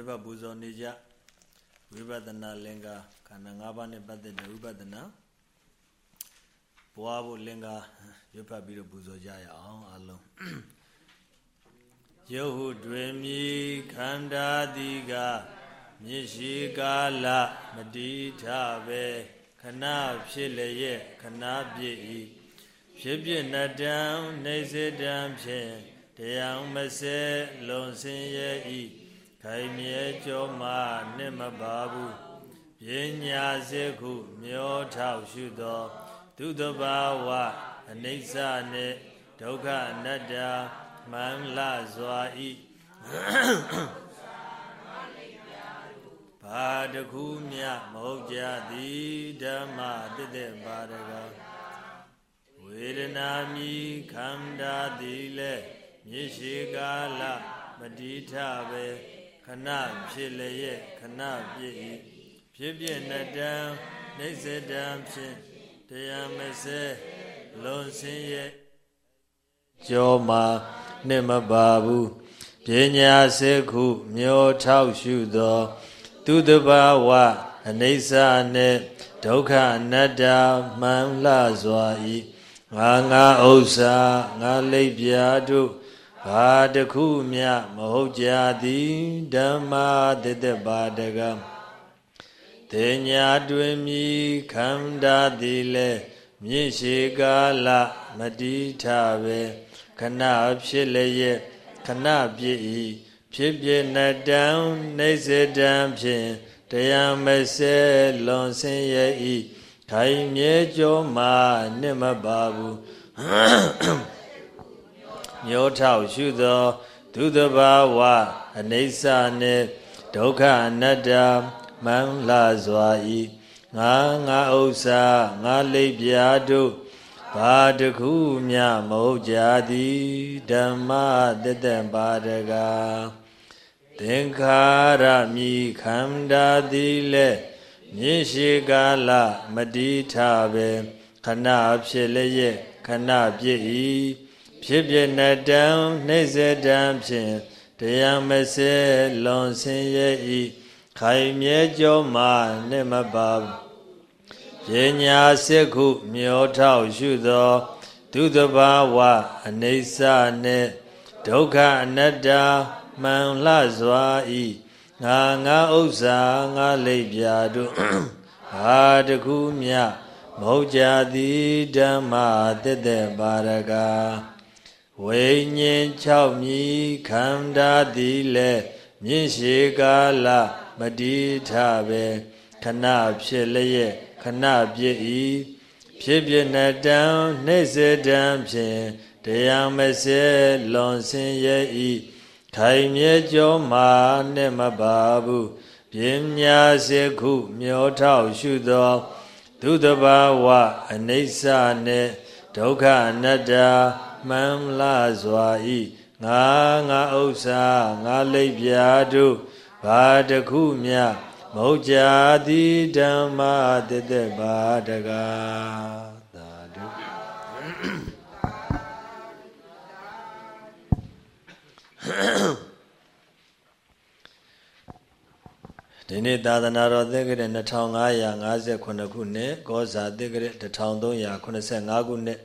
ပြပပူဇော်နေကြဝိပဿနာလင်္ကာခန္ဓာ၅ပါးနဲ့ပတ်သက်တဲ့ဝိပဿနာပွားဖို့လင်္ကာရွတ်ဖတ်ပြီးတော့ပူဇော်ကြရအောင်အလုံးယုတ်ဟုတွင်မြီခန္ဓာတိကမြစ်ရှိကာလမတိထပဲခဏဖြစ်လျက်ခဏပြည့်ဤဖြစ်ပြနတံနေစေတံဖြင့်တရားမစဲလွန်စင်ရဲ့ဤ ခိုင်မြဲကြောမှနှစ်မပါဘူးပညာစေခုမျောထောက်ရှုသောသူတဘာဝအနိစ္စနှင့်ဒုက္ခအနတ္တမန္လစွာဤဘာတခုမြမဟုတ်ကြသည်ဓမ္မတည်တဲ့ပါရကဝေဒနာမိခန္ဓာသည်လည်းမြေရှိကာလမတိထပဲခ ဏဖြစ်လျက်ခဏပြည့်၏ဖြစ်ပြနတံနေစတံဖြင့်တရားမစဲလွန်စင်းရဲ့ကြောမှာနှစ်မပါဘူးပညာစေခုမျောထောက်ရှုသော သူတဘာဝအနိစ္စနှင့်ဒုက္ခအနတ္တမှန်လှစွာဤငါငါဥစ္စာငါလိပ်ပြာတို့ ဘာတခုမြမဟုတ်ကြသည်ဓမ္မတသက်ပါတကတေညာတွင်မြည်ခန္ဓာသည်လဲမြင့်ရှိကာလမတိထပဲခဏဖြစ်လျက်ခဏပြည့်ဤဖြစ်ပြနတံနေစေတံဖြင့်တရားမစဲလွန်ဆင်းရဲ့ဤခိုင်မြဲကြောမှာနှစ်မပါဘူး မျိုးထောက်ရှုသောသူတဘာဝအနိစ္စနှင့်ဒုက္ခအနတ္တမန္လာစွာဤငါငါဥစ္စာငါလိပ်ပြာတို့ဘာတခုမြမဟုတ်ကြသည်ဓမ္မတသက်ပါတကားသင်္ခါရမိခန္ဓာသည်လည်းမြေရှိကာလမတိထပဲခဏဖြစ်လျက်ခဏပြည့်၏ ဖြစ်ပြနတံနှိစေတံဖြင့်တရားမစဲလွန်ဆင်းရဲ့ဤခိုင်မြဲကြောမှနှင့်မပါပညာစစ်ခုမျောထောက်ရှုသောဒုသဘာဝအနိစ္စနှင့်ဒုက္ခအနတ္တမှန်လှစွာဤငါငါဥစ္စာငါလိပ်ပြာတို့ဟာတခုမြမဟုတ်ကြသည်ဓမ္မတသက်ပါရကား ဝိညာဉ်၆မြည်ခန္ဓာသည်လည်းမြင့်ရှိကာလမတိထပဲခဏဖြစ်လျက်ခဏပြည့်ဤဖြစ်ပြနတံနှိစေတံဖြင့်တရားမစဲလွန်ဆင်းရဲ့ဤခိုင်မြဲကြောမှာနဲ့မပါဘူးပြင်းများစေခုမျောထောက်ရှုသောဒုသဘာဝအနိစ္စနှင့်ဒုက္ခအနတ္တ မှန်လာစွာဤငါငါဥစ္စာငါလိပ်ပြာတို့ဘာတခုမြမဟုတ်ကြသည်ဓမ္မတသက်ပါတကားသာဓုဒီနေ့သာသနာတော်သက္ကရာ2558ခုနှစ်ကောဇာသက္ကရာ1385ခုနှစ်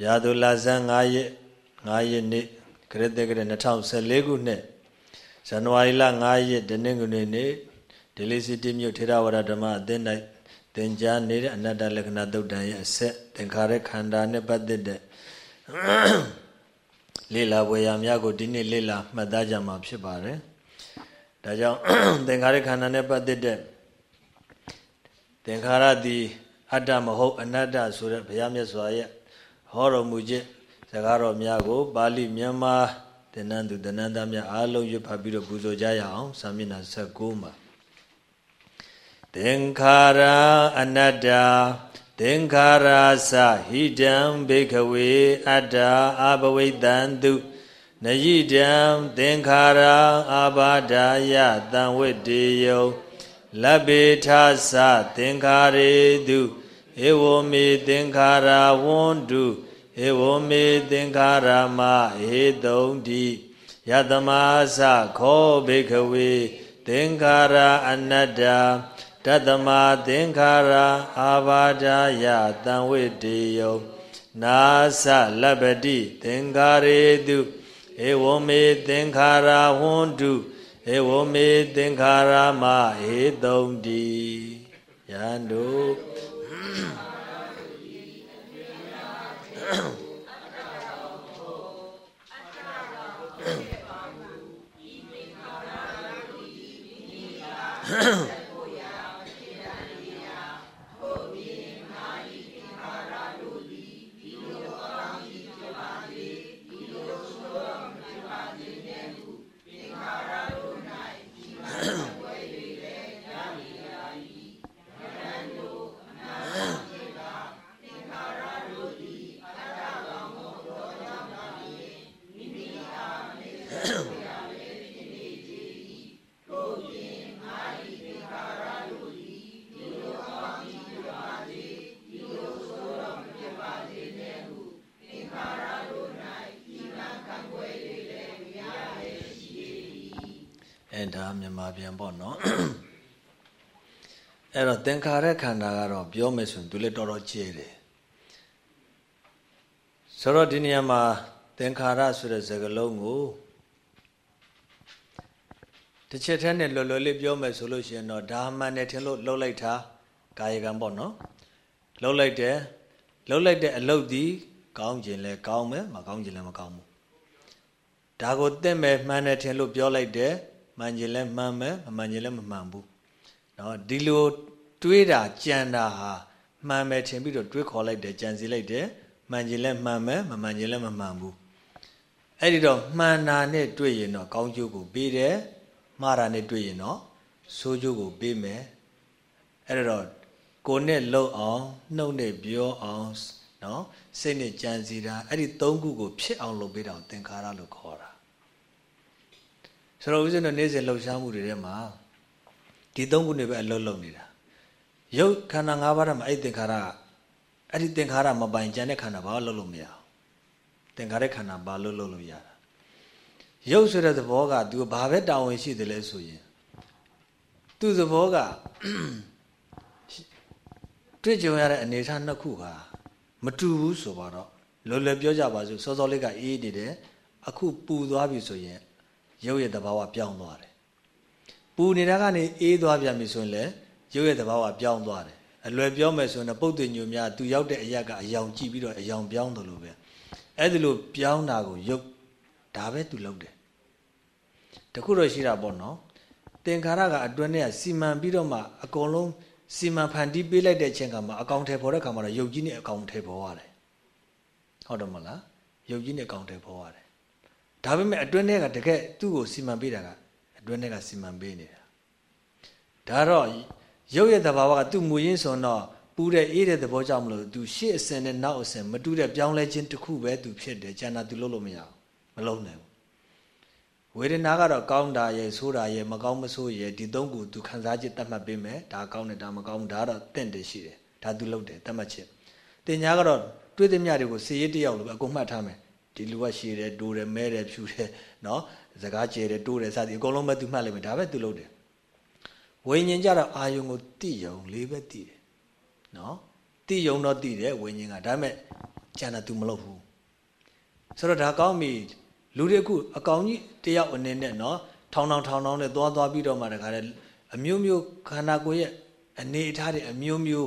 ဗျာဒုလဇန်9ရက်9ရက်နေ့ခရစ်သက္ကရာ2014ခုနှစ်ဇန်နဝါရီလ9ရက်တနင်္ဂနွေနေ့ဒလီစီတီမြို့ထေရဝါဒဓမ္မအသင်း၌သင်ကြားနေတဲ့အနတ္တလက္ခဏာသုတ်တန်ရဲ့အဆက်သင်္ခါရခန္ဓာနဲ့ပတ်သက်တဲ့လေ့လာဝေယများကိုဒီနေ့လေ့လာမှတ်သားကြမှာဖြစ်ပါတယ်။ဒါကြောင့်သင်္ခါရခန္ဓာနဲ့ပတ်သက်တဲ့သင်္ခါရသည်အတ္တမဟုတ်အနတ္တဆိုတဲ့ဘုရားမြတ်စွာရဲ့ ဟောတော်မူခြင်းစကားတော်များကိုပါဠိမြန်မာတဏ္ဍသူတဏ္ဍသားများအားလုံးရွတ်ဖတ်ပြီးတော့ပူဇော်ကြရအောင်စာမျက်နှာ16မှာသင်္ခါရအနတ္တသင်္ခါရသဟိတံဘေခဝေ အတ္တအဘဝိတံတုနယိတံသင်္ခါရအာဘာဒာယတံဝိတေယုလဗ္ဗေထသသင်္ခါရေတုဧဝမေသင်္ခါရဝန္တု ဧဝမေသင်္ခါရမဟေတုံတိယတမသခောဘေခဝေသင်္ခါရအနတ္တတတမသင်္ခါရအာဘာဒာယတံဝိတေယောနာသလပတိသင်္ခါရေတုဧဝမေသင်္ခါရဝန္တုဧဝမေသင်္ခါရမဟေတုံတိယန္တု Ahem. အဲ့တော့သင်္ခါရခန္ဓာကတော့ပြောမယ်ဆိုရင်သူလည်းတော်တော်ကျဲတယ်ဆိုတော့ဒီနေရာမှာသင်္ခါရဆိုတဲ့စကားလုံးကိုတစ်ချက်တည်းနဲ့လွယ်လွယ်လေးပြောမယ်ဆိုလို့ရှိရင်တော့ဒါမှန်တယ်ထင်လို့လှုပ်လိုက်တာကာယကံပေါ့နော်လှုပ်လိုက်တယ်လှုပ်လိုက်တဲ့အလုပ်ဒီကောင်းခြင်းလဲကောင်းမယ်မကောင်းခြင်းလဲမကောင်းဘူးဒါကိုတင့်မယ်မှန်တယ်ထင်လို့ပြောလိုက်တယ် မှန်ခြင်းလဲမှန်မယ်မမှန်ခြင်းလဲမမှန်ဘူးနော်ဒီလိုတွေးတာကြံတာဟာမှန်မယ်ထင်ပြီးတော့တွေးခေါ်လိုက်တယ်ကြံစီလိုက်တယ်မှန်ခြင်းလဲမှန်မယ်မမှန်ခြင်းလဲမမှန်ဘူးအဲ့ဒီတော့မှန်တာနဲ့တွေ့ရင်တော့ကောင်းကျိုးကိုပေးတယ်မှားတာနဲ့တွေ့ရင်တော့ဆိုးကျိုးကိုပေးမယ်အဲ့တော့ကိုယ်နဲ့လှုပ်အောင်နှုတ်နဲ့ပြောအောင်နော်စိတ်နဲ့ကြံစီတာအဲ့ဒီသုံးခုကိုဖြစ်အောင်လုပ်ပေးတာသင်္ခါရလို့ခေါ်တာ ဆိုတော့ဦးဇင်းတို့နေ့စဉ်လှုပ်ရှားမှုတွေထဲမှာဒီသုံးခုနဲ့ပဲအလုပ်လုပ်နေတာရုပ်ခန္ဓာ၅ပါးထဲမှာအဲ့သင်္ခါရအဲ့ဒီသင်္ခါရမပိုင်ကြံတဲ့ခန္ဓာဘာလို့လုပ်လို့မရအောင်သင်္ခါရခန္ဓာဘာလို့လုပ်လို့ရတာရုပ်ဆိုတဲ့သဘောက तू ဘာပဲတာဝန်ရှိတယ်လဲဆိုရင်သူ့သဘောကတွေ့ကြုံရတဲ့အနေအထားနှစ်ခုဟာမတူဘူးဆိုတော့လောလောပြောကြပါစို့စောစောလေးကအေးနေတယ်အခုပူသွားပြီဆိုရင် ရုပ်ရဲ့သဘာဝပြောင်းသွားတယ်ပူနေတာကနေအေးသွားပြန်ပြီဆိုရင်လည်းရုပ်ရဲ့သဘာဝပြောင်းသွားတယ်အလွယ်ပြောမယ်ဆိုရင်ပုတ်တင်ညိုများသူရောက်တဲ့အရက်ကအယောင်ကြည့်ပြီးတော့အယောင်ပြောင်းတယ်လို့ပဲအဲ့ဒီလိုပြောင်းတာကိုရုပ်ဒါပဲသူလုပ်တယ်တခုတော့ရှိတာပေါ့နော်သင်္ခါရကအတွင်းထဲကစီမံပြီးတော့မှအကုန်လုံးစီမံဖန်တီးပေးလိုက်တဲ့အချိန်ကမှအကောင်ထဲပေါ်တဲ့ခါမှာတော့ရုပ်ကြီးနဲ့အကောင်ထဲပေါ်ရတယ်ဟုတ်တယ်မလားရုပ်ကြီးနဲ့အကောင်ထဲပေါ်ရတယ် ဒါပေမဲ့အတွင်းထဲကတကယ်သူ့ကိုစီမံပေးတာကအတွင်းထဲကစီမံပေးနေတာဒါတော့ရုပ်ရဲ့သဘာဝကသူ့မူရင်းဆိုတော့ပူတဲ့အေးတဲ့သဘောကြောင့်မလို့သူရှေ့အစင်နဲ့နောက်အစင်မတူတဲ့ပြောင်းလဲခြင်းတစ်ခုပဲသူဖြစ်တယ်ကျန်တာသူလုပ်လို့မရဘူးမလုံးနိုင်ဘူးဝေဒနာကတော့ကောင်းတာရဲ့ဆိုးတာရဲ့မကောင်းမဆိုးရဲ့ဒီသုံးခုသူခံစားချက်တတ်မှတ်ပေးမယ်ဒါကောင်းတယ်ဒါမကောင်းဘူးဒါကတော့တင့်တယ်ရှိတယ်ဒါသူလုပ်တယ်တတ်မှတ်ချက်တင်ညာကတော့တွေးသမျှတွေကိုစေရေးတယောက်လိုပဲအကုန်မှတ်ထားမယ် ဒီလူကရှည်တယ်တိုးတယ်မဲတယ်ဖြူတယ်နော်စကားကျဲတယ်တိုးတယ်စသည်အကုန်လုံးပဲသူမှတ်လိုက်မယ်ဒါပဲသူလုပ်တယ်ဝိညာဉ်ကြတော့အာယုံကိုတိယုံလေးပဲတိတယ်နော်တိယုံတော့တိတယ်ဝိညာဉ်ကဒါပေမဲ့ကျန်တာ तू မလုပ်ဘူးဆိုတော့ဒါကောင်းပြီလူတွေအခုအကောင်ကြီးတယောက်အနေနဲ့နော်ထောင်းထောင်းထောင်းထောင်းနဲ့သွားသွားပြီးတော့မှတခါတည်းအမျိုးမျိုးခန္ဓာကိုယ်ရဲ့အနေအထားတွေအမျိုးမျိုး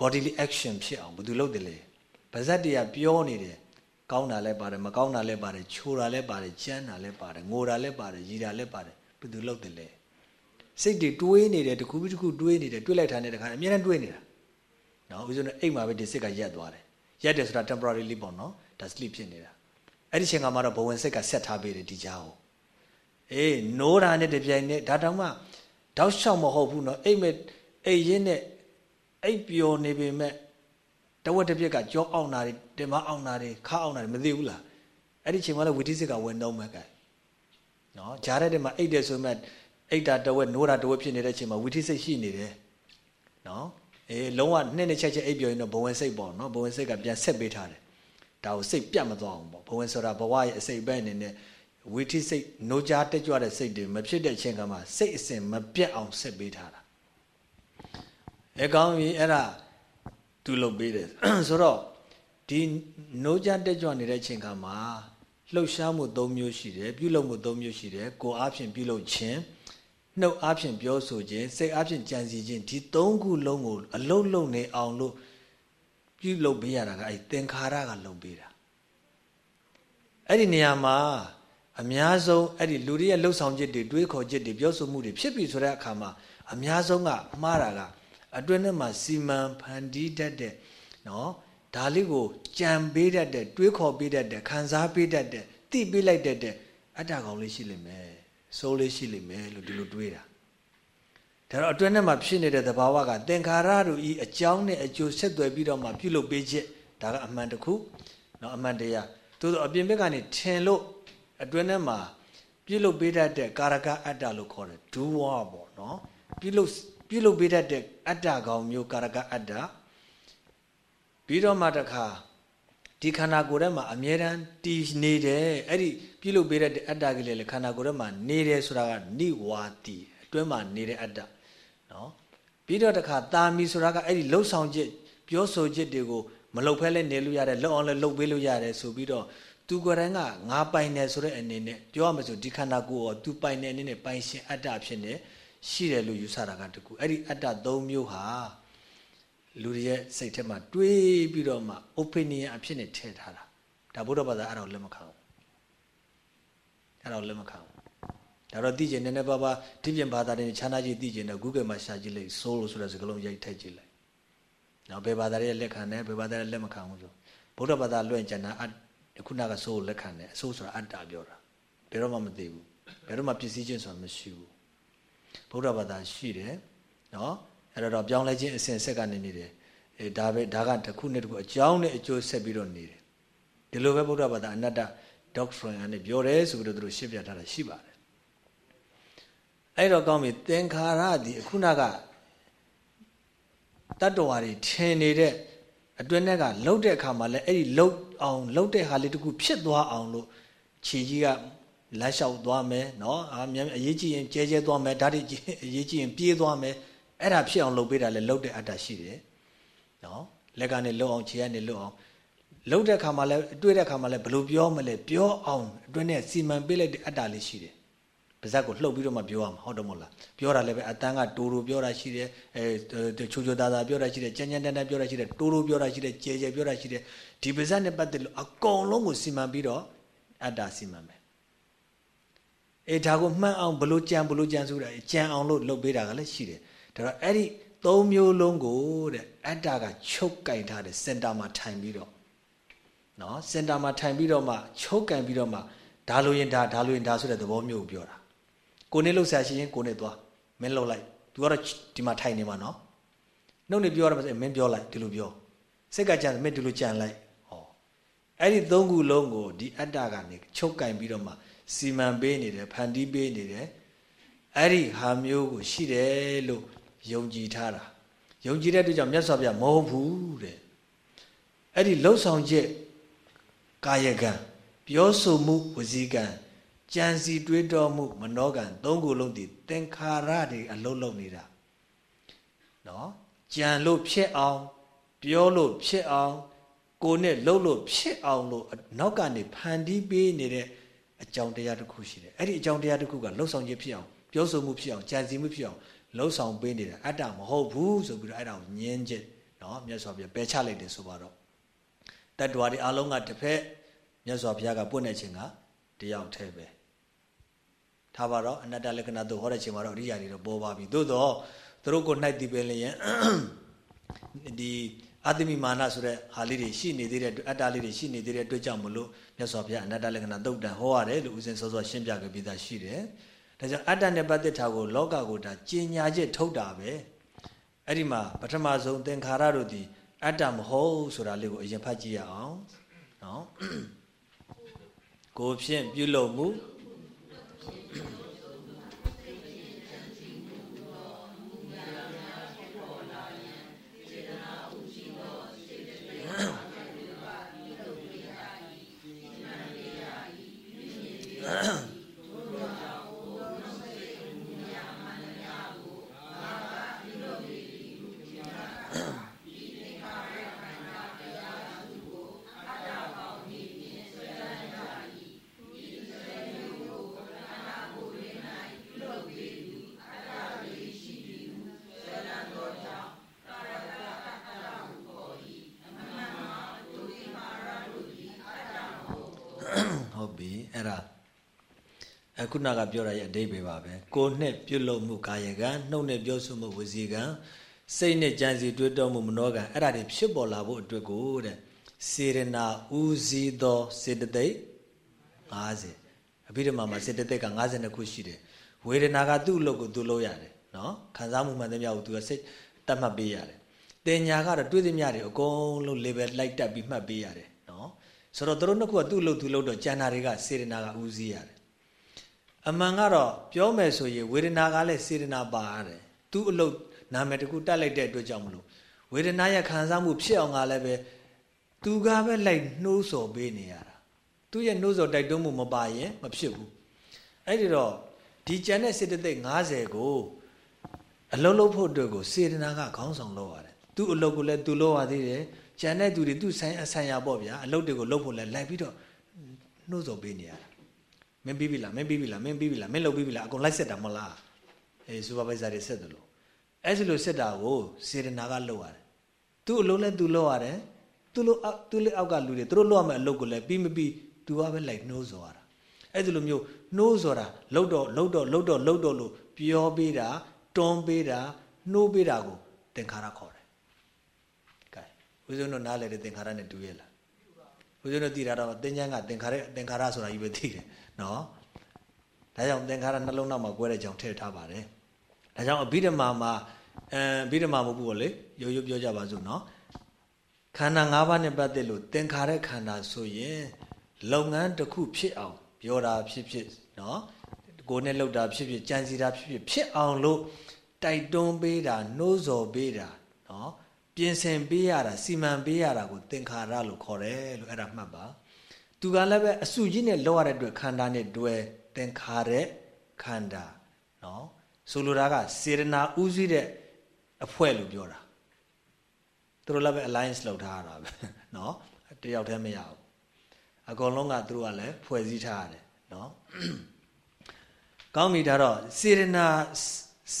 bodily action ဖြစ်အောင်ဘယ်သူလုပ်တယ်လဲဗဇက်တရားပြောနေတယ် ကောင်းတာလည်းပါတယ်မကောင်းတာလည်းပါတယ်ချိုတာလည်းပါတယ်ကြမ်းတာလည်းပါတယ်ငိုတာလည်းပါတယ်ရည်တာလည်းပါတယ်ဘယ်သူလုပ်တယ်လဲစိတ်တွေတွေးနေတယ်တခုပြီးတခုတွေးနေတယ်တွေးလိုက်တာနဲ့တခါအများနဲ့တွေးနေတာနော်ဦးဇင်းအိမ်မှာပဲဒီစိတ်ကရက်သွားတယ်ရက်တယ်ဆိုတာ temporarily ပေါ့နော်ဒါ sleep ဖြစ်နေတာအဲ့ဒီချိန်ကမှတော့ဘဝင်စိတ်ကဆက်ထားပေးတယ်ဒီကြားကိုအေးနိုးတာနဲ့တပြိုင်နက်ဒါတောင်မှတောက်လျှောက်မဟုတ်ဘူးနော်အိမ်မဲ့အိမ်ရင်းနဲ့အိပ်ပျော်နေပေမဲ့ တဝက်တစ်ပြက်ကကြောအောင်တာတွေတင်မအောင်တာတွေခါအောင်တာတွေမသိဘူးလားအဲ့ဒီချိန်မှလည်းဝိသိစိတ်ကဝင်တော့မဲ့ကဲနော်ဂျားတဲ့မှာအိတ်တယ်ဆိုမှအိတ်တာတဝက်နိုးတာတဝက်ဖြစ်နေတဲ့အချိန်မှာဝိသိစိတ်ရှိနေတယ်နော်အေးလုံးဝနှစ်နှစ်ချက်ချက်အိပ်ပျော်ရင်တော့ဘဝင်စိတ်ပေါ့နော်ဘဝင်စိတ်ကပြန်ဆက်ပေးထားတယ်ဒါကိုစိတ်ပြတ်မသွားအောင်ပေါ့ဘဝင်ဆိုတာဘဝရဲ့အစိတ်ပဲအနေနဲ့ဟဝိထိစိတ်노ကြားတက်ကြွတဲ့စိတ်တွေမဖြစ်တဲ့အချိန်ကမှစိတ်အစဉ်မပြတ်အောင်ဆက်ပေးထားတာအဲကောင်းပြီအဲ့ဒါ သူလုပ်ပေးတယ်ဆိုတော့ဒီ노ကြားတက်ကြွနေတဲ့အချိန်ကမှလှုပ်ရှားမှု၃မျိုးရှိတယ်ပြုလုပ်မှု၃မျိုးရှိတယ်ကိုယ်အားဖြင့်ပြုလုပ်ခြင်းနှုတ်အားဖြင့်ပြောဆိုခြင်းစိတ်အားဖြင့်ကြံစည်ခြင်းဒီ၃ခုလုံးကိုအလုံးလုံးနေအောင်လို့ပြုလုပ်ပေးရတာကအဲသင်္ခါရကလုပ်ပေးတာအဲ့ဒီနေရာမှာအများဆုံးအဲ့ဒီလူတွေရဲ့လှုပ်ဆောင်ချက်တွေတွေးခေါ်ချက်တွေပြောဆိုမှုတွေဖြစ်ပြီဆိုတဲ့အခါမှာအများဆုံးကမှားတာက အတွင်းထဲမှာစီမံဖန်တီးတတ်တဲ့နော်ဒါလေးကိုကြံပေးတတ်တဲ့တွေးခေါ်ပေးတတ်တဲ့ခံစားပေးတတ်တဲ့သိပေးလိုက်တတ်တဲ့အတ္တကောင်လေးရှိလိမ့်မယ်စိုးလေးရှိလိမ့်မယ်လို့ဒီလိုတွေးတာဒါတော့အတွင်းထဲမှာဖြစ်နေတဲ့သဘာဝကသင်္ခါရတို့ဤအကြောင်းနဲ့အကျိုးဆက်သွယ်ပြီးတော့မှပြုလုပ်ပေးချက်ဒါကအမှန်တခုနော်အမှန်တရားသို့သောအပြင်ဘက်ကနေထင်လို့အတွင်းထဲမှာပြုလုပ်ပေးတတ်တဲ့ကာရကအတ္တလို့ခေါ်တယ်ဒူဝါပေါ့နော်ပြုလုပ် ပြုလုပ်ပေးတတ်တဲ့အတ္တကောင်မျိုးကာရကအတ္တပြီးတော့မှတခါဒီခန္ဓာကိုယ်ထဲမှာအမြဲတမ်းတည်နေတယ်အဲ့ဒီပြုလုပ်ပေးတဲ့အတ္တကလေးလေခန္ဓာကိုယ်ထဲမှာနေတယ်ဆိုတာကနိဝါတိအတွင်းမှာနေတဲ့အတ္တနော်ပြီးတော့တခါတာမီဆိုတာကအဲ့ဒီလှုပ်ဆောင်ချက်ပြောဆိုချက်တွေကိုမလှုပ်ဖဲလဲနေလို့ရတယ်လှုပ်အောင်လဲလှုပ်ပေးလို့ရတယ်ဆိုပြီးတော့သူကိုယ်တိုင်ကငါပိုင်တယ်ဆိုတဲ့အနေနဲ့ပြောရမစို့ဒီခန္ဓာကိုယ်ရောသူပိုင်တဲ့အနေနဲ့ပိုင်ရှင်အတ္တဖြစ်နေ ရှိတယ်လို့ယူဆတာကတကူအဲ့ဒီအတ္တ၃မျိုးဟာလူတွေရဲ့စိတ်ထဲမှာတွေးပြီးတော့မှ opinion အဖြစ်နဲ့ထည့်ထားတာဒါဘုရားဘာသာအဲ့ဒါကိုလက်မခံဘူးအဲ့ဒါကိုလက်မခံဘူးဒါတော့သိကျင်နည်းနည်းပါးပါးဒီပြင်ဘာသာတွေခြားနာကြီးသိကျင်တော့ Google မှာရှာကြည့်လိုက် soul လို့ဆိုတဲ့စကားလုံးရိုက်ထည့်ကြည့်လိုက်နောက်ဘယ်ဘာသာရဲ့လက်ခံတယ်ဘယ်ဘာသာရဲ့လက်မခံဘူးဆိုဘုရားဘာသာလွှင့်ကျန်တာခုနက soul လက်ခံတယ်အဆိုးဆိုတာအတ္တပြောတာဘယ်တော့မှမသိဘူးဘယ်တော့မှပစ္စည်းချင်းဆိုတာမရှိဘူး ဘုရားဘာသာရှိတယ်နော်အဲ့တော့ပြောင်းလဲခြင်းအစဉ်ဆက်ကနေနေတယ်အဲဒါပဲဒါကတစ်ခုနဲ့တစ်ခုအကြောင်းနဲ့အကျိုးဆက်ပြီးတော့နေတယ်ဒီလိုပဲဗုဒ္ဓဘာသာအနတ္တ doctrine အနေပြောတယ်ဆိုပြီးတော့သူတို့ရှင်းပြထားတာရှိပါတယ်အဲ့တော့ကောင်းပြီသင်္ခါရဒီခုနကတတ္တဝါတွေထင်နေတဲ့အတွင်းထဲကလှုပ်တဲ့အခါမှာလည်းအဲ့ဒီလှုပ်အောင်လှုပ်တဲ့ဟာလေးတခုဖြစ်သွားအောင်လို့ခြေကြီးက လမ်းလျှောက်သွားမယ်နော်အာမြန်အရေးကြီးရင်ကျဲကျဲသွားမယ်ဓာတ်တွေအရေးကြီးရင်ပြေးသွားမယ်အဲ့ဒါဖြစ်အောင်လုပ်ပေးတာလည်းလုပ်တဲ့အတ္တရှိတယ်နော်လက်ကနေလှုပ်အောင်ခြေကနေလှုပ်အောင်လှုပ်တဲ့ခါမှာလည်းတွေ့တဲ့ခါမှာလည်းဘယ်လိုပြောမလဲပြောအောင်အတွင်းနဲ့စီမံပေးလိုက်တဲ့အတ္တလေးရှိတယ်ပါဇက်ကိုလှုပ်ပြီးတော့မှပြောရမှာဟုတ်တယ်မဟုတ်လားပြောတာလည်းပဲအတန်းကတိုးတိုးပြောတာရှိတယ်အဲချိုချိုသားသားပြောတာရှိတယ်ကြမ်းကြမ်းတန်းတန်းပြောတာရှိတယ်တိုးတိုးပြောတာရှိတယ်ကြဲကြဲပြောတာရှိတယ်ဒီပါဇက်နဲ့ပတ်သက်လို့အကုန်လုံးကိုစီမံပြီးတော့အတ္တစီမံမယ် အေးဒါကိုမှန်အောင်ဘလို့ကြံဘလို့ကြံဆိုတာကြံအောင်လို့လုပ်ပေးတာကလည်းရှိတယ်ဒါတော့အဲ့ဒီသုံးမျိုးလုံးကိုတဲ့အတ္တကချုပ်ကင်ထားတဲ့စင်တာမှာထိုင်ပြီးတော့နော်စင်တာမှာထိုင်ပြီးတော့မှချုပ်ကင်ပြီးတော့မှဒါလိုရင်ဒါဒါလိုရင်ဒါဆိုတဲ့သဘောမျိုးကိုပြောတာကိုနေလို့ဆရာရှိရင်ကိုနေသွားမင်းလှုပ်လိုက် तू ကတော့ဒီမှာထိုင်နေမှာနော်နှုတ်နေပြောရမှာမင်းပြောလိုက်ဒီလိုပြောစိတ်ကကြံမင်းဒီလိုကြံလိုက်ဟောအဲ့ဒီသုံးခုလုံးကိုဒီအတ္တကနေချုပ်ကင်ပြီးတော့မှ စီမံပေးနေတယ်ဖန်တီးပေးနေတယ်အဲ့ဒီဟာမျိုးကိုရှိတယ်လို့ယုံကြည်ထားတာယုံကြည်တဲ့အတွက်ကြောင့်မြတ်စွာဘုရားမဟုတ်ဘူးတဲ့အဲ့ဒီလှုပ်ဆောင်ချက်ကာယကံပြောဆိုမှုဝစီကံကြံစီတွေးတော်မှုမနောကံသုံးခုလုံးဒီသင်္ခါရတွေအလုံးလုံးနေတာနော်ကြံလို့ဖြစ်အောင် ပြောလို့ဖြစ်အောင်ကိုနဲ့လှုပ်လို့ဖြစ်အောင်လို့နောက်ကနေဖန်တီးပေးနေတဲ့ အကြောင်းတရားတစ်ခုရှိတယ်အဲ့ဒီအကြောင်းတရားတစ်ခုကလှုပ်ဆောင်ခြင်းဖြစ်အောင်ပြောဆိုမှုဖြစ်အောင်ကြံစီမှုဖြစ်အောင်လှုပ်ဆောင်ပေးနေတာအတ္တမဟုတ်ဘူးဆိုပြီးတော့အဲ့ဒါကိုညင်းချက်နော်မြတ်စွာဘုရားပယ်ချလိုက်တယ်ဆိုပါတော့တတ္တဝါတွေအလုံးကတစ်ဖက်မြတ်စွာဘုရားကပွင့်တဲ့ချိန်ကတယောက်တည်းပဲထားပါတော့အနတ္တလက္ခဏာတို့ဟောတဲ့ချိန်မှာတော့အရိယာတွေတော့ပေါ်ပါပြီသို့တော့သူတို့ကိုနှိုက်တည်ပင်လျင်ဒီ အတ္တမိမာနဆိုတဲ့ဟာလေးတွေရှိနေသေးတဲ့အတ္တလေးတွေရှိနေသေးတဲ့အတွက်ကြောင့်မလို့မြတ်စွာဘုရားအနတ္တလက္ခဏာသုတ်တန်ဟောရတယ်လို့ဦးဇင်းစောစောရှင်းပြခဲ့ပြီးသားရှိတယ်ဒါကြောင့်အတ္တနဲ့ပတ်သက်တာကိုလောကကိုဒါကျင်ညာချက်ထုတ်တာပဲအဲ့ဒီမှာပထမဆုံးသင်္ခါရတို့ဒီအတ္တမဟုတ်ဆိုတာလေးကိုအရင်ဖတ်ကြည့်ရအောင်နော်ကိုဖြင့်ပြုလုပ်မှု Ahem. နကပြောရရဲ့အဓိပ္ပာယ်ပါပဲကိုနှစ်ပြုတ်လို့မှုကာယကံနှုတ်နဲ့ပြောဆိုမှုဝစီကံစိတ်နဲ့ကြံစီတွေးတောမှုမနောကံအဲ့ဒါတွေဖြစ်ပေါ်လာဖို့အတွက်ကိုတဲ့စေရနာဦးစီးသောစေတသိက်50အဘိဓမ္မာမှာစေတသိက်က52ခုရှိတယ်ဝေဒနာကသူ့အလုပ်ကိုသူ့လုပ်ရတယ်နော်ခံစားမှုမှန်သမျှကိုသူကစိတ်တတ်မှတ်ပေးရတယ်တင်ညာကတော့တွေးသမျှတွေအကုန်လုံး level လိုက်တက်ပြီးမှတ်ပေးရတယ်နော်ဆိုတော့တို့နှစ်ခုကသူ့အလုပ်သူ့လုပ်တော့ကျန်တာတွေကစေရနာကဦးစီးရတယ် အမှန်ကတော့ပြောမယ်ဆိုရင်ဝေဒနာကလည်းစေရနာပါရတယ်သူ့အလုပ်နာမည်တစ်ခုတက်လိုက်တဲ့အတွက်ကြောင့်မလို့ဝေဒနာရဲ့ခံစားမှုဖြစ်အောင်ကလည်းပဲသူကပဲလိုက်နှိုးဆော်ပေးနေရတာသူရဲ့နှိုးဆော်တိုက်တွန်းမှုမပါရင်မဖြစ်ဘူးအဲ့ဒီတော့ဒီကျန်တဲ့စေတသိက်50ကိုအလုံးလုံးဖို့အတွက်ကိုစေတနာကခေါင်းဆောင်လုပ်ရတယ်သူ့အလုပ်ကိုလည်းသူလုပ်ရသေးတယ်ကျန်တဲ့သူတွေသူ့ဆိုင်အဆိုင်ရပေါ့ဗျာအလုပ်တွေကိုလုပ်ဖို့လည်းလိုက်ပြီးတော့နှိုးဆော်ပေးနေရတာ မင်းပြီးပြီလားမင်းပြီးပြီလားမင်းပြီးပြီလားမင်းလုပ်ပြီးပြီလားအကုန်လိုက်ဆက်တာမဟုတ်လားအေးစူပါဗိုက်ဇာတွေဆက်တယ်လို့အဲ့ဒီလိုစစ်တာကိုစေတနာကလုပ်ရတယ်သူ့အလုံးလဲသူလုပ်ရတယ်သူ့လိုသူ့လက်အောက်ကလူတွေသူတို့လုပ်ရမယ့်အလုပ်ကိုလည်းပြီးမပြီးသူကပဲလိုက်နှိုးဆော်ရတာအဲ့ဒီလိုမျိုးနှိုးဆော်တာလှုပ်တော့လှုပ်တော့လှုပ်တော့လှုပ်တော့လို့ပြောပေးတာတွန်းပေးတာနှိုးပေးတာကိုသင်္ခါရခေါ်တယ်ကဲဦးဇုံတို့နားလေတဲ့သင်္ခါရနဲ့တူရဲ့လားဦးဇုံတို့သိတာတော့သင်္ချမ်းကသင်္ခါရသင်္ခါရဆိုတာကြီးပဲသိတယ် နော်ဒါကြောင့်သင်္ခါရနှလုံးသားမှာကွဲတဲ့ကြောင်ထည့်ထားပါတယ်ဒါကြောင့်အဘိဓမ္မာမှာအဲအဘိဓမ္မာမဟုတ်ဘူးလေရိုးရိုးပြောကြပါစို့နော်ခန္ဓာ၅ပါးနဲ့ပတ်သက်လို့သင်္ခါရခန္ဓာဆိုရင်လုပ်ငန်းတစ်ခုဖြစ်အောင်ပြောတာဖြစ်ဖြစ်နော်ကိုယ်နဲ့လှုပ်တာဖြစ်ဖြစ်ကြံစီတာဖြစ်ဖြစ်ဖြစ်အောင်လို့တိုက်တွန်းပေးတာနှိုးဆော်ပေးတာနော်ပြင်ဆင်ပေးရတာစီမံပေးရတာကိုသင်္ခါရလို့ခေါ်တယ်လို့အဲ့ဒါမှတ်ပါ သူကလည်းပဲအစုကြီးနဲ့လောက်ရတဲ့အတွက်ခန္ဓာနဲ့တွဲသင်္ခါရခန္ဓာနော်ဆိုလိုတာကစေရနာဥစည်းတဲ့အဖွဲ့လို့ပြောတာသူတို့လည်းပဲ alliance လုပ်ထားရတာပဲနော်တယောက်တည်းမရဘူးအကုန်လုံးကသူတို့ကလည်းဖွဲ့စည်းထားရတယ်နော်ကောင်းပြီဒါတော့စေရနာ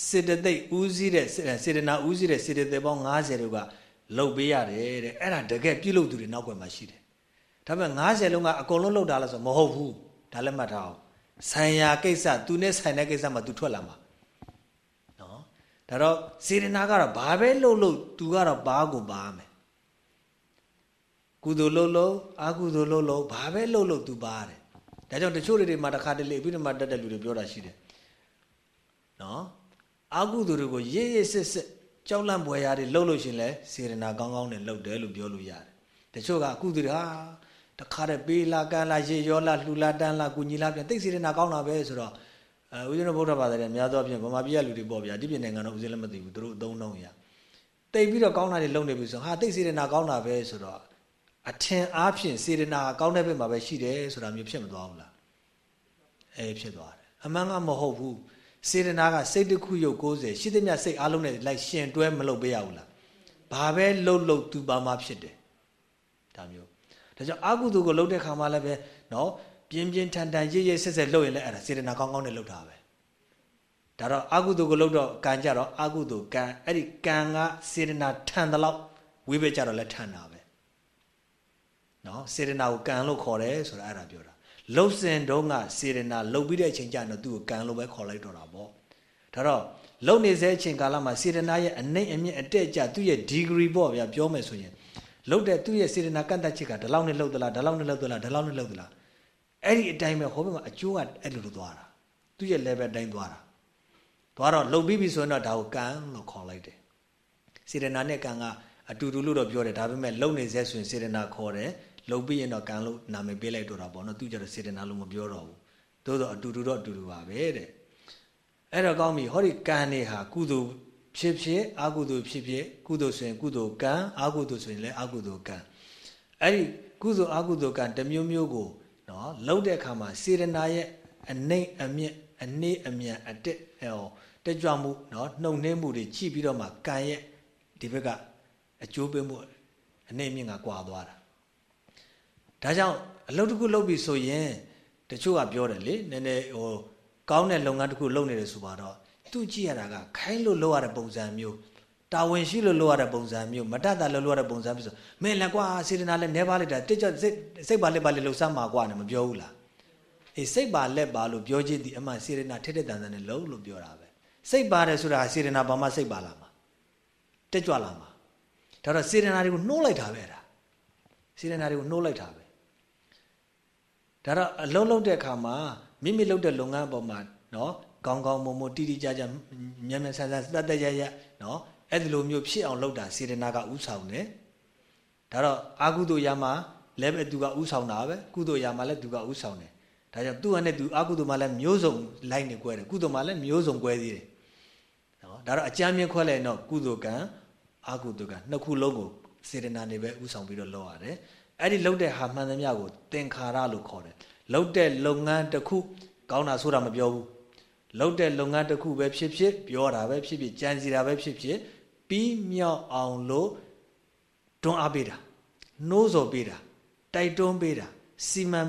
စေတသိက်ဥစည်းတဲ့စေတနာဥစည်းတဲ့စေတသိက်ပေါင်း90တို့ကလုတ်ပေးရတယ်တဲ့အဲ့ဒါတကယ်ပြုတ်လို့သူတွေနောက်ွယ်မှာရှိတယ် ဒါပေမဲ့90လုံးကအကုန်လုံးလုတ်တာလားဆိုမဟုတ်ဘူးဒါလည်းမှတ်ထားအောင်ဆိုင်ရာကိစ္စသူနဲ့ဆိုင်တဲ့ကိစ္စမှာသူထွက်လာမှာဒါတော့စေတနာကတော့ဘာပဲလုပ်လို့သူကတော့ဘာကိုပါမယ်ကုသိုလ်လုပ်လို့အကုသိုလ်လုပ်လို့ဘာပဲလုပ်လို့သူပါတယ်ဒါကြောင့်တချို့တွေမှာတစ်ခါတလေပြီးတော့မှတက်တဲ့လူတွေပြောတာရှိတယ်နော်အကုသိုလ်တွေကိုရေးရေးစစ်စစ်ကြောက်လန့်ပွေရာတွေလှုပ်လို့ရှင်လဲစေရနာကောင်းကောင်းနဲ့လှုပ်တယ်လို့ပြောလို့ရတယ်တချို့ကအကုသိုလ်တွေဟာ တခါတည်းပေးလာကမ်းလာရေရောလာလှူလာတန်းလာကုညီလာပြန်သိစေရနာကောင်းတာပဲဆိုတော့အဲဦးဇင်းတို့ဗုဒ္ဓဘာသာတွေအများသောအားဖြင့်ဗမာပြည်ကလူတွေပေါ့ဗျာဒီပြည်နိုင်ငံတော့ဦးဇင်းလည်းမသိဘူးသူတို့အသုံးနှုန်းရတိတ်ပြီးတော့ကောင်းတာတွေလုံနေပြီဆိုဟာတိတ်စေတနာကောင်းတာပဲဆိုတော့အထင်အားဖြင့်စေတနာကောင်းတဲ့ဘက်မှာပဲရှိတယ်ဆိုတာမျိုးဖြစ်မသွားဘူးလားအဲဖြစ်သွားတယ်အမှန်ကမဟုတ်ဘူးစေတနာကစိတ်တစ်ခုရုပ်90ရှိသမျှစိတ်အလုံးနဲ့လိုက်ရှင်တွဲမလုပ်ပေးရဘူးလားဘာပဲလှုပ်လှုပ်သူပါမှဖြစ်တယ်ဒါမျိုး ဒါကြောင့်အာကုသူကိုလှုပ်တဲ့ခါမှလည်းပဲနော်ပြင်းပြင်းထန်ထန်ရရဆက်ဆက်လှုပ်ရင်လည်းအဲ့ဒါစေတနာကောင်းကောင်းနဲ့လှုပ်တာပဲဒါတော့အာကုသူကိုလှုပ်တော့ကံကြတော့အာကုသူကံအဲ့ဒီကံကစေတနာထန်သလောက်ဝိဘက်ကြတော့လည်းထန်တာပဲနော်စေတနာကိုကံလို့ခေါ်တယ်ဆိုတာအဲ့ဒါပြောတာလှုပ်စင်တုန်းကစေတနာလှုပ်ပြီးတဲ့အချိန်ကျတော့သူ့ကိုကံလို့ပဲခေါ်လိုက်တော့တာပေါ့ဒါတော့လှုပ်နေစေအချိန်ကာလမှာစေတနာရဲ့အနိုင်အမြင့်အတက်အကျသူ့ရဲ့ degree ပေါ့ဗျာပြောမယ်ဆိုရင် လှုပ်တဲ့သူ့ရဲ့စေတနာကန့်တတ်ချက်ကဒီလောက်နဲ့လှုပ်သလားဒီလောက်နဲ့လှုပ်သလားဒီလောက်နဲ့လှုပ်သလားအဲ့ဒီအတိုင်းပဲဟိုဘက်မှာအကျိုးကအဲ့လိုလိုသွားတာသူ့ရဲ့ level တိုင်းသွားတာသွားတော့လှုပ်ပြီးပြီဆိုရင်တော့ဒါကိုကံလို့ခေါ်လိုက်တယ်စေတနာနဲ့ကံကအတူတူလို့တော့ပြောတယ်ဒါပေမဲ့လှုပ်နေစေဆိုရင်စေတနာခေါ်တယ်လှုပ်ပြီးရင်တော့ကံလို့နာမည်ပေးလိုက်တော့တာပေါ့နော်သူကြတော့စေတနာလို့မပြောတော့ဘူးသို့တော့အတူတူတော့အတူတူပါပဲတဲ့အဲ့တော့ကောင်းပြီဟောဒီကံတွေဟာကုသိုလ် ဖြစ်ဖြစ်အကုသိုလ်ဖြစ်ဖြစ်ကုသိုလ်ဆိုရင်ကုသိုလ်ကံအကုသိုလ်ဆိုရင်လည်းအကုသိုလ်ကံအဲ့ဒီကုသိုလ်အကုသိုလ်ကံတစ်မျိုးမျိုးကိုနော်လှုပ်တဲ့အခါမှာစေရနာရဲ့အနှိမ့်အမြင့်အနှိမ့်အမြန်အတက်ဟောတက်ကြွမှုနော်နှုံနှင်းမှုတွေကြည့်ပြီးတော့မှကံရဲ့ဒီဘက်ကအကျိုးပေးမှုအနှိမ့်မြင့်ကကွာသွားတာဒါကြောင့်အလုပ်တစ်ခုလုပ်ပြီဆိုရင်တချို့ကပြောတယ်လေနည်းနည်းဟိုကောင်းတဲ့လုပ်ငန်းတစ်ခုလုပ်နေတယ်ဆိုပါတော့ သူကြည့်ရတာကခိုင်းလို့လုပ်ရတဲ့ပုံစံမျိုးတာဝန်ရှိလို့လုပ်ရတဲ့ပုံစံမျိုးမတတ်တာလို့လုပ်ရတဲ့ပုံစံမျိုးဆိုမင်းလည်းကွာစေတနာလည်းနဲပါလိုက်တာတိကျစိတ်စိတ်ပါလက်ပါလက်လှုပ်ဆမ်းမှာကွာနဲ့မပြောဘူးလားအေးစိတ်ပါလက်ပါလို့ပြောခြင်းဒီအမှန်စေရနာထက်တဲ့တန်တန်နဲ့လုံးလို့ပြောတာပဲစိတ်ပါတယ်ဆိုတာစေရနာဘာမှစိတ်ပါလာမှာတက်ကြွလာမှာဒါတော့စေရနာတွေကိုနှိုးလိုက်တာပဲဒါစေရနာတွေကိုနှိုးလိုက်တာပဲဒါတော့အလုံးလုံးတဲ့အခါမှာမိမိလုပ်တဲ့လုပ်ငန်းအပေါ်မှာနော် ကောင်းကောင်းမွန်မွန်တိတိကျကျမြန်မြန်ဆန်ဆန်တတ်တရရနော်အဲ့ဒီလိုမျိုးဖြစ်အောင်လုပ်တာစေတနာကဥဆောင်တယ်ဒါတော့အာကုသိုလ်ရမှာလည်းပဲသူကဥဆောင်တာပဲကုသိုလ်ရမှာလည်းသူကဥဆောင်တယ်ဒါကြောင့်သူ့အနေနဲ့သူအာကုသိုလ်မှာလည်းမျိုးစုံလိုက်နေကွဲတယ်ကုသိုလ်မှာလည်းမျိုးစုံကွဲသေးတယ်နော်ဒါတော့အကြမ်းမြင့်ခွဲလိုက်တော့ကုသိုလ်ကံအာကုသိုလ်ကံနှစ်ခုလုံးကိုစေတနာနေပဲဥဆောင်ပြီးတော့လုပ်ရတယ်အဲ့ဒီလုပ်တဲ့ဟာမှန်သမျှကိုသင်္ခါရလို့ခေါ်တယ်လုပ်တဲ့လုပ်ငန်းတစ်ခုကောင်းတာဆိုတာမပြောဘူး လုပ်တဲ့လုပ်ငန်းတစ်ခုပဲဖြစ်ဖြစ်ပြောတာပဲဖြစ်ဖြစ်ကြံစီတာပဲဖြစ်ဖြစ်ပြီးမြောက်အောင်လို့တွန်းအားပေးတာနှိုးဆော်ပေးတာတိုက်တွန်းပေးတာစီမံ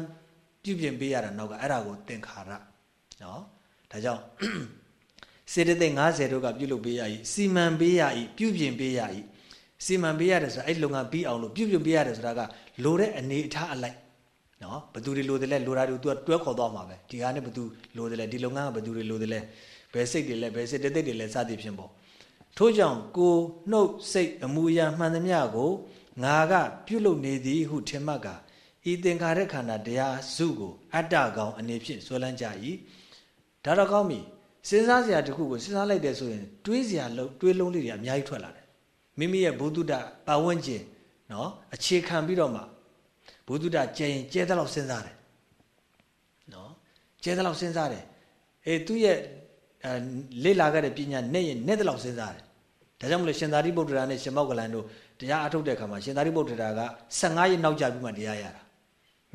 ပြုပြင်ပေးရတာနောက်ကအဲ့ဒါကိုသင်္ခါရနော်ဒါကြောင့်စေတသိက်90တို့ကပြုလုပ်ပေးရ၏စီမံပေးရ၏ပြုပြင်ပေးရ၏စီမံပေးရတယ်ဆိုတာအဲ့လုပ်ငန်းပြီးအောင်လို့ပြုပြင်ပေးရတယ်ဆိုတာကလိုတဲ့အနေအထားအလိုက် နော်ဘသူတွေလိုတယ်လဲလိုတာတွေ तू တွဲခေါ်သွားမှာပဲဒီဟာနဲ့ဘသူလိုတယ်လဲဒီလုပ်ငန်းကဘသူတွေလိုတယ်လဲဘယ်စိတ်တွေလဲဘယ်စိတ်တသိက်တွေလဲစသည်ဖြင့်ပေါ့ထို့ကြောင့်ကိုနှုတ်စိတ်အမူအရာမှန်သမျှကိုငါကပြုလုပ်နေသည်ဟုထင်မှတ်ကဤသင်္ခါရခန္ဓာတရားစုကို အတ္တကောင်အနေဖြင့်ဆွဲလန်းကြ၏ဒါတော့ကောင်းပြီစဉ်းစားစရာတခုကိုစဉ်းစားလိုက်တယ်ဆိုရင် တွေးစရာလုံးတွေးလုံးလေးတွေအများကြီးထွက်လာတယ်မိမိရဲ့ဘုဒ္ဓပတ်ဝန်းကျင်နော်အခြေခံပြီးတော့မှ ဘုဒ္ဓကျဲရင်ကျဲတဲ့လောက်စဉ်းစားတယ်နော်ကျဲတဲ့လောက်စဉ်းစားတယ်အေးသူ့ရဲ့လေ့လာခဲ့တဲ့ပညာနဲ့ရင်နဲ့တဲ့လောက်စဉ်းစားတယ်ဒါကြောင့်မလို့ရှင်သာရိပုတ္တရာနဲ့ရှင်မောက္ကလန်တို့တရားအထုတ်တဲ့အခါမှာရှင်သာရိပုတ္တရာက15ရက်နောက်ကျပြီးမှတရားရတာ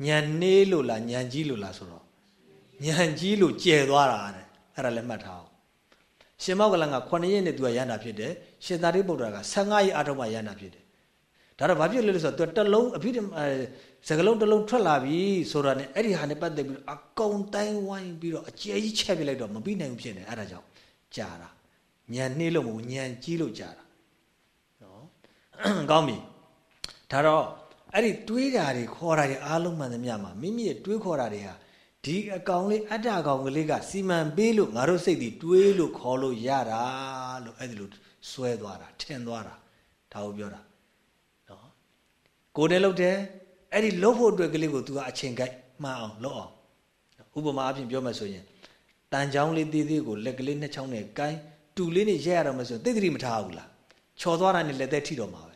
ညံနေလို့လားညံကြီးလို့လားဆိုတော့ညံကြီးလို့ကျဲသွားတာတဲ့အဲ့ဒါလည်းမှတ်ထားအောင်ရှင်မောက္ကလန်က9ရက်နဲ့သူကရန်တာဖြစ်တယ်ရှင်သာရိပုတ္တရာက15ရက်အထုတ်မှရန်တာဖြစ်တယ်ဒါတော့ဘာဖြစ်လဲလို့ဆိုတော့သူတလုံးအဖြစ် စကလုံးတလုံးထွက်လာပြီဆိုတာနဲ့အဲ့ဒီဟာနဲ့ပတ်သက်ပြီးအကုန်တိုင်းဝိုင်းပြီးတော့အကျဲကြီးချက်ပြလိုက်တော့မပြီးနိုင်ဘူးဖြစ်နေအဲ့ဒါကြောင့်ကြာတာညံနှေးလို့မဟုတ်ညံကြီးလို့ကြာတာနော်ကောင်းပြီဒါတော့အဲ့ဒီတွေးတာတွေခေါ်တာတွေအားလုံးမှန်သမျှမှာမိမိရဲ့တွေးခေါ်တာတွေဟာဒီအကောင်လေးအတ္တကောင်ကလေးကစီမံပေးလို့ငါတို့စိတ်ဒီတွေးလို့ခေါ်လို့ရတာလို့အဲ့ဒီလိုဆွဲသွားတာထင်သွားတာဒါကိုပြောတာနော်ကိုယ်နဲ့လုပ်တယ် အဲ့ဒီလှုပ်ဖို့အတွက်ကလေးကို तू ကအချိန်ကြိုက်မှန်အောင်လုပ်အောင်ဥပမာအဖြစ်ပြောမယ်ဆိုရင်တန်ချောင်းလေးသေးသေးကိုလက်ကလေးနှစ်ချောင်းနဲ့ကိုင်းတူလေးနဲ့ရဲရတော့မှဆိုသိသိမထားဘူးလားချော်သွားတာနဲ့လက်သက်ထိတော့မှာပဲ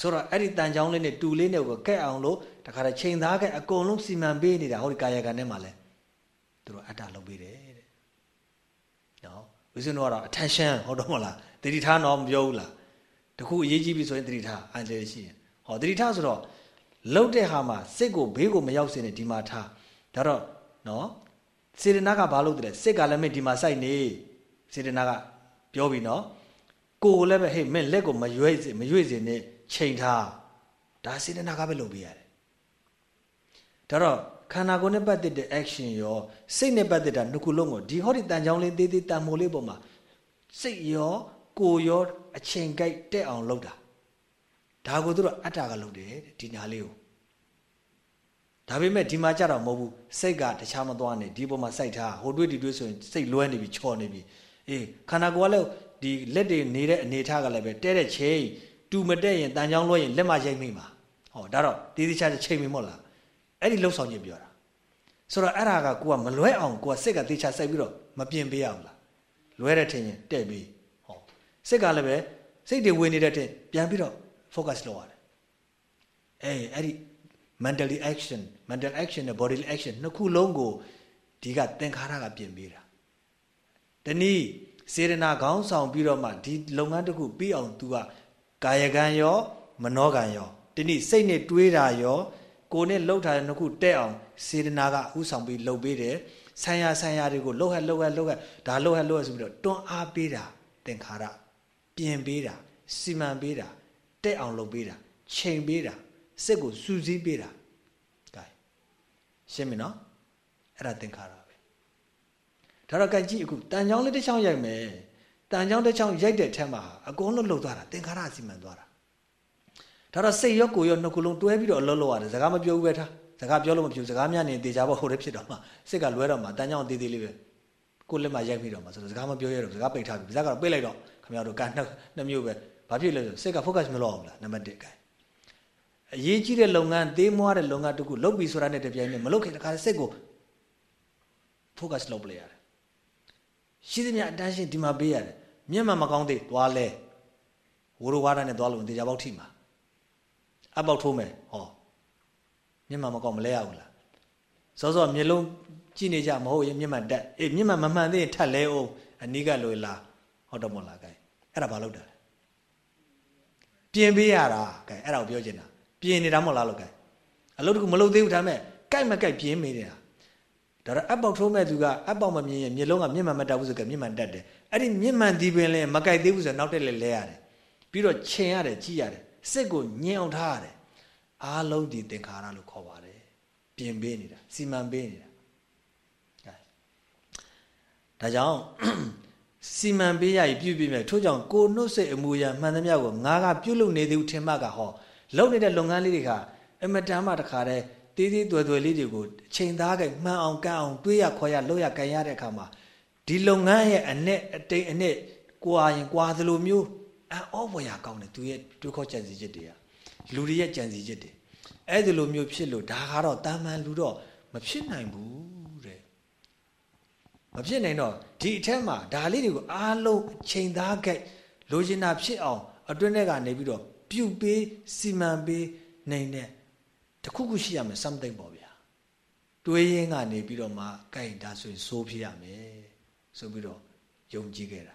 ဆိုတော့အဲ့ဒီတန်ချောင်းလေးနဲ့တူလေးနဲ့ကိုကက်အောင်လို့တခါတည်းချိန်သားကက်အကုန်လုံးစီမံပေးနေတာဟောဒီကာယကံထဲမှာလဲသူတို့အတ္တလုပ်ပေးတယ်တဲ့နော်ဝိဇ္ဇနုကတော့ attention ဟုတ်တော့မလားတတိထားတော့မပြောဘူးလားတခုအရေးကြီးပြီဆိုရင်တတိထားအန်တယ်ရှိရင်ဟောတတိထားဆိုတော့ လှုပ်တဲ့ဟာမှာစိတ်ကိုဘေးကိုမရောက်စေနဲ့ဒီမှာထားဒါတော့နော်စေတနာကဘာလို့တလဲစိတ်ကလည်းမင်းဒီမှာစိုက်နေစေတနာကပြောပြီနော်ကိုယ်လည်းပဲဟေးမင်းလက်ကိုမရွေ့စေမရွေ့စေနဲ့ချိန်ထားဒါစေတနာကပဲလုပ်ပေးရတယ်ဒါတော့ခန္ဓာကိုယ်နဲ့ပတ်သက်တဲ့ action ရောစိတ်နဲ့ပတ်သက်တာနှစ်ခုလုံးကိုဒီဟောဒီတန်ချောင်းလေးသေးသေးတန်မိုးလေးပုံမှာစိတ်ရောကိုယ်ရောအချိန်ကြိုက်တက်အောင်လုပ်တာ ဒါကိုသူတို့အတ္တကလုပ်တယ်ဒီညာလေးကိုဒါပေမဲ့ဒီမှာကြတော့မဟုတ်ဘူးစိတ်ကတခြားမသွားနဲ့ဒီပုံမှာစိုက်ထားဟိုတွေးဒီတွေးဆိုရင်စိတ်လွဲနေပြီချော်နေပြီအေးခန္ဓာကိုယ်ကလည်းဒီလက်တွေနေတဲ့အနေထားကလည်းပဲတဲတဲ့ချိန်တူမတက်ရင်တန်ချောင်းလွှဲရင်လက်မရိုက်မိမှာဟောဒါတော့တေးသေးချာချိန်မိမို့လားအဲ့ဒီလှုပ်ဆောင်ခြင်းပြောတာဆိုတော့အဲ့ဒါကကိုကမလွဲအောင်ကိုကစိတ်ကတေးချာစိုက်ပြီးတော့မပြင်ပေးရဘူးလားလွဲတဲ့ထင်ရင်တဲ့ပြီးဟောစိတ်ကလည်းပဲစိတ်တွေဝင်နေတဲ့ထင်ပြန်ပြီးတော့ focus လုပ်ရတယ်အေးအဲ့ဒီ mentally action mental action နဲ့ bodily action နှစ်ခုလုံးကိုဒီကသင်္ခါရကပြင်ပေးတာတနည်းစေရနာခေါင်းဆောင်ပြီးတော့မှဒီလုပ်ငန်းတစ်ခုပြီးအောင် तू ကကာယကံရော မနောကံရောတနည်းစိတ်နဲ့တွေးတာရောကိုယ်နဲ့လှုပ်ထားတဲ့နှစ်ခုတဲ့အောင်စေရနာကဥဆောင်ပြီးလှုပ်ပေးတယ်ဆံရဆံရတွေကိုလှုပ်ဟက်လှုပ်ဟက်လှုပ်ဟက်ဒါလှုပ်ဟက်လှုပ်ဟက်ဆိုပြီးတော့တွန်းအားပေးတာသင်္ခါရပြင်ပေးတာစီမံပေးတာ တဲ့အောင်လုပ်ပေးတာချိန်ပေးတာစိတ်ကိုစူးစီးပေးတာကဲရှင်းပြီနော်အဲ့ဒါသင်္ခါရပဲဒါတော့ကံကြည့်အခုတန်ချောင်းလေးတစ်ချောင်းရိုက်မယ်တန်ချောင်းတစ်ချောင်းရိုက်တဲ့ထဲမှာအကုန်လုံးလှုပ်သွားတာသင်္ခါရစီမံသွားတာဒါတော့စိတ်ရောကိုယ်ရောနှစ်ခုလုံးတွဲပြီးတော့အလုံးလုံးရတယ်စကားမပြောဘူးပဲထားစကားပြောလို့မဖြစ်စကားများနေတေချာဖို့ဟိုတည်းဖြစ်တော့မှစိတ်ကလွဲတော့မှတန်ကြောင်တေးသေးလေးပဲကိုလက်မှရိုက်ပြီးတော့မှဆိုတော့စကားမပြောရတော့စကားပိတ်ထားပြီစကားကတော့ပိတ်လိုက်တော့ခင်ဗျားတို့ကနှစ်နှစ်မျိုးပဲ ဘာဖြစ်လဲဆိုစိတ်က focus မလုပ်အောင်လားနံပါတ်1ကအရေးကြီးတဲ့လုပ်ငန်းသေးမွားတဲ့လုပ်ငန်းတခုလုပ်ပြီဆိုတာနဲ့တပြိုင်နက်မလုပ်ခင်တခါစိတ်ကို focus လုပ်ပလိုက်ရတယ်ရှိသမျှ attention ဒီမှာပေးရတယ်မျက်မှန်မကောင်းသေးသွားလဲဝရဝါဒနဲ့သွားလို့တေချာပေါက်ထိမှာအပေါက်ထိုးမယ်ဟောမျက်မှန်မကောင်းမလဲရဘူးလားစောစောမျက်လုံးကြည့်နေကြမဟုတ်ရင်မျက်မှန်တက်အေးမျက်မှန်မမှန်သေးရင်ထပ်လဲအောင်အနီးကလွယ်လာဟုတ်တော့မလားကဲအဲ့ဒါဘာလုပ်တာလဲ ပြင်ပေးရတာကဲအဲ့ဒါကိုပြောချင်တာပြင်နေတာမဟုတ်လားလို့ကဲအလုပ်တကူမလုပ်သေးဘူးဒါမဲ့ကြိုက်မကြိုက်ပြင်မေးနေတာဒါတော့အပေါက်ထိုးမဲ့သူကအပေါက်မမြင်ရင်မျက်လုံးကမျက်မှန်မတက်ဘူးဆိုကမျက်မှန်တက်တယ်အဲ့ဒီမျက်မှန်ဒီပင်လဲမကြိုက်သေးဘူးဆိုနောက်တက်လဲလဲရတယ်ပြီးတော့ချင်ရတယ်ကြည်ရတယ်စိတ်ကိုညင်အောင်ထားရတယ်အားလုံးဒီသင်္ခါရလို့ခေါ်ပါတယ်ပြင်ပေးနေတာစီမံပေးနေတာဒါကြောင့် စီမံပေးရည်ပြုပြမယ်ထို့ကြောင့်ကိုနှုတ်စိတ်အမူအရာမှန်သမျှကိုငါကပြုလုပ်နေသည်ထင်မှကဟောလုပ်နေတဲ့လုပ်ငန်းလေးတွေကအမတန်မှတခါတည်းတေးသေးသွယ်သွယ်လေးတွေကိုအချိန်သားကမှန်အောင်ကန်းအောင်တွေးရခေါ်ရလုပ်ရကန်ရတဲ့အခါမှာဒီလုပ်ငန်းရဲ့အနဲ့အတိမ်အနဲ့ကွာရင်ကွာသလိုမျိုးအောဘွာရကောင်းတယ်သူရဲ့တွေးခေါ်ကြံစည်ချက်တွေကလူတွေရဲ့ကြံစည်ချက်တွေအဲ့ဒီလိုမျိုးဖြစ်လို့ဒါကတော့တာမန်လူတော့မဖြစ်နိုင်ဘူးတဲ့ မဖြစ်နိုင်တော့ဒီအထက်မှာဒါလေးတွေကိုအားလုံးအချိန်သားကြိုက်လိုချင်တာဖြစ်အောင်အတွင်းထဲကနေပြီးတော့ပြုတ်ပေးစီမံပေးနိုင်တဲ့တခုခုရှိရမယ် something ပေါ့ဗျာတွေးရင်းကနေပြီးတော့မှကြိုက်ဒါဆိုရင်စိုးဖြစ်ရမယ်ဆိုပြီးတော့ယုံကြည်ခဲ့တာ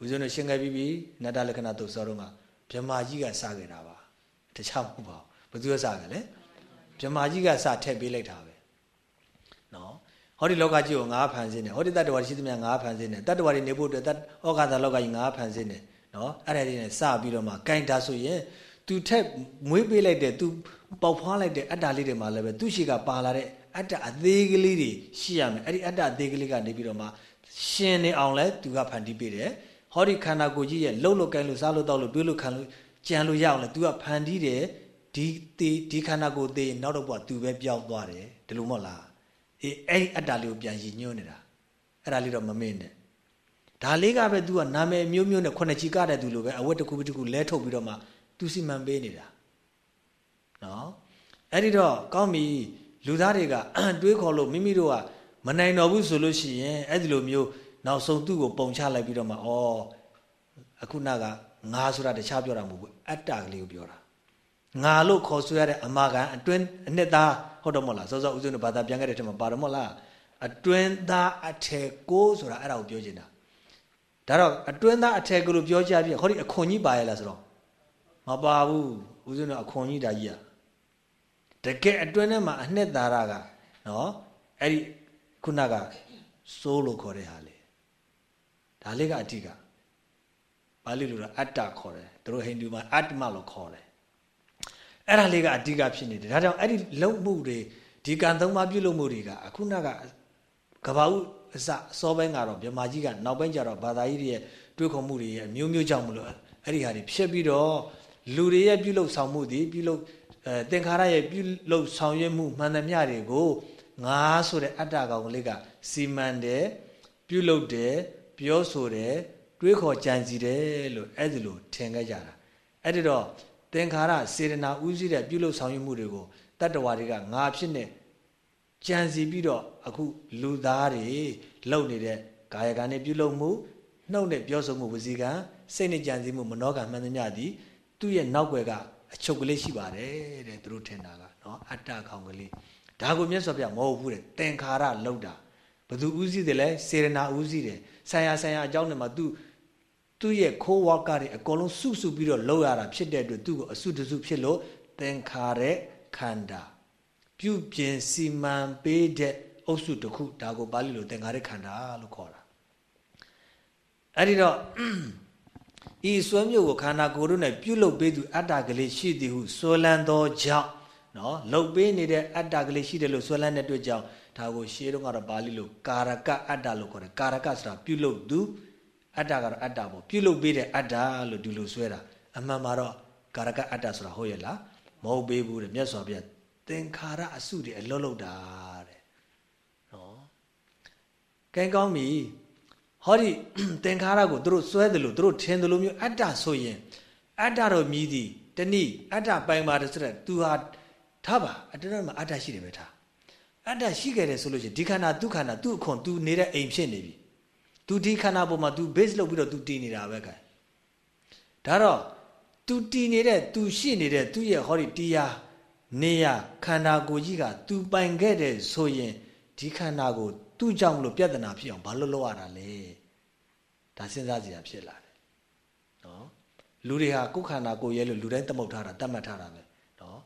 ဦးဇင်းတို့ရှင်းခဲ့ပြီးပြီနတ္တလက္ခဏာသုတ်စောတော့ကဗြဟ္မာကြီးကစခဲ့တာပါတခြားမဟုတ်ပါဘူးဘယ်သူကစခဲ့လဲဗြဟ္မာကြီးကစထည့်ပေးလိုက်တာပဲနော် ဟောဒီလောကကြီးကိုငါးဖန်ဆင်းတယ်ဟောဒီတတ္တဝါရှိသမျှငါးဖန်ဆင်းတယ်တတ္တဝါတွေနေဖို့အတွက်တဩဃာတလောကကြီးငါးဖန်ဆင်းတယ်နော်အဲ့ဒါတွေနဲ့စပြီးတော့မှဂိုင်းတာဆိုရင် तू ထက်မွေးပေးလိုက်တဲ့ तू ပေါက်ဖွားလိုက်တဲ့အတ္တလေးတွေမှာလည်းပဲသူရှိကပါလာတဲ့အတ္တအသေးကလေးတွေရှိရမယ်အဲ့ဒီအတ္တအသေးကလေးကနေပြီးတော့မှရှင်နေအောင်လဲ तू ကဖန်တီးပေးတယ်ဟောဒီခန္ဓာကိုယ်ကြီးရဲ့လှုပ်လို့ကိုင်းလို့စားလို့တောက်လို့တွေးလို့ခံလို့ကြံလို့ရအောင်လဲ तू ကဖန်တီးတယ်ဒီဒီခန္ဓာကိုယ်သေးနောက်တော့ဘုရား तू ပဲပြောင်းသွားတယ်ဒီလိုမဟုတ်လား အေးအဲ့ဒီအတ္တလေးကိုပြန်ရည်ညွှန်းနေတာအဲ့ဒါလေးတော့မမင်းနဲ့ဒါလေးကပဲ तू ကနာမည်မျိုးမျိုးနဲ့ခုနှစ်ချီကတဲ့သူလိုပဲအဝတ်တစ်ခုတစ်ခုလဲထုတ်ပြီးတော့မှ तू စီမံပေးနေတာနော်အဲ့ဒီတော့ကောင်းပြီလူသားတွေကတွေးခေါ်လို့မိမိတို့ကမနိုင်တော့ဘူးဆိုလို့ရှိရင်အဲ့ဒီလိုမျိုးနောက်ဆုံးသူ့ကိုပုံချလိုက်ပြီးတော့မှဩအခုနကငါဆိုတာတခြားပြောတာမဟုတ်ဘူးအတ္တကလေးကိုပြောတာ ငါလို့ခေါ်ဆိုရတဲ့အမာကန်အတွင်းအနှစ်သားဟုတ်တော့မဟုတ်လားစောစောဦးဇင်းတို့ဘာသာပြန်ခဲ့တဲ့ထက်မှာပါတော့မဟုတ်လားအတွင်းသားအထယ်ကိုဆိုတာအဲ့ဒါကိုပြောချင်တာဒါတော့အတွင်းသားအထယ်ကိုလို့ပြောကြပြဟောဒီအခွန်ကြီးပါရလားဆိုတော့မပါဘူးဦးဇင်းတို့အခွန်ကြီးဒါကြီးอ่ะတကယ်အတွင်းထဲမှာအနှစ်သာရကနော်အဲ့ဒီခုနကစိုးလို့ခေါ်တဲ့ဟာလေဒါလေးကအဓိကပါဠိလိုတော့အတ္တခေါ်တယ်သူတို့ဟိန္ဒူမှာအတ္တမလို့ခေါ်တယ် အဲ့ဒါလေးကအဓိကဖြစ်နေတယ်ဒါကြောင့်အဲ့ဒီလုံမှုတွေဒီကံသုံးပါးပြုလုပ်မှုတွေကအခုနကကဘာဦးအစအစောပိုင်းကတော့မြမကြီးကနောက်ပိုင်းကျတော့ဘာသာကြီးတွေရဲ့တွေးခေါ်မှုတွေရဲ့မျိုးမျိုးကြောင့်မလို့အဲ့ဒီဟာတွေဖြစ်ပြီးတော့လူတွေရဲ့ပြုလုပ်ဆောင်မှုတွေပြုလုပ်အဲသင်္ခါရရဲ့ပြုလုပ်ဆောင်ရွက်မှုမှန်သမျှတွေကိုငါဆိုတဲ့အတ္တကောင်လေးကစီမံတယ်ပြုလုပ်တယ်ပြောဆိုတယ်တွေးခေါ်ကြံစီတယ်လို့အဲ့ဒီလိုထင်ခဲ့ကြတာအဲ့ဒီတော့ သင်္ခါရစေတနာဥစည်းတဲ့ပြုလုပ်ဆောင်ရွက်မှုတွေကိုတတ္တဝါတွေကငါဖြစ်နေကြံစီပြီးတော့အခုလူသားတွေလုပ်နေတဲ့ကာယကံနဲ့ပြုလုပ်မှုနှုတ်နဲ့ပြောဆိုမှုဝစီကံစိတ်နဲ့ကြံစည်မှုမနောကံမှန်သမျှသည်သူ့ရဲ့နောက်ွယ်ကအချုပ်ကလေးရှိပါတယ်တဲ့သူတို့ထင်တာကနော်အတ္တခေါင်ကလေးဒါကိုမြတ်စွာဘုရားမဟုတ်ဘူးတဲ့သင်္ခါရလောက်တာဘသူဥစည်းတယ်လဲစေရနာဥစည်းတယ်ဆံရဆံရအကြောင်းနဲ့မှာသူ သူ့ရဲ့ခိုးဝါကတွေအကုန်လုံးစုစုပြီးတော့လောက်ရတာဖြစ်တဲ့အတွက်သူ့ကိုအစုတစုဖြစ်လို့သင်္ခါရခန္ဓာပြုပြင်စီမံပေးတဲ့အုပ်စုတစ်ခုဒါကိုပါဠိလိုသင်္ခါရခန္ဓာလို့ခေါ်တာအဲ့ဒီတော့ဤစွဲမြို့ကိုခန္ဓာကိုယ်တို့နဲ့ပြုလုပ်ပေးသူအတ္တကလေးရှိသည်ဟုစွဲလန်းသောကြောင့်နော်လှုပ်ပေးနေတဲ့အတ္တကလေးရှိတယ်လို့စွဲလန်းတဲ့အတွက်ကြောင့်ဒါကိုရှေးတုန်းကတော့ပါဠိလိုကာရကအတ္တလို့ခေါ်တယ်ကာရကဆိုတာပြုလုပ်သူ အတ္တကတော့အတ္တပေါ့ပြုလုပ်ပေးတဲ့အတ္တလို့ဒီလိုဆွဲတာအမှန်မှာတော့ကာရကအတ္တဆိုတာဟုတ်ရဲ့လားမဟုတ်ပေးဘူးတဲ့မြတ်စွာဘုရားသင်္ခါရအစုတွေအလွတ်လွတ်တာတဲ့နော်ကဲကောင်းပြီဟောဒီသင်္ခါရကိုသူတို့စွဲတယ်လို့သူတို့ထင်တယ်လို့မျိုးအတ္တဆိုရင်အတ္တတော့မြည်သည်တနည်းအတ္တပိုင်ပါတယ်ဆိုတော့ तू ဟာထားပါအတ္တတော့မှာအတ္တရှိတယ်ပဲထားအတ္တရှိခဲ့တယ်ဆိုလို့ရှိရင်ဒီခန္ဓာသူခန္ဓာသူ့အခွန် तू နေတဲ့အိမ်ဖြစ်နေပြီ तू ဒီခန္ဓာပေါ်မှာ तू base လုပ်ပြီးတော့ तू တည်နေတာပဲကဲဒါတော့ तू တည်နေတဲ့ तू ရှိနေတဲ့ तू ရဲ့ဟောဒီတရားနေရခန္ဓာကိုယ်ကြီးက तू ပိုင်ခဲ့တယ်ဆိုရင်ဒီခန္ဓာကိုသူ့ကြောင့်မလို့ပြဿနာဖြစ်အောင်ဘာလို့လုပ်ရတာလဲဒါစဉ်းစားကြရဖြစ်လာတယ်နော်လူတွေဟာကိုယ်ခန္ဓာကိုယ်ရဲ့လို့လူတိုင်းသမုတ်ထားတာတတ်မှတ်ထားတာပဲနော်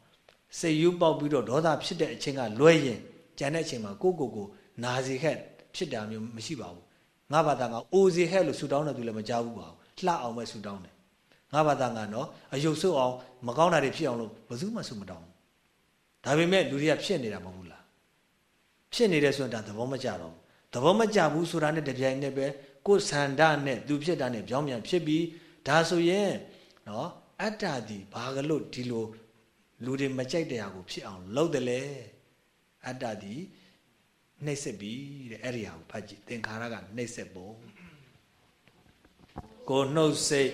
စိတ်ယူပေါက်ပြီးတော့ဒေါသဖြစ်တဲ့အချိန်ကလွဲရင်ကြံတဲ့အချိန်မှာကိုယ့်ကိုယ်ကိုနာစီခက်ဖြစ်တာမျိုးမရှိပါဘူး ငါဘာသာကအိုစီခက်လို့ဆူတောင်းတယ်သူလည်းမကြောက်ဘူးပါဘူးလှအောင်ပဲဆူတောင်းတယ်ငါဘာသာကနော်အယုတ်ဆုပ်အောင်မကောင်းတာတွေဖြစ်အောင်လို့ဘယ်သူမှဆူမတောင်းဘူးဒါပေမဲ့လူတွေကဖြစ်နေတာမဟုတ်ဘူးလားဖြစ်နေတယ်ဆိုရင်ဒါသဘောမကျတော့ဘူးသဘောမကျဘူးဆိုတာနဲ့တပြိုင်နက်ပဲကိုယ်ဆန္ဒနဲ့သူဖြစ်တာနဲ့ပြောင်းပြန်ဖြစ်ပြီးဒါဆိုရင်နော်အတ္တဒီဘာကလို့ဒီလိုလူတွေမကြိုက်တဲ့အရာကိုဖြစ်အောင်လုပ်တယ်လေအတ္တဒီ နှိမ့်ဆက်ပြီတဲ့အဲ့ဒီဟာကိုဖတ်ကြည့်သင်္ခါရကနှိမ့်ဆက်ပုံကိုနှုတ်စိတ်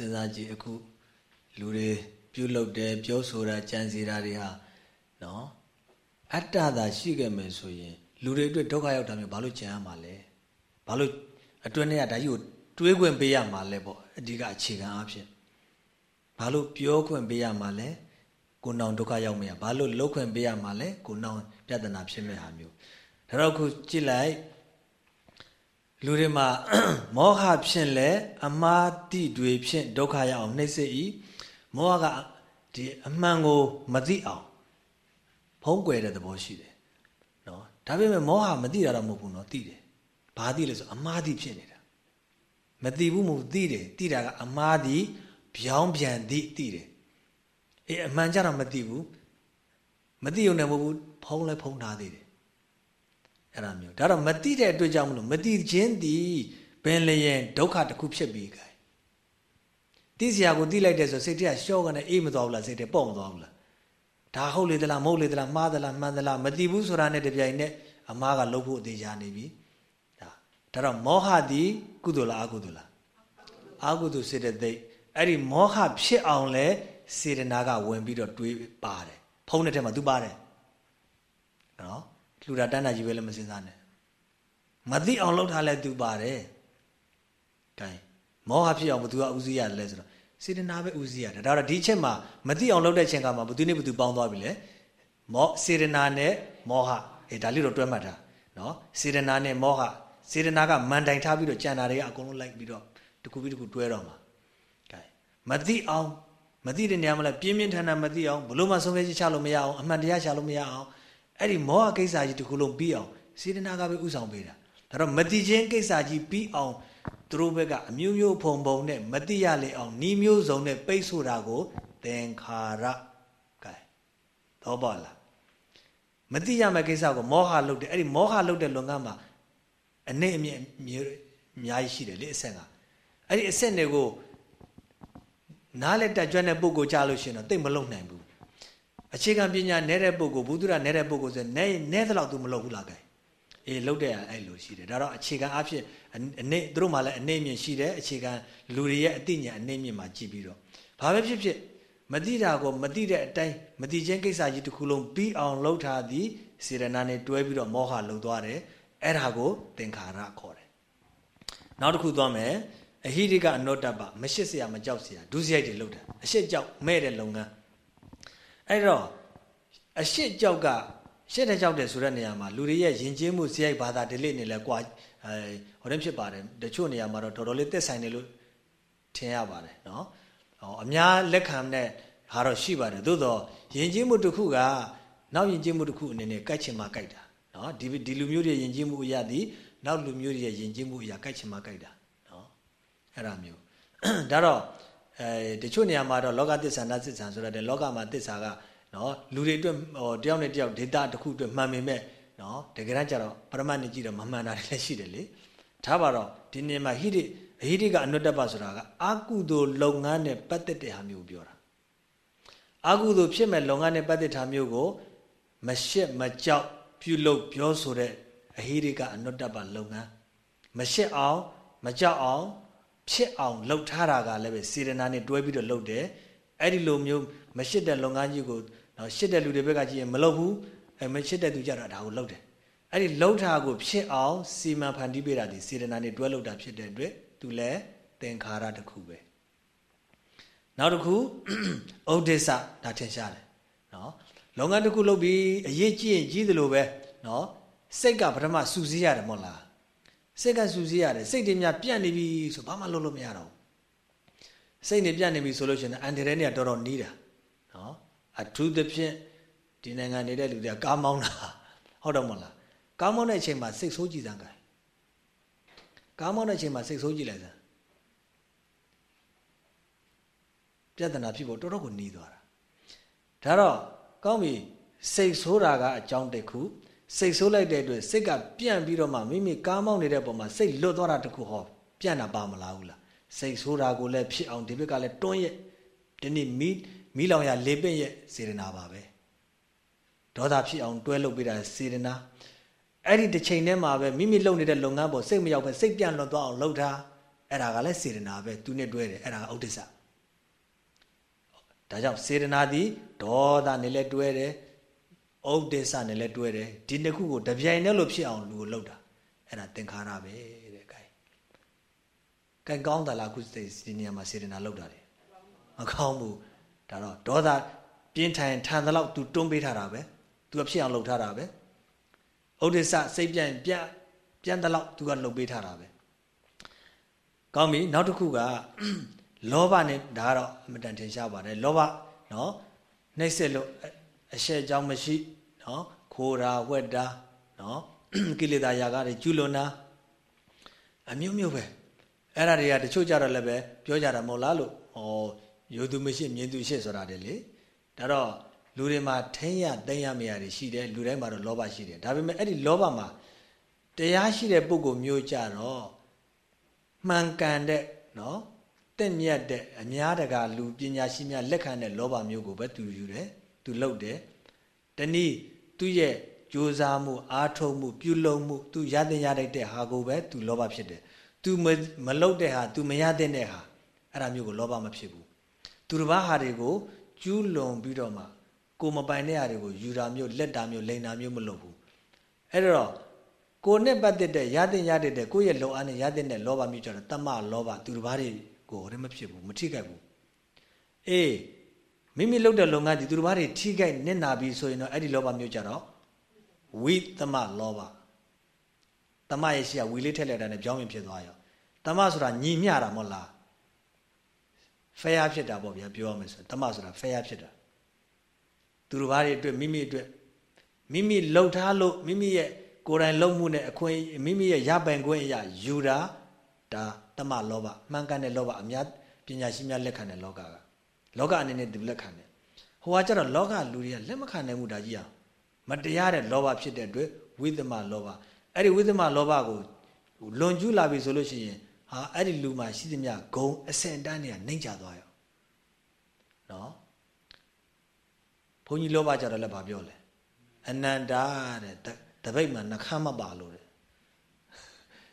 စဉ်းစားကြည့်အခုလူတွေပြုလုပ်တယ်ပြောဆိုတာကြံစီတာတွေဟာနော်အတ္တသာရှိခဲ့မယ်ဆိုရင်လူတွေအတွက်ဒုက္ခရောက်တာမျိုးဘာလို့ကြံရမှာလဲဘာလို့အတွင်းထဲကဒါကြီးကိုတွေးခွင့်ပေးရမှာလဲပေါ့အဓိကအခြေခံအဖြစ်ဘာလို့ပြောခွင့်ပေးရမှာလဲကိုနောင်ဒုက္ခရောက်မရဘာလို့လှုပ်ခွင့်ပေးရမှာလဲကိုနောင်ပြဿနာဖြစ်မဲ့ဟာမျိုးဒါတော့ခုကြည့်လိုက် လူတွေမှာမောဟဖြင့်လဲအမာတိတွေဖြင့်ဒုက္ခရအောင်နှိမ့်စစ်၏မောဟကဒီအမှန်ကိုမသိအောင်ဖုံးကွယ်တဲ့သဘောရှိတယ်နော်ဒါပေမဲ့မောဟမသိတာတော့မဟုတ်ဘူးနော်သိတယ်ဘာသိလဲဆိုအမာတိဖြစ်နေတာမသိဘူးမဟုတ်သိတယ်သိတာကအမာတိပြောင်းပြန်သိသိတယ်အေးအမှန်ကြတော့မသိဘူးမသိုံနဲ့မဟုတ်ဘူးဖုံးလဲဖုံးထားသေးတယ် အဲ့ဒါမျိုးဒါတော့မသိတဲ့အတွက်ကြောင့်မလို့မသိခြင်းသည်ပင်လျင်ဒုက္ခတစ်ခုဖြစ်ပြီးခိုင်သိစရာကိုသိလိုက်တဲ့ဆိုစိတ်ထဲကရှော့ကနေအေးမသွားဘူးလားစိတ်ထဲပေါ့မသွားဘူးလားဒါဟုတ်လေသလားမဟုတ်လေသလားမှားသလားမှန်သလားမသိဘူးဆိုတာနဲ့တပြိုင်နက်အမားကလှုပ်ဖို့အသေးချာနေပြီဒါဒါတော့မောဟသည်ကုသိုလ်လားအကုသိုလ်လားအကုသိုလ်စေတသိက်အဲ့ဒီမောဟဖြစ်အောင်လဲစေတနာကဝင်ပြီးတော့တွေးပါတယ်ဖုံးတဲ့ထဲမှာ तू ပါတယ်နော် လူတာတန်းတာကြီးပဲလည်းမစင်စားနဲ့မသိအောင်လုပ်ထားလဲ तू ပါတယ်ကဲမောဟဖြစ်အောင်ဘသူကဥစည်းရတယ်လဲဆိုတော့စေတနာပဲဥစည်းရတယ်ဒါတော့ဒီချက်မှာမသိအောင်လုပ်တဲ့ချိန်ကမှာဘသူနဲ့ဘသူပေါင်းသွားပြီလေမောစေတနာနဲ့မောဟအေးဒါလေးတော့တွဲမှတ်တာနော်စေတနာနဲ့မောဟစေတနာကမန်တိုင်ထားပြီးတော့ကြံတာတွေကအကုန်လုံးလိုက်ပြီးတော့တခုပြီးတခုတွဲတော့မှာကဲမသိအောင်မသိတဲ့နေရာမှာလည်းပြင်းပြင်းထန်ထန်မသိအောင်ဘလို့မှဆုံးဖြတ်ချက်ချလို့မရအောင်အမှန်တရားရှာလို့မရအောင် အဲ့ဒီမောဟကိစ္စကြီးတခုလုံးပြီးအောင်စေတနာကပဲဥဆောင်ပေးတာဒါတော့မတိချင်းကိစ္စကြီးပြီးအောင်သူတို့ဘက်ကအမျိုးမျိုးဖုံဖုံနဲ့မတိရလေအောင်ဤမျိုးစုံနဲ့ပိတ်ဆိုတာကို သင်္ခါရကဲတော့ပါလားမတိရမယ့်ကိစ္စကိုမောဟလုတ်တယ်အဲ့ဒီမောဟလုတ်တဲ့လွန်ကမှာအနည်းအမြင့်အများကြီးရှိတယ်လေအဆက်ကအဲ့ဒီအဆင့်တွေကိုနားလက်တက်ကြွတဲ့ပုဂ္ဂိုလ်ကြားလို့ရှိရင်တော့တိတ်မလုံနိုင်ဘူး အခြေခံပညာနဲတဲ့ပုဂ္ဂိုလ်ဘုသူရနဲတဲ့ပုဂ္ဂိုလ်ဆိုနဲနဲသလောက်သူမလုပ်ဘူးလားကဲအေးလုပ်တဲ့အဲ့လိုရှိတယ်ဒါတော့အခြေခံအဖြစ်အနေသူတို့မှလည်းအနေမြင်ရှိတယ်အခြေခံလူတွေရဲ့အသိဉာဏ်အနေမြင်မှာကြည့်ပြီးတော့ဘာပဲဖြစ်ဖြစ်မတိတာကိုမတိတဲ့အတိုင်းမတိခြင်းကိစ္စကြီးတစ်ခုလုံးပြီးအောင်လုပ်ထားသည်စေရနာနဲ့တွဲပြီးတော့မောဟလုံသွားတယ်အဲ့ဒါကိုသင်္ခါရခေါ်တယ်နောက်တစ်ခုသွားမယ်အဟိရိကအနောတ္တပမရှိစရာမကြောက်စရာဒုစရိုက်တွေလုပ်တာအရှက်ကြောက်မဲ့တဲ့လုပ်ငန်း အဲ့တော့အရှစ်ကြောက်ကရှစ်တဲ့ကြောက်တယ်ဆိုတဲ့နေရာမှာလူတွေရဲ့ယဉ်ကျေးမှုစရိုက်ဘာသာဒလိနေလဲကွာအဲဟိုတည်းဖြစ်ပါတယ်တချို့နေရာမှာတော့တော်တော်လေးသက်ဆိုင်တယ်လို့ထင်ရပါတယ်နော်ဟောအများလက်ခံတဲ့ဟာတော့ရှိပါတယ်သို့တော့ယဉ်ကျေးမှုတစ်ခုကနောက်ယဉ်ကျေးမှုတစ်ခုအနေနဲ့ကြိုက်ချင်မှကြိုက်တာနော်ဒီဒီလူမျိုးတွေယဉ်ကျေးမှုအရာဒီနောက်လူမျိုးတွေရဲ့ယဉ်ကျေးမှုအရာကြိုက်ချင်မှကြိုက်တာနော်အဲ့ဒါမျိုးဒါတော့ အဲတချို့နေရာမှာတော့လောကသစ္စာနတ်သစ္စာဆိုတဲ့လောကမှာသစ္စာကနော်လူတွေအတွက်ဟိုတယောက်နဲ့တယောက်ဒေတာတစ်ခုအတွက်မှန်ပေမဲ့နော်တကယ်တမ်းကျတော့ပရမတ်နဲ့ကြည့်တော့မမှန်တာတွေလည်းရှိတယ်လေထားပါတော့ဒီနေမှာဟိတိအဟိတိကအနုတ္တပဆိုတာကအာကုသိုလ်လုပ်ငန်းနဲ့ပတ်သက်တဲ့ဟာမျိုးပြောတာအာကုသိုလ်ဖြစ်မဲ့လုပ်ငန်းနဲ့ပတ်သက်တာမျိုးကိုမရှက်မကြောက်ပြုလုပ်ပြောဆိုတဲ့အဟိတိကအနုတ္တပလုပ်ငန်းမရှက်အောင် မကြောက်အောင် ဖြစ်အောင်လှုပ်ထားတာကလည်းပဲစေရနာနဲ့တွဲပြီးတော့လှုပ်တယ်အဲ့ဒီလိုမျိုးမရှစ်တဲ့လုပ်ငန်းကြီးကိုနော်ရှစ်တဲ့လူတွေဘက်ကကြည့်ရင်မလုပ်ဘူးအဲမရှစ်တဲ့သူကြတော့ဒါကိုလှုပ်တယ်အဲ့ဒီလှုပ်ထားကိုဖြစ်အောင်စီမံဖန်တီးပေးတာဒီစေရနာနဲ့တွဲလှုပ်တာဖြစ်တဲ့အတွက်သူလည်းသင်္ခါရတစ်ခုပဲနောက်တစ်ခုဥဒိစ္စဒါထင်ရှားတယ်နော်လုပ်ငန်းတစ်ခုလုပ်ပြီးအရေးကြီးရင်ကြီးသလိုပဲနော်စိတ်ကပထမစူးစီးရတယ်မဟုတ်လား စိတ်ကစူးစီးရတယ်စိတ်တွေများပြန့်နေပြီဆိုဘာမှလုပ်လို့မရတော့စိတ်နေပြန့်နေပြီဆိုလို့ရှိရင်အန်တရဲเนี่ยတော်တော်နီးတာနော်အထူးသဖြင့်ဒီနိုင်ငံနေတဲ့လူတွေကကားမောင်းတာဟုတ်တော့မဟုတ်လားကားမောင်းတဲ့အချိန်မှာစိတ်ဆိုးကြည့်စမ်းကြကားမောင်းတဲ့အချိန်မှာစိတ်ဆိုးကြည့်လိုက်စမ်းပြဿနာဖြစ်ဖို့တော်တော်ကိုနီးသွားတာဒါတော့ကောင်းပြီစိတ်ဆိုးတာကအကြောင်းတစ်ခု စိတ်ဆိုးလိုက်တဲ့အတွက်စိတ်ကပြန့်ပြီးတော့မှမိမိကားမောင်းနေတဲ့ပုံမှာစိတ်လွတ်သွားတာတစ်ခုဟောပြန့်တာပါမလားဘူးလားစိတ်ဆိုးတာကိုလည်းဖြစ်အောင်ဒီဘက်ကလည်းတွန်းရဲ့ဒီနေ့မီးမီးလောင်ရလေပင့်ရဲ့စေရနာပါပဲဒေါသဖြစ်အောင်တွဲလုပ်ပေးတာစေရနာအဲ့ဒီတစ်ချိန်တည်းမှာပဲမိမိလုပ်နေတဲ့လုပ်ငန်းပေါ်စိတ်မရောက်ပဲစိတ်ပြန့်လွတ်သွားအောင်လုပ်တာအဲ့ဒါကလည်းစေရနာပဲသူနဲ့တွဲတယ်အဲ့ဒါကဥဒိစ္စဒါကြောင့်စေရနာသည်ဒေါသနဲ့လည်းတွဲတယ် ဥဒိစ္စနဲ့လည်းတွဲတယ်ဒီနှစ်ခုကိုတပြိုင်တည်းလို့ဖြစ်အောင်လူကိုလုပ်တာအဲ့ဒါသင်္ခါရပဲတဲ့ကဲကဲကောင်းတာလားခုဒီနေရာမှာစေရနာလုပ်တာလေမကောင်းဘူးဒါတော့ဒေါသပြင်းထန်ထန်သလောက် तू တွန်းပေးထားတာပဲ तू ကဖြစ်အောင်လုပ်ထားတာပဲဥဒိစ္စစိတ်ပြန့်ပြန့်ပြန့်သလောက် तू ကလုပ်ပေးထားတာပဲကောင်းပြီနောက်တစ်ခုကလောဘနဲ့ဒါကတော့အမတန်ထင်ရှားပါတယ်လောဘနော်နှိမ့်ဆက်လို့ အရှက်ကြောင့်မရှိနော်ခိုးတာဝက်တာနော်ကိလေသာယာကတွေကျူးလွန်တာအမျိုးမျိုးပဲအဲ့ဒါတွေကတချို့ကြတော့လည်းပဲပြောကြတာမဟုတ်လားလို့ဟောယူသူမရှိမြင်သူရှိဆိုတာတယ်လေဒါတော့လူတွေမှာထင်းရသိမ့်ရမရတွေရှိတယ်လူတိုင်းမှာတော့လောဘရှိတယ်ဒါပေမဲ့အဲ့ဒီလောဘမှာတရားရှိတဲ့ပုဂ္ဂိုလ်မျိုးကြတော့မှန်ကန်တဲ့နော်တင့်မြတ်တဲ့အများတကာလူပညာရှိများလက်ခံတဲ့လောဘမျိုးကိုပဲသူယူတယ် သူလှုပ်တယ်တနည်းသူ့ရဲ့ကြိုးစားမှုအားထုတ်မှုပြုလုပ်မှုသူရတဲ့ရတဲ့ဟာကိုပဲသူလောဘဖြစ်တယ်သူမလှုပ်တဲ့ဟာသူမရတဲ့ဟာအဲ့ဒါမျိုးကိုလောဘမဖြစ်ဘူးသူတစ်ပါးဟာတွေကိုကျူးလွန်ပြီးတော့မှကိုမပိုင်တဲ့ဟာတွေကိုယူတာမျိုးလက်တာမျိုးလိန်တာမျိုးမလုပ်ဘူးအဲ့တော့ကိုနဲ့ပတ်သက်တဲ့ရတဲ့ရတဲ့ကိုယ့်ရဲ့လုံအားနဲ့ရတဲ့နဲ့လောဘမျိုးကြတော့တမလောဘသူတစ်ပါးတွေကိုလည်းမဖြစ်ဘူးမထိခိုက်ဘူးအေး မိမိလုပ်တဲ့လုပ်ငန်းဒီသူတစ်ပါးတွေထိခိုက်နစ်နာပြီဆိုရင်တော့အဲ့ဒီလောဘမျိုးကြတော့ဝိသမလောဘတမရဲ့ရှိကဝီလေးထက်လိုက်တာနဲ့ကြောင်းရင်ဖြစ်သွားရောတမဆိုတာညီမျှတာမဟုတ်လား fair ဖြစ်တာပေါ့ဗျာပြောရမယ်ဆိုတမဆိုတာ fair ဖြစ်တာသူတို့ဘာတွေအတွက်မိမိအတွက်မိမိလှုပ်ထားလို့မိမိရဲ့ကိုယ်တိုင်လှုပ်မှုနဲ့အခွင့်မိမိရဲ့ရပိုင်ခွင့်အရာယူတာဒါတမလောဘမှန်ကန်တဲ့လောဘအများပညာရှိများလက်ခံတဲ့လောကက လောကအနေနဲ့သူလက်ခံတယ်ဟိုကကျတော့လောကလူတွေကလက်မခံနိုင်ဘူးဒါကြီးအောင်မတရားတဲ့လောဘဖြစ်တဲ့အတွက်ဝိသမလောဘအဲ့ဒီဝိသမလောဘကိုလွန်ကျူးလာပြီဆိုလို့ရှိရင်ဟာအဲ့ဒီလူမှာရှိသမျှဂုံအစင်တန်းတွေကနှိမ့်ချသွားရောနော်ဘုန်းကြီးလောဘကြတော့လည်းဗာပြောလဲအနန္တာတဲ့တပိတ်မှာနှခမ်းမပါလို့တဲ့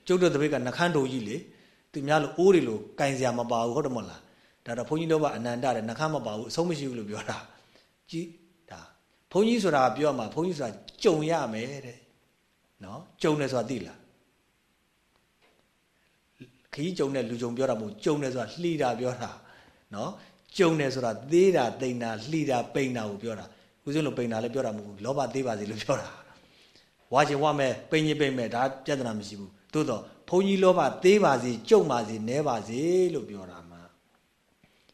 ကျုပ်တို့တပိတ်ကနှခမ်းတူကြီးလေသူများလို့အိုးတွေလို့ကင်စရာမပါဘူးဟုတ်တယ်မဟုတ်လား ဒါတော့ဘုန်းကြီးလောဘအနန္တတဲ့နှခမ်းမပါဘူးအဆုံးမရှိဘူးလို့ပြောတာကြည်ဒါဘုန်းကြီးဆိုတာပြောမှာဘုန်းကြီးဆိုတာကြုံရမယ်တဲ့နော်ကြုံတယ်ဆိုတာသိလားခကြီးကြုံတဲ့လူကြုံပြောတာမဟုတ်ကြုံတယ်ဆိုတာလှီတာပြောတာနော်ကြုံတယ်ဆိုတာသေးတာတိမ်တာလှီတာပိန်တာကိုပြောတာဦးဇင်းလိုပိန်တာလည်းပြောတာမဟုတ်ဘူးလောဘသေးပါစေလို့ပြောတာဝါချင်ဝါမယ်ပိန်ရင်ပိန်မယ်ဒါပြဿနာမရှိဘူးသို့တော့ဘုန်းကြီးလောဘသေးပါစေကြုံပါစေနဲပါစေလို့ပြောတာမှာ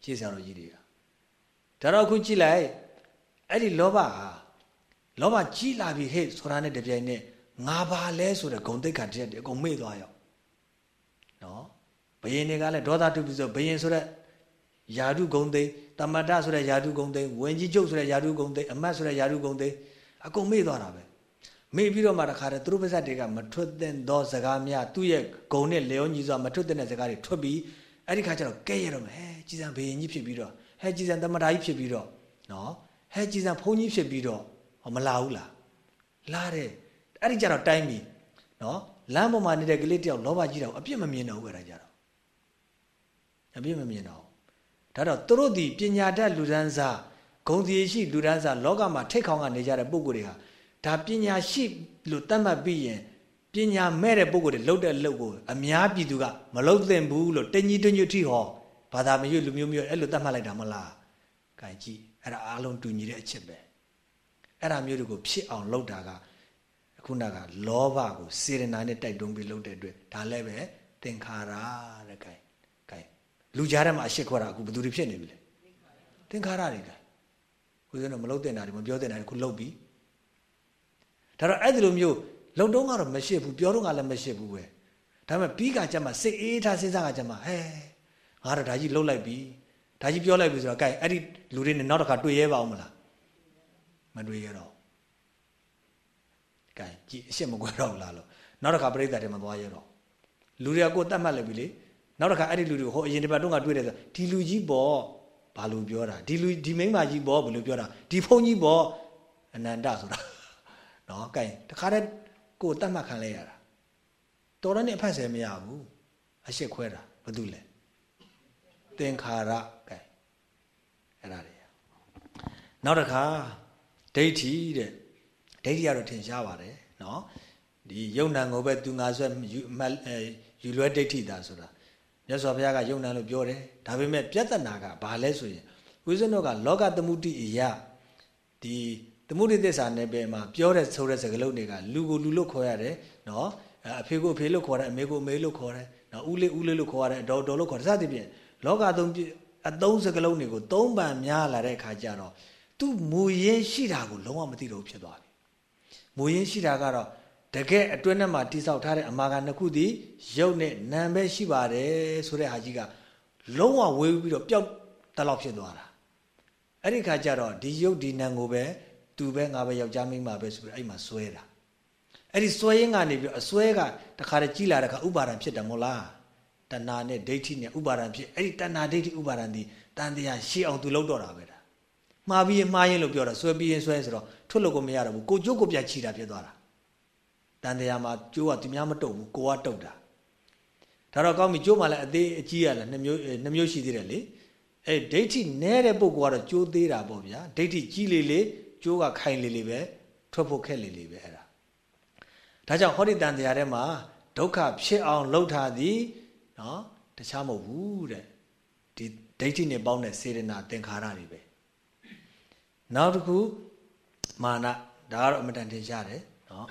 ရှေ့ဆရာတော်ကြီးတွေကဒါတော့အခုကြည့်လိုက်အဲ့ဒီလောဘဟာလောဘကြီးလာပြီဟဲ့ဆိုတာနဲ့တပြိုင်နက်ငါပါလဲဆိုတဲ့ဂုံတိတ်ခါတည်းအကုန်မေ့သွားရောနော်ဘယင်တွေကလည်းဒေါသတုပြီဆိုဘယင်ဆိုတဲ့ယာတုဂုံသိတမတဆိုတဲ့ယာတုဂုံသိဝင်ကြီးကျုပ်ဆိုတဲ့ယာတုဂုံသိအမတ်ဆိုတဲ့ယာတုဂုံသိအကုန်မေ့သွားတာပဲမေ့ပြီးတော့မှတခါတည်းသူတို့ပါဇက်တွေကမထွက်တဲ့သောစကားများသူ့ရဲ့ဂုံနဲ့လေယောညီစွာမထွက်တဲ့စကားတွေထွက်ပြီး အဲ့ဒီခါကျတော့ကဲရတော့မယ်ဟဲကြည်စံဘယင်ကြီးဖြစ်ပြီးတော့ဟဲကြည်စံတမတာကြီးဖြစ်ပြီးတော့နော်ဟဲကြည်စံဘုန်းကြီးဖြစ်ပြီးတော့ဟောမလာဘူးလားလာတယ်အဲ့ဒီကျတော့တိုင်းပြီနော်လမ်းပေါ်မှာနေတဲ့ကလေးတယောက်လောဘကြီးတော့အပြစ်မမြင်တော့ဘူးအဲ့ဒါကြတော့အပြစ်မမြင်တော့ဒါတော့သူတို့ဒီပညာတတ်လူဒန်းစားဂုံစီရှိလူဒန်းစားလောကမှာထိတ်ခေါင်ကနေကြတဲ့ပုံကိုယ်တွေဟာဒါပညာရှိလို့တတ်မှတ်ပြီးရင် ပညာမဲ့တဲ့ပုံကိုယ်တွေလှုပ်တဲ့လှုပ်ကိုအများပြည်သူကမလှုပ်သင့်ဘူးလို့တညီတညွတ်ထိဟောဘာသာမရွတ်လူမျိုးမျိုးအဲ့လိုတတ်မှတ်လိုက်တာမလား။ကဲကြည့်အဲ့ဒါအားလုံးတူညီတဲ့အချက်ပဲ။အဲ့ဒါမျိုးတွေကိုဖြစ်အောင်လုပ်တာကခုနကလောဘကိုစေရနာနဲ့တိုက်တွန်းပြီးလုပ်တဲ့အတွက်ဒါလည်းပဲသင်္ခါရတဲ့ကဲကဲလူကြားထဲမှာအရှိခွက်တာအခုဘယ်သူတွေဖြစ်နေပြီလဲသင်္ခါရတွေကဦးဇင်းတို့မလုပ်တဲ့နာတွေမပြောတဲ့နာတွေခုလုပ်ပြီဒါတော့အဲ့ဒီလိုမျိုး လုံတုံးကတော့မရှိဘူးပြောတော့ကလည်းမရှိဘူးပဲဒါပေမဲ့ပြီးကကြမှာစိတ်အေးထားစဉ်းစားကကြမှာဟဲငါတော့ဒါကြီးလှုပ်လိုက်ပြီဒါကြီးပြောလိုက်ပြီဆိုတော့ကဲအဲ့ဒီလူတွေနဲ့နောက်တစ်ခါတွေ့ရဲပါအောင်မလားမတွေ့ရတော့ကဲကြည့်အရှက်မကွဲတော့ဘူးလားလို့နောက်တစ်ခါပြိဿတွေမသွားရတော့လူတွေကကိုယ်တတ်မှတ်လိုက်ပြီလေနောက်တစ်ခါအဲ့ဒီလူတွေဟိုအရင်တစ်ပတ်တုန်းကတွေ့တယ်ဆိုဒီလူကြီးပေါ့ဘာလို့ပြောတာဒီလူဒီမိန်းမကြီးပေါ့ဘယ်လိုပြောတာဒီဖုန်းကြီးပေါ့အနန္တဆိုတာနော်ကဲတခါတည်း ကိုယ်တတ်မှတ်ခံလိုက်ရတာတော်တဲ့နဲ့အဖတ်ဆယ်မရဘူးအရှက်ခွဲတာဘာလို့လဲသင်္ခါရကဲအဲ့ဒါတွေနောက်တစ်ခါဒိဋ္ဌိတဲ့ဒိဋ္ဌိကတော့ထင်ရှားပါတယ်နော်ဒီယုံ nant ကိုပဲသူငါဆွဲယူယူလွဲဒိဋ္ဌိတာဆိုတာမြတ်စွာဘုရားကယုံ nant လို့ပြောတယ်ဒါပေမဲ့ပြဿနာကဘာလဲဆိုရင်ဝိဇ္ဇနောကလောကသမုတိအရာဒီ သမုဒိသစ္စာနယ်ပယ်မှာပြောတဲ့ဆိုတဲ့စကားလုံးတွေကလူကိုလူလို့ခေါ်ရတယ်နော်အဖေကိုအဖေလို့ခေါ်တယ်အမေကိုအမေလို့ခေါ်တယ်နော်ဦးလေးဦးလေးလို့ခေါ်ရတယ်ဒေါ်ဒေါ်လို့ခေါ်တယ်စသဖြင့်လောကသုံးအသုံးစကားလုံးတွေကိုသုံးပန်များလာတဲ့အခါကျတော့သူမူရင်းရှိတာကိုလုံးဝမသိတော့ဖြစ်သွားပြီမူရင်းရှိတာကတော့တကယ်အတွင်းထဲမှာတိဆောက်ထားတဲ့အမာကနှစ်ခုသည်ရုပ်နဲ့နာမ်ပဲရှိပါတယ်ဆိုတဲ့ဟာကြီးကလုံးဝဝေးပြီးတော့ပျောက်တလောက်ဖြစ်သွားတာအဲ့ဒီခါကျတော့ဒီရုပ်ဒီနာမ်ကိုပဲ သူပဲငါပဲယောက်ျားမိန်းမပဲဆိုပြီးအဲ့မှာစွဲတာအဲ့ဒီစွဲရင်းကနေပြီးအစွဲကတခါတည်းကြီးလာတဲ့ခါဥပါဒံဖြစ်တယ်မို့လားတဏှာနဲ့ဒိဋ္ဌိနဲ့ဥပါဒံဖြစ်အဲ့ဒီတဏှာဒိဋ္ဌိဥပါဒံဒီတန်တရားရှေ့အောင်သူလောက်တော့တာပဲမှားပြီးရင်မှားရင်လို့ပြောတာဆွဲပြီးရင်ဆွဲဆိုတော့ထွတ်လို့ကိုမရတော့ဘူးကိုကျုပ်ကိုပြချီတာဖြစ်သွားတာတန်တရားမှာကျိုးကသူများမတုတ်ဘူးကိုကတုတ်တာဒါတော့ကောင်းပြီကျိုးမှလည်းအသေးအကြီးရလည်းနှမျိုးနှမျိုးရှိသေးတယ်လေအဲဒိဋ္ဌိနဲတဲ့ပုဂ္ဂိုလ်ကတော့ကျိုးသေးတာပေါ့ဗျာဒိဋ္ဌိကြီးလေလေ ကျိုးကခိုင်လေလေပဲထွက်ဖို့ခက်လေလေပဲအဲ့ဒါဒါကြောင့်ဟောဒီတန်တရားထဲမှာဒုက္ခဖြစ်အောင်လှုပ်ထားသည်နော်တခြားမဟုတ်ဘူးတဲ့ဒီဒိဋ္ဌိနဲ့ပေါင်းတဲ့စေတနာသင်္ခါရတွေပဲနောက်တစ်ခုမာနဒါကတော့အမတန်ထင်ရှားတယ်နော်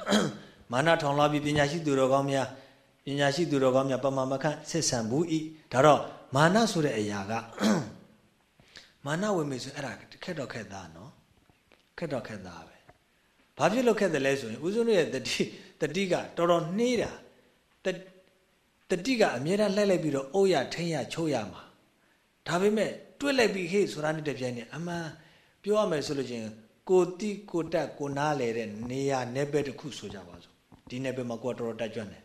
မာနထောင်လာပြီးပညာရှိသူတော်ကောင်းများပညာရှိသူတော်ကောင်းများပမာမခန့်ဆက်ဆံဘူးဤဒါတော့မာနဆိုတဲ့အရာကမာနဝင်ပြီဆိုအဲ့ဒါခက်တော့ခက်သားနော် ခက်တော့ခက်သားပဲဘာဖြစ်လို့ခက်တယ်လဲဆိုရင်ဦးဇုံရဲ့တတိတတိကတော်တော်နှေးတာတတိကအမြဲတမ်းလှည့်လိုက်ပြီးတော့အုတ်ရထိန်ရချိုးရမှာဒါပေမဲ့တွက်လိုက်ပြီးဟေ့ဆိုတာနဲ့တပြိုင်နက်အမှန်ပြောရမယ်ဆိုလို့ချင်းကိုတိကိုတက်ကိုနားလေတဲ့နေရာနယ်ပယ်တစ်ခုဆိုကြပါစို့ဒီနယ်ပယ်မှာကိုကတော်တော်တက်ကြွတယ်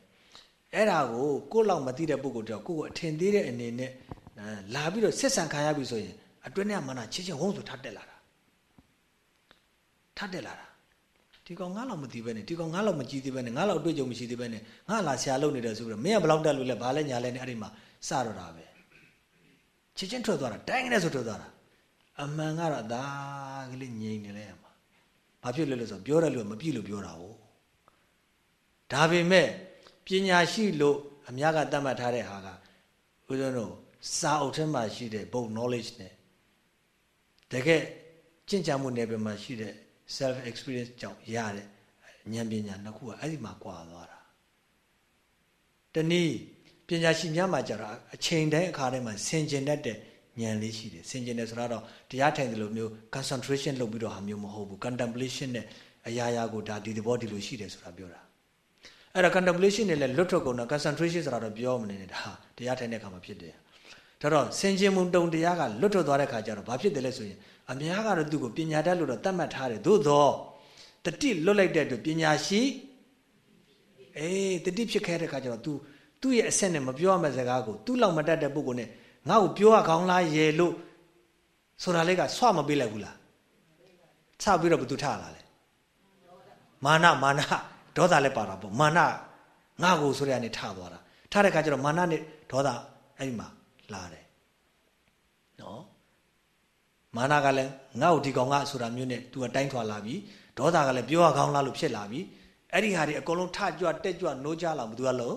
အဲ့ဒါကိုကိုလောက်မသိတဲ့ပုဂ္ဂိုလ်တယောက်ကိုကိုအထင်သေးတဲ့အနေနဲ့လာပြီးတော့ဆက်ဆံခံရပြီဆိုရင်အတွင်းထဲမှာနာချစ်ချင်းဝုန်းဆိုထတက်လာတာ ထတက်လာတာဒီကောင်ငါလောက်မသိပဲနဲ့ဒီကောင်ငါလောက်မကြည့်သေးပဲနဲ့ငါလောက်တွေ့ကြုံမရှိသေးပဲနဲ့ငါလာဆရာလုပ်နေတယ်ဆိုပြီးတော့မင်းကဘလောက်တက်လို့လဲဘာလဲညာလဲနဲ့အဲ့ဒီမှာစတော့တာပဲချစ်ချင်းထွက်သွားတာတိုင်းနဲ့ဆိုထွက်သွားတာအမှန်ကတော့ဒါကလေးငြိမ်နေလဲရမှာဘာဖြစ်လဲလို့ဆိုပြောတယ်လို့မပြည့်လို့ပြောတာ哦ဒါပေမဲ့ပညာရှိလို့အများကတတ်မှတ်ထားတဲ့ဟာကဦးဇင်းတို့စာအုပ်ထဲမှာရှိတဲ့ဘုံ knowledge နဲ့တကယ်ကျင့်ကြံမှုနယ်ပယ်မှာရှိတဲ့ self experience ကြောင့်ရတဲ့ဉာဏ်ပညာနှစ်ခုကအဲ့ဒီမှာကွာသွားတာတနည်းပညာရှိများမှာကြတော့အချိန်တိုင်းအခါတိုင်းမှာဆင်ကျင်တတ်တဲ့ဉာဏ်လေးရှိတယ်ဆင်ကျင်တယ်ဆိုတော့တရားထိုင်တယ်လို့မျိုး concentration လုပ်ပြီးတော့ဟာမျိုးမဟုတ်ဘူး contemplation နဲ့အရာရာကိုဒါဒီသဘောဒီလိုရှိတယ်ဆိုတာပြောတာအဲ့ဒါ contemplation နဲ့လည်းလွတ်ထွက်ကုန်တာ concentration ဆိုတာတော့ပြောမနေနဲ့ဒါတရားထိုင်တဲ့အခါမှာဖြစ်တယ်ဒါတော့ဆင်ခြင်မှုတုံတရားကလွတ်ထွက်သွားတဲ့ခါကျတော့ဘာဖြစ်တယ်လဲဆိုရင် အများကတော့သူ့ကိုပညာတတ်လို့တော့တတ်မှတ်ထားတယ်သို့တော့တတိလွတ်လိုက်တဲ့အတွက်ပညာရှိအေးတတိဖြစ်ခဲ့တဲ့ခါကျတော့ तू သူ့ရဲ့အဆက်နဲ့မပြောရမယ့်စကားကိုသူ့လောက်မတတ်တဲ့ပုဂ္ဂိုလ်နဲ့ငါ့ကိုပြောရကောင်းလားရေလို့ဆိုတာလေးကဆွမပေးလိုက်ဘူးလားချပြီးတော့ဘသူထလာလဲမာနမာနဒေါသလည်းပါတာပေါ့မာနငါ့ကိုဆိုရကနေထသွားတာထတဲ့ခါကျတော့မာနနဲ့ဒေါသအဲ့ဒီမှာလာတယ်နော် မာနကလည်းငါ့ကိုဒီကောင်ကဆိုတာမျိုးနဲ့ तू အတိုင်းထွာလာပြီဒေါသကလည်းပြောရကောင်းလားလို့ဖြစ်လာပြီအဲ့ဒီဟာတွေအကုန်လုံးထကြွတက်ကြွနိုးကြလာမှ तू ကလို့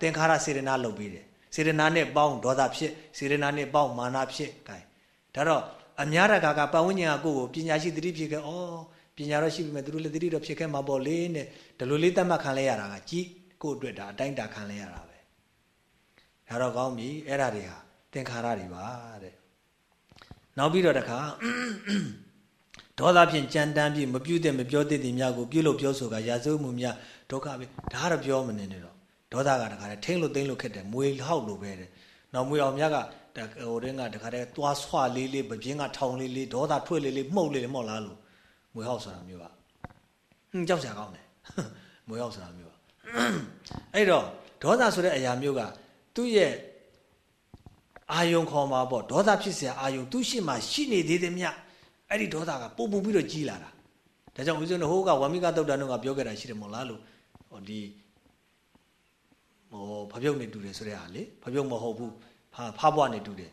သင်္ခါရစေတနာလုပ်ပြီးတယ်စေတနာနဲ့ပေါင်းဒေါသဖြစ်စေတနာနဲ့ပေါင်းမာနဖြစ်ကဲဒါတော့အများတကာကပတ်ဝန်းကျင်ကကိုယ့်ကိုပညာရှိသတိဖြစ်ခဲ့ဩပညာတော့ရှိပြီမဲ့သူတို့လည်းသတိတော့ဖြစ်ခဲ့မှာပေါ့လေနဲ့ဒီလိုလေးတတ်မှတ်ခံလဲရတာကကြီးကိုယ့်အတွက်ဒါအတိုင်းတာခံလဲရတာပဲဒါတော့ကောင်းပြီအဲ့ဒါတွေဟာသင်္ခါရတွေပါတဲ့ နောက်ပြီးတော့တခါဒေါသဖြင့်ကြံတန်းပြီးမပြုတ်တဲ့မပြောတဲ့တင်များကိုပြုတ်လို့ပြောဆိုကရာဇဝမှုများဒုက္ခပဲဒါကတော့ပြောမနေနဲ့တော့ဒေါသကတခါတည်းထိမ့်လို့သိမ့်လို့ခက်တယ်မွေဟောက်လို့ပဲတဲ့နောက်မွေအောင်မြတ်ကဟိုတင်းကတခါတည်းသွားဆွလေးလေးပပြင်းကထောင်လေးလေးဒေါသထွေးလေးလေးမှုတ်လေးလေးမော့လားလို့မွေဟောက်ဆိုတာမျိုးကဟင်းကြောက်စရာကောင်းတယ်မွေဟောက်ဆိုတာမျိုးကအဲ့တော့ဒေါသဆိုတဲ့အရာမျိုးကသူ့ရဲ့ အာယုံခေါ်မှာပေါ့ဒေါသဖြစ်เสียအာယုံသူ့ရှိမှရှိနေသေးတယ်မြအဲ့ဒီဒေါသကပုံပူပြီးတော့ကြီးလာတာဒါကြောင့်ဦးဇင်းတို့ဟိုကဝမ်မိကတုတ်တန်တို့ကပြောခဲ့တာရှိတယ်မို့လားလို့ဟိုဒီဟိုဖပြုတ်နေတူတယ်ဆိုတဲ့ဟာလေဖပြုတ်မဟုတ်ဘူးဖာဖားပွားနေတူတယ်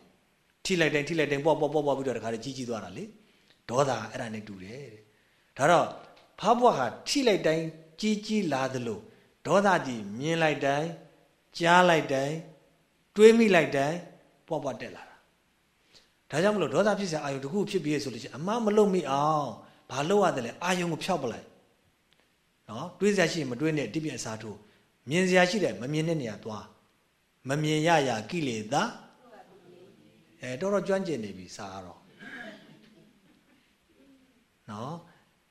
ထိလိုက်တိုင်းထိလိုက်တိုင်းပွားပွားပွားပွားပြီးတော့တခါတည်းကြီးကြီးသွားတာလေဒေါသအဲ့ဒါနဲ့တူတယ်တဲ့ဒါတော့ဖားပွားဟာထိလိုက်တိုင်းကြီးကြီးလာသလိုဒေါသကြီးမြင်လိုက်တိုင်းကြားလိုက်တိုင်းတွေးမိလိုက်တိုင်း ပွားပွားတက်လာတာဒါကြောင့်မလို့ဒေါသဖြစ်စရာအာယုံတစ်ခုဖြစ်ပြီးဆိုလို့ရှိရင်အမှားမလုပ်မိအောင်ဘာလုပ်ရတယ်လဲအာယုံကိုဖျောက်ပလိုက်နော်တွေးစရာရှိရင်မတွေးနဲ့တိပြအစားထိုးမြင်စရာရှိတယ်မမြင်တဲ့နေရာသွားမမြင်ရရာကိလေသာအဲတော်တော်ကျွမ်းကျင်နေပြီစာကတော့နော်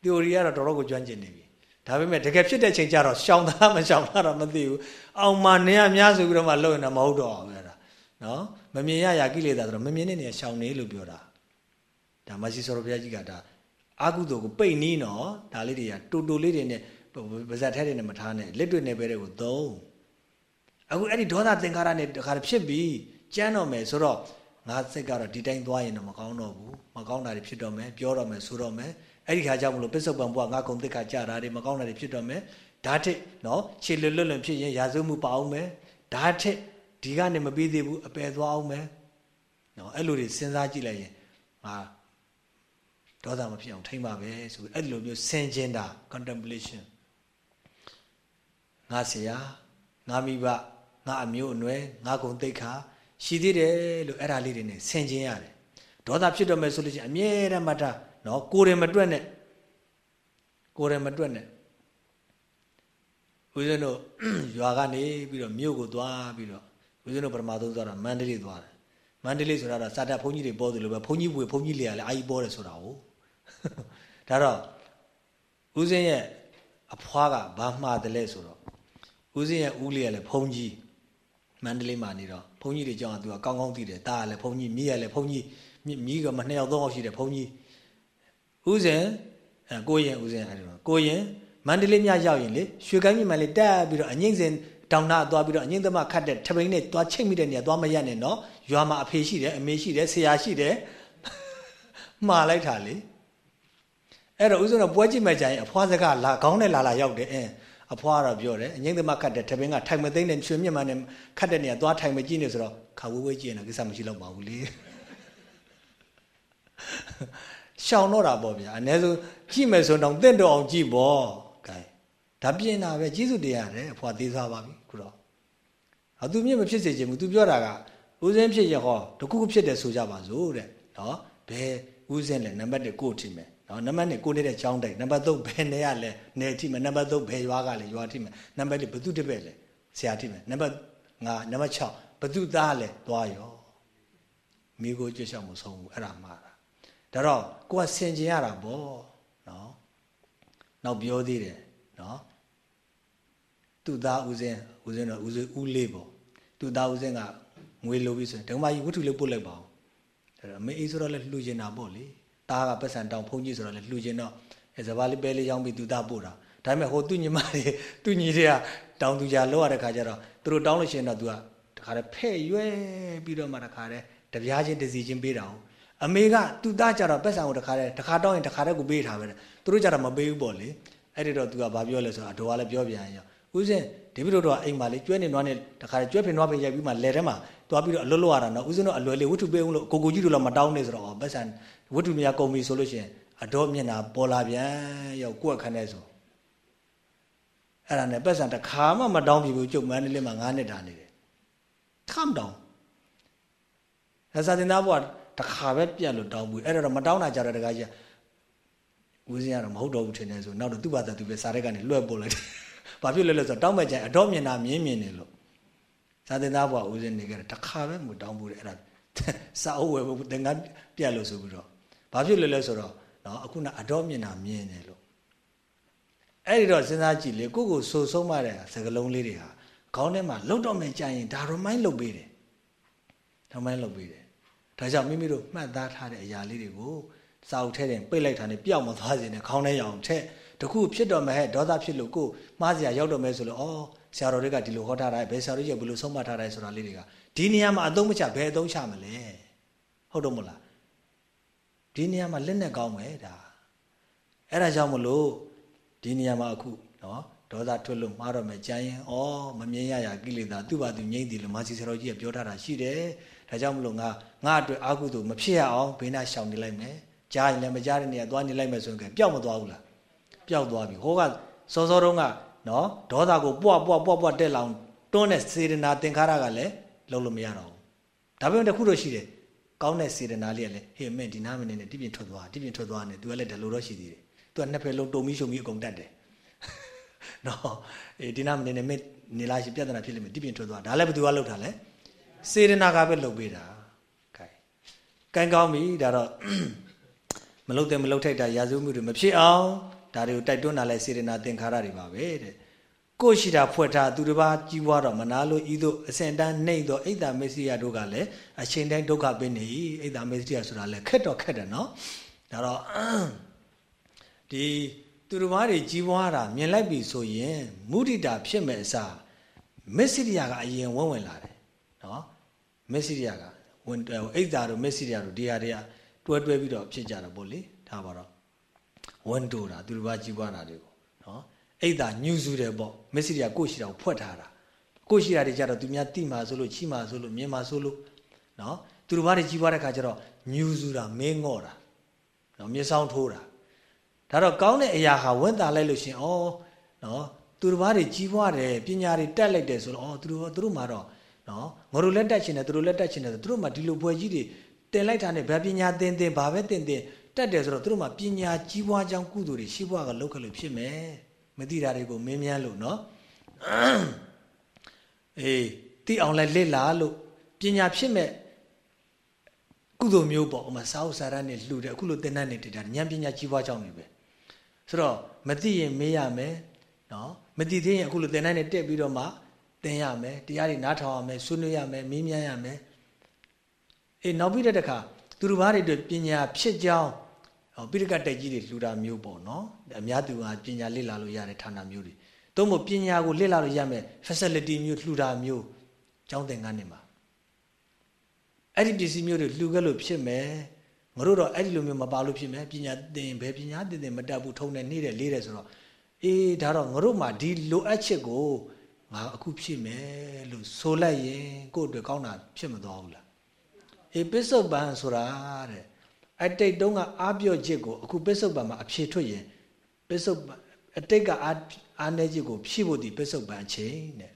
theory ကတော့တော်တော်ကိုကျွမ်းကျင်နေပြီဒါပေမဲ့တကယ်ဖြစ်တဲ့ချိန်ကျတော့ရှောင်သားမရှောင်သားတော့မသိဘူးအောင်မနေရများဆိုပြီးတော့မှလုပ်ရင်တော့မဟုတ်တော့ဘူးအဲ့ဒါ နော်မမြင်ရရာကိလေသာဆိုတော့မမြင်တဲ့နေရာရှောင်နေလို့ပြောတာဒါမဆီစောရဘုရားကြီးကဒါအာကုသိုလ်ကိုပိတ်နီးနော်ဒါလေးတွေကတူတူလေးတွေနဲ့ဗဇတ်ထဲတွေနဲ့မထားနဲ့လက်တွေ့နဲ့ပဲတွေကိုသုံးအခုအဲ့ဒီဒေါသသင်္ခါရနဲ့တခါဖြစ်ပြီးကြမ်းတော့မယ်ဆိုတော့ငါစိတ်ကတော့ဒီတိုင်းသွားရင်တော့မကောင်းတော့ဘူးမကောင်းတာတွေဖြစ်တော့မယ်ပြောတော့မယ်ဆိုတော့မယ်အဲ့ဒီခါကြောင့်မလို့ပစ္စုပန်ဘုရားငါကုံတိတ်ခါကြတာတွေမကောင်းတာတွေဖြစ်တော့မယ်ဓာတ်ထစ်နော်ခြေလွတ်လွတ်လွတ်ဖြစ်ရင်ရာဇဝမှုပါအောင်မယ်ဓာတ်ထစ် ဒီကနေမပြီးသေးဘူးအပယ်သွားအောင်မယ်နော်အဲ့လိုတွေစဉ်းစားကြည့်လိုက်ရင်ငါဒေါသမဖြစ်အောင်ထိမ့်ပါပဲဆိုပြီးအဲ့လိုမျိုးဆင်ခြင်တာ contemplation ငါဆရာငါမိဘငါအမျိုးအနွယ်ငါကုံတိတ်ခါရှိသေးတယ်လို့အဲ့ဒါလေးတွေနဲ့ဆင်ခြင်ရတယ်ဒေါသဖြစ်တော့မယ်ဆိုလို့ချင်းအမြဲတမ်းမှတ်တာနော်ကိုယ်ရင်မတွက်နဲ့ကိုယ်ရင်မတွက်နဲ့ဦးဇင်းတို့ရွာကနေပြီးတော့မြို့ကိုသွားပြီးတော့ ဦးဇင်းတို့ပထမဆုံးသွားတာမန္တလေးသွားတယ်မန္တလေးဆိုတာတော့စာတတ်ဘုန်းကြီးတွေပေါ်သလိုပဲဘုန်းကြီးပွေဘုန်းကြီးလေကလည်းအာကြီးပေါ်တယ်ဆိုတာဟုတ်ဒါတော့ဦးဇင်းရဲ့အဖွားကဘာမှားတယ်လဲဆိုတော့ဦးဇင်းရဲ့ဦးလေးကလည်းဘုန်းကြီးမန္တလေးမှာနေတော့ဘုန်းကြီးတွေကြောင့်သူကကောင်းကောင်းသိတယ်တားကလည်းဘုန်းကြီးမိရလည်းဘုန်းကြီးမိကမနှစ်ယောက်သုံးယောက်ရှိတယ်ဘုန်းကြီးဦးဇင်းအဲကိုရင်ဦးဇင်းအဲဒီတော့ကိုရင်မန္တလေးမြရောက်ရင်လေရွှေကိုင်းမြမလေးတက်ပြီးတော့အငိမ့်စင် တောင်နာသွားပြီးတော့အငိမ့်သမခတ်တဲ့ထပိန်နဲ့သွားချိတ်မိတဲ့နေရာသွားမရနဲ့နော်ရွာမှာအဖေရှိတယ်အမေရှိတယ်ဆရာရှိတယ်မှားလိုက်တာလေအဲ့တော့ဦးဇင်းတော့ပွဲကြည့်မဲ့ကြရင်အဖွားစကားလာခေါင်းနဲ့လာလာရောက်တယ်အင်းအဖွားကတော့ပြောတယ်အငိမ့်သမခတ်တဲ့ထပိန်ကထိုင်မသိမ့်တဲ့ရွှေမြမနဲ့ခတ်တဲ့နေရာသွားထိုင်မကြည့်နေဆိုတော့ခါဝဲဝဲကြည့်ရင်တော့ကိစ္စမရှိတော့ပါဘူးလေရှောင်တော့တာပေါ့ဗျာအ ਨੇ ဆိုကြည့်မယ်ဆိုတော့တင့်တော့အောင်ကြည့်ပေါ့ဂိုင်း ဒါပြင်တာပဲကျေးဇူးတရားတယ်အဖွာသေးစားပါပြီခုတော့အသူမြင့်မဖြစ်စေချင်ဘူးသူပြောတာကဦးစင်းဖြစ်ရဟောတခုခုဖြစ်တယ်ဆိုကြပါစို့တဲ့နော်ဘယ်ဦးစင်းလဲနံပါတ်1ကိုထိမယ်နော်နံပါတ်2ကိုနေတဲ့ချောင်းတိုက်နံပါတ်3ဘယ်နေရလဲနေထိမယ်နံပါတ်3ဘယ်ရွာကလဲရွာထိမယ်နံပါတ်4ဘသူတပည့်လဲဆရာထိမယ်နံပါတ်5နံပါတ်6ဘသူသားလဲသွားရောမိကိုကြွချောက်မဆုံးဘူးအဲ့ဒါမှားတာဒါတော့ကိုကဆင်ကျင်ရတာပေါ့နော်နောက်ပြောသေးတယ် နော်သူ့သားဦးစင်းဦးစင်းတော့ဦးစင်းဦးလေးပေါ့သူ့သားဦးစင်းကငွေလိုပြီဆိုရင်ဒုံမကြီးဝတ္ထုလေးပို့လိုက်ပါဦးဒါတော့အမေအေးဆိုတော့လည်းလှူကျင်တာပေါ့လေသားကပတ်စံတောင်ဖုန်ကြီးဆိုတော့လည်းလှူကျင်တော့အဲစဘာလေးပဲလေးရောင်းပြီးသူ့သားပို့တာဒါပေမဲ့ဟိုသူ့ညီမတွေသူ့ညီတွေကတောင်သူကြလောက်ရတဲ့ခါကျတော့သူတို့တောင်းလို့ရှိရင်တော့ तू ကတခါတည်းဖဲ့ရွဲပြီးတော့မှတခါတည်းတပြားချင်းတစီချင်းပေးတာဟုတ်အမေကသူ့သားကြတော့ပတ်စံကိုတခါတည်းတခါတောင်းရင်တခါတည်းကိုပေးထားပဲသူတို့ကြတော့မပေးဘူးပေါ့လေ အဲ့ဒီတော့ तू ကဘာပြောလဲဆိုတော့အတော်ကလည်းပြောပြန်ရောဦးစင်ဒီပြိတို့တော့အိမ်မှာလေကျွဲနေနွားနေတခါကျွဲဖင်နွားဖင်ရိုက်ပြီးမှလဲထဲမှာသွားပြီးတော့အလွတ်လွတ်ရတာနော်ဦးစင်တို့အလွယ်လေးဝတ္ထုပေးအောင်လို့ကိုကိုကြီးတို့လည်းမတောင်းနေဆိုတော့ပတ်စံဝတ္ထုများကုန်ပြီဆိုလို့ရှိရင်အတော်မျက်နှာပေါ်လာပြန်ရောက်ကိုယ့်အခန်းထဲဆိုအဲ့ဒါနဲ့ပတ်စံတခါမှမတောင်းပြီဘူးကျုပ်မန်းလေးမှာ9နှစ်တာနေတယ်ထမ်းတောင်းဒါစာတင်သားဘုရားတခါပဲပြတ်လို့တောင်းဘူးအဲ့တော့မတောင်းတာကြတော့တခါကြီး ဦးစင်းကတော့မဟုတ်တော့ဘူးထင်တယ်ဆိုနောက်တော့သူ့ဘာသာသူပဲစာရက်ကနေလွှဲပို့လိုက်တယ်ဘာဖြစ်လဲလဲဆိုတော့တောင်းမဲ့ကြအတော့မြင်တာမြင်မြင်နေလို့စာတင်သားဘုရားဦးစင်းနေကြတယ်တခါပဲမတောင်းဘူးတဲ့အဲ့ဒါစာအုပ်ဝယ်ဖို့တင်ကန်းပြတ်လို့ဆိုပြီးတော့ဘာဖြစ်လဲလဲဆိုတော့နော်အခုနအတော့မြင်တာမြင်နေလို့အဲ့ဒီတော့စဉ်းစားကြည့်လေကိုကိုဆိုဆုံးမတဲ့စကလုံးလေးတွေဟာခေါင်းထဲမှာလှုပ်တော့မယ်ကြာရင်ဒါရမိုင်းလှုပ်ပေးတယ်ဒါမိုင်းလှုပ်ပေးတယ်ဒါကြောင့်မိမိတို့မှတ်သားထားတဲ့အရာလေးတွေကို စာအုပ်ထဲတင်ပိတ်လိုက်တာနဲ့ပျောက်မသွားစေနဲ့ခေါင်းထဲရအောင်ထက်တခုဖြစ်တော့မယ်ဟဲ့ဒေါသဖြစ်လို့ကိုမှားစရာရောက်တော့မယ်ဆိုလို့ဩဆရာတော်တွေကဒီလိုဟောထားတာဘယ်ဆရာတို့ရဲ့ဘယ်လိုဆုံးမထားတယ်ဆိုတာလေးတွေကဒီနေရာမှာအသုံးမချဘယ်အသုံးချမလဲဟုတ်တော့မလားဒီနေရာမှာလက်နဲ့ကောင်းမယ်ဒါအဲ့ဒါကြောင့်မလို့ဒီနေရာမှာအခုနော်ဒေါသထွက်လို့မှားတော့မယ်ကြမ်းရင်ဩမမြင်ရရကိလေသာသူ့ဘာသူငြိမ့်တယ်လို့မာစီဆရာတော်ကြီးကပြောထားတာရှိတယ်ဒါကြောင့်မလို့ငါငါအတွက်အာဟုသူမဖြစ်ရအောင်ဘေးနာရှောင်နေလိုက်မယ် ကြားရင်လည်းမကြားတဲ့နေရာသွားနေလိုက်မယ်ဆိုရင်ပျောက်မသွားဘူးလားပျောက်သွားပြီဟိုကစောစောတုန်းကနော်ဒေါသကိုပွားပွားပွားပွားတက်လောင်တွန်းတဲ့စေတနာသင်္ခါရကလည်းလုံးလို့မရတော့ဘူးဒါပေမဲ့တခုတော့ရှိတယ်ကောင်းတဲ့စေတနာလေးကလည်းဟေ့မင်းဒီနားမနေနဲ့တိပြင်ထွက်သွားတိပြင်ထွက်သွားနေသူကလည်းဒါလိုတော့ရှိသေးတယ်သူကနှစ်ဖက်လုံးတုံပြီးရှုံပြီးအကုန်တက်တယ်နော်အေးဒီနားမနေနဲ့မင်းနေလာရှိပြဿနာဖြစ်လိမ့်မယ်တိပြင်ထွက်သွားဒါလည်းဘယ်သူကလုပ်တာလဲစေတနာကပဲလုပ်ပေးတာကဲကံကောင်းပြီဒါတော့ မလုတ်တဲ့မလုတ်ထိုက်တာရာဇဝမှုတွေမဖြစ်အောင်ဒါတွေကိုတိုက်တွန်းတာလဲစေတနာသင်္ခါရတွေပါပဲတဲ့ကိုရှိတာဖွက်ထားသူတစ်ပါးကြီးပွားတော့မနာလို့ဤသို့အစင်တန်းနှိမ့်တော့အိတ်တာမေစီယာတို့ကလည်းအချိန်တိုင်းဒုက္ခပင်းနေအိတ်တာမေစီယာဆိုတာလည်းခက်တော့ခက်တယ်နော်ဒါတော့ဒီသူတစ်ပါးတွေကြီးပွားတာမြင်လိုက်ပြီဆိုရင်မုဒိတာဖြစ်မဲ့အစားမေစီယာကအရင်ဝန်းဝင်လာတယ်နော်မေစီယာကဝင်အိတ်တာတို့မေစီယာတို့ဒီဟာတွေက တွဲတွဲပြီးတော့ဖြစ်ကြတာပေါ့လေဒါပါတော့ဝန်တိုတာသူတစ်ပါးကြီးပွားတာတွေကိုနော်အိတ်သာညှူးစုတယ်ပေါ့မစ္စရိယကိုရှိတာကိုဖွက်ထားတာကိုရှိတာတွေကြတော့သူများတိမာဆိုလို့ချိမာဆိုလို့မြင်မာဆိုလို့နော်သူတစ်ပါးတွေကြီးပွားတဲ့ခါကျတော့ညှူးစုတာမင်းငော့တာနော်မြေဆောင်ထိုးတာဒါတော့ကောင်းတဲ့အရာဟာဝန်တာလိုက်လို့ရှင်ဩနော်သူတစ်ပါးတွေကြီးပွားတယ်ပညာတွေတက်လိုက်တယ်ဆိုတော့ဩသူတို့သူတို့မှာတော့နော်ငါတို့လက်တက်ချင်တယ်သူတို့လက်တက်ချင်တယ်သူတို့မှဒီလိုဘွယ်ကြီးတွေ တင်လိုက်တာနဲ့ဗာပညာသင်သင်ဘာပဲသင်သင်တက်တယ်ဆိုတော့သူတို့မှပညာကြီးပွားကြောင်းကုသိုလ်တွေရှိဘွားကလောက်ခလို့ဖြစ်မယ်မသိတာတွေကိုမင်းမြန်းလို့နော်အေးသိအောင်လဲလစ်လာလို့ပညာဖြစ်မဲ့ကုသိုလ်မျိုးပေါ့ဥမာစာဥစာရနဲ့လှူတယ်အခုလိုသင်တတ်နေတည်တာဉာဏ်ပညာကြီးပွားကြောင်းနေပဲဆိုတော့မသိရင်မေးရမယ်နော်မသိသေးရင်အခုလိုသင်တတ်နေတက်ပြီးတော့မှသင်ရမယ်တရားတွေနားထောင်ရမယ်ဆွေးနွေးရမယ်မေးမြန်းရမယ် အေးနောက်ပြီးတဲ့တခါသူတို့ဘာတွေအတွက်ပညာဖြစ်ကြောင်းပိဋကတက်ကြီးတွေလှူတာမျိုးပေါ့နော်အများသူကပညာလေ့လာလို့ရတဲ့ဌာနမျိုးတွေသို့မဟုတ်ပညာကိုလေ့လာလို့ရမယ် facility မျိုးလှူတာမျိုးကျောင်းသင်ခန်းတွေမှာအဲ့ဒီပစ္စည်းမျိုးတွေလှူခဲ့လို့ဖြစ်မယ်ငါတို့တော့အဲ့ဒီလိုမျိုးမပါလို့ဖြစ်မယ်ပညာသင်ဘယ်ပညာသင်သင်မတတ်ဘူးထုံနေနေတယ်လေးတယ်ဆိုတော့အေးဒါတော့ငါတို့မှာဒီလိုအပ်ချက်ကိုငါအခုဖြစ်မယ်လို့ဆိုလိုက်ရင်ကိုယ့်အတွက်ကောင်းတာဖြစ်မသွားဘူးလား အေးပစ္စုပန်ဆိုတာတဲ့အတိတ်တုန်းကအာပြော့ချက်ကိုအခုပစ္စုပန်မှာအဖြေထွက်ရင်ပစ္စုပန်အတိတ်ကအာအာနေချက်ကိုဖြည့်ဖို့ဒီပစ္စုပန်အချိန်တဲ့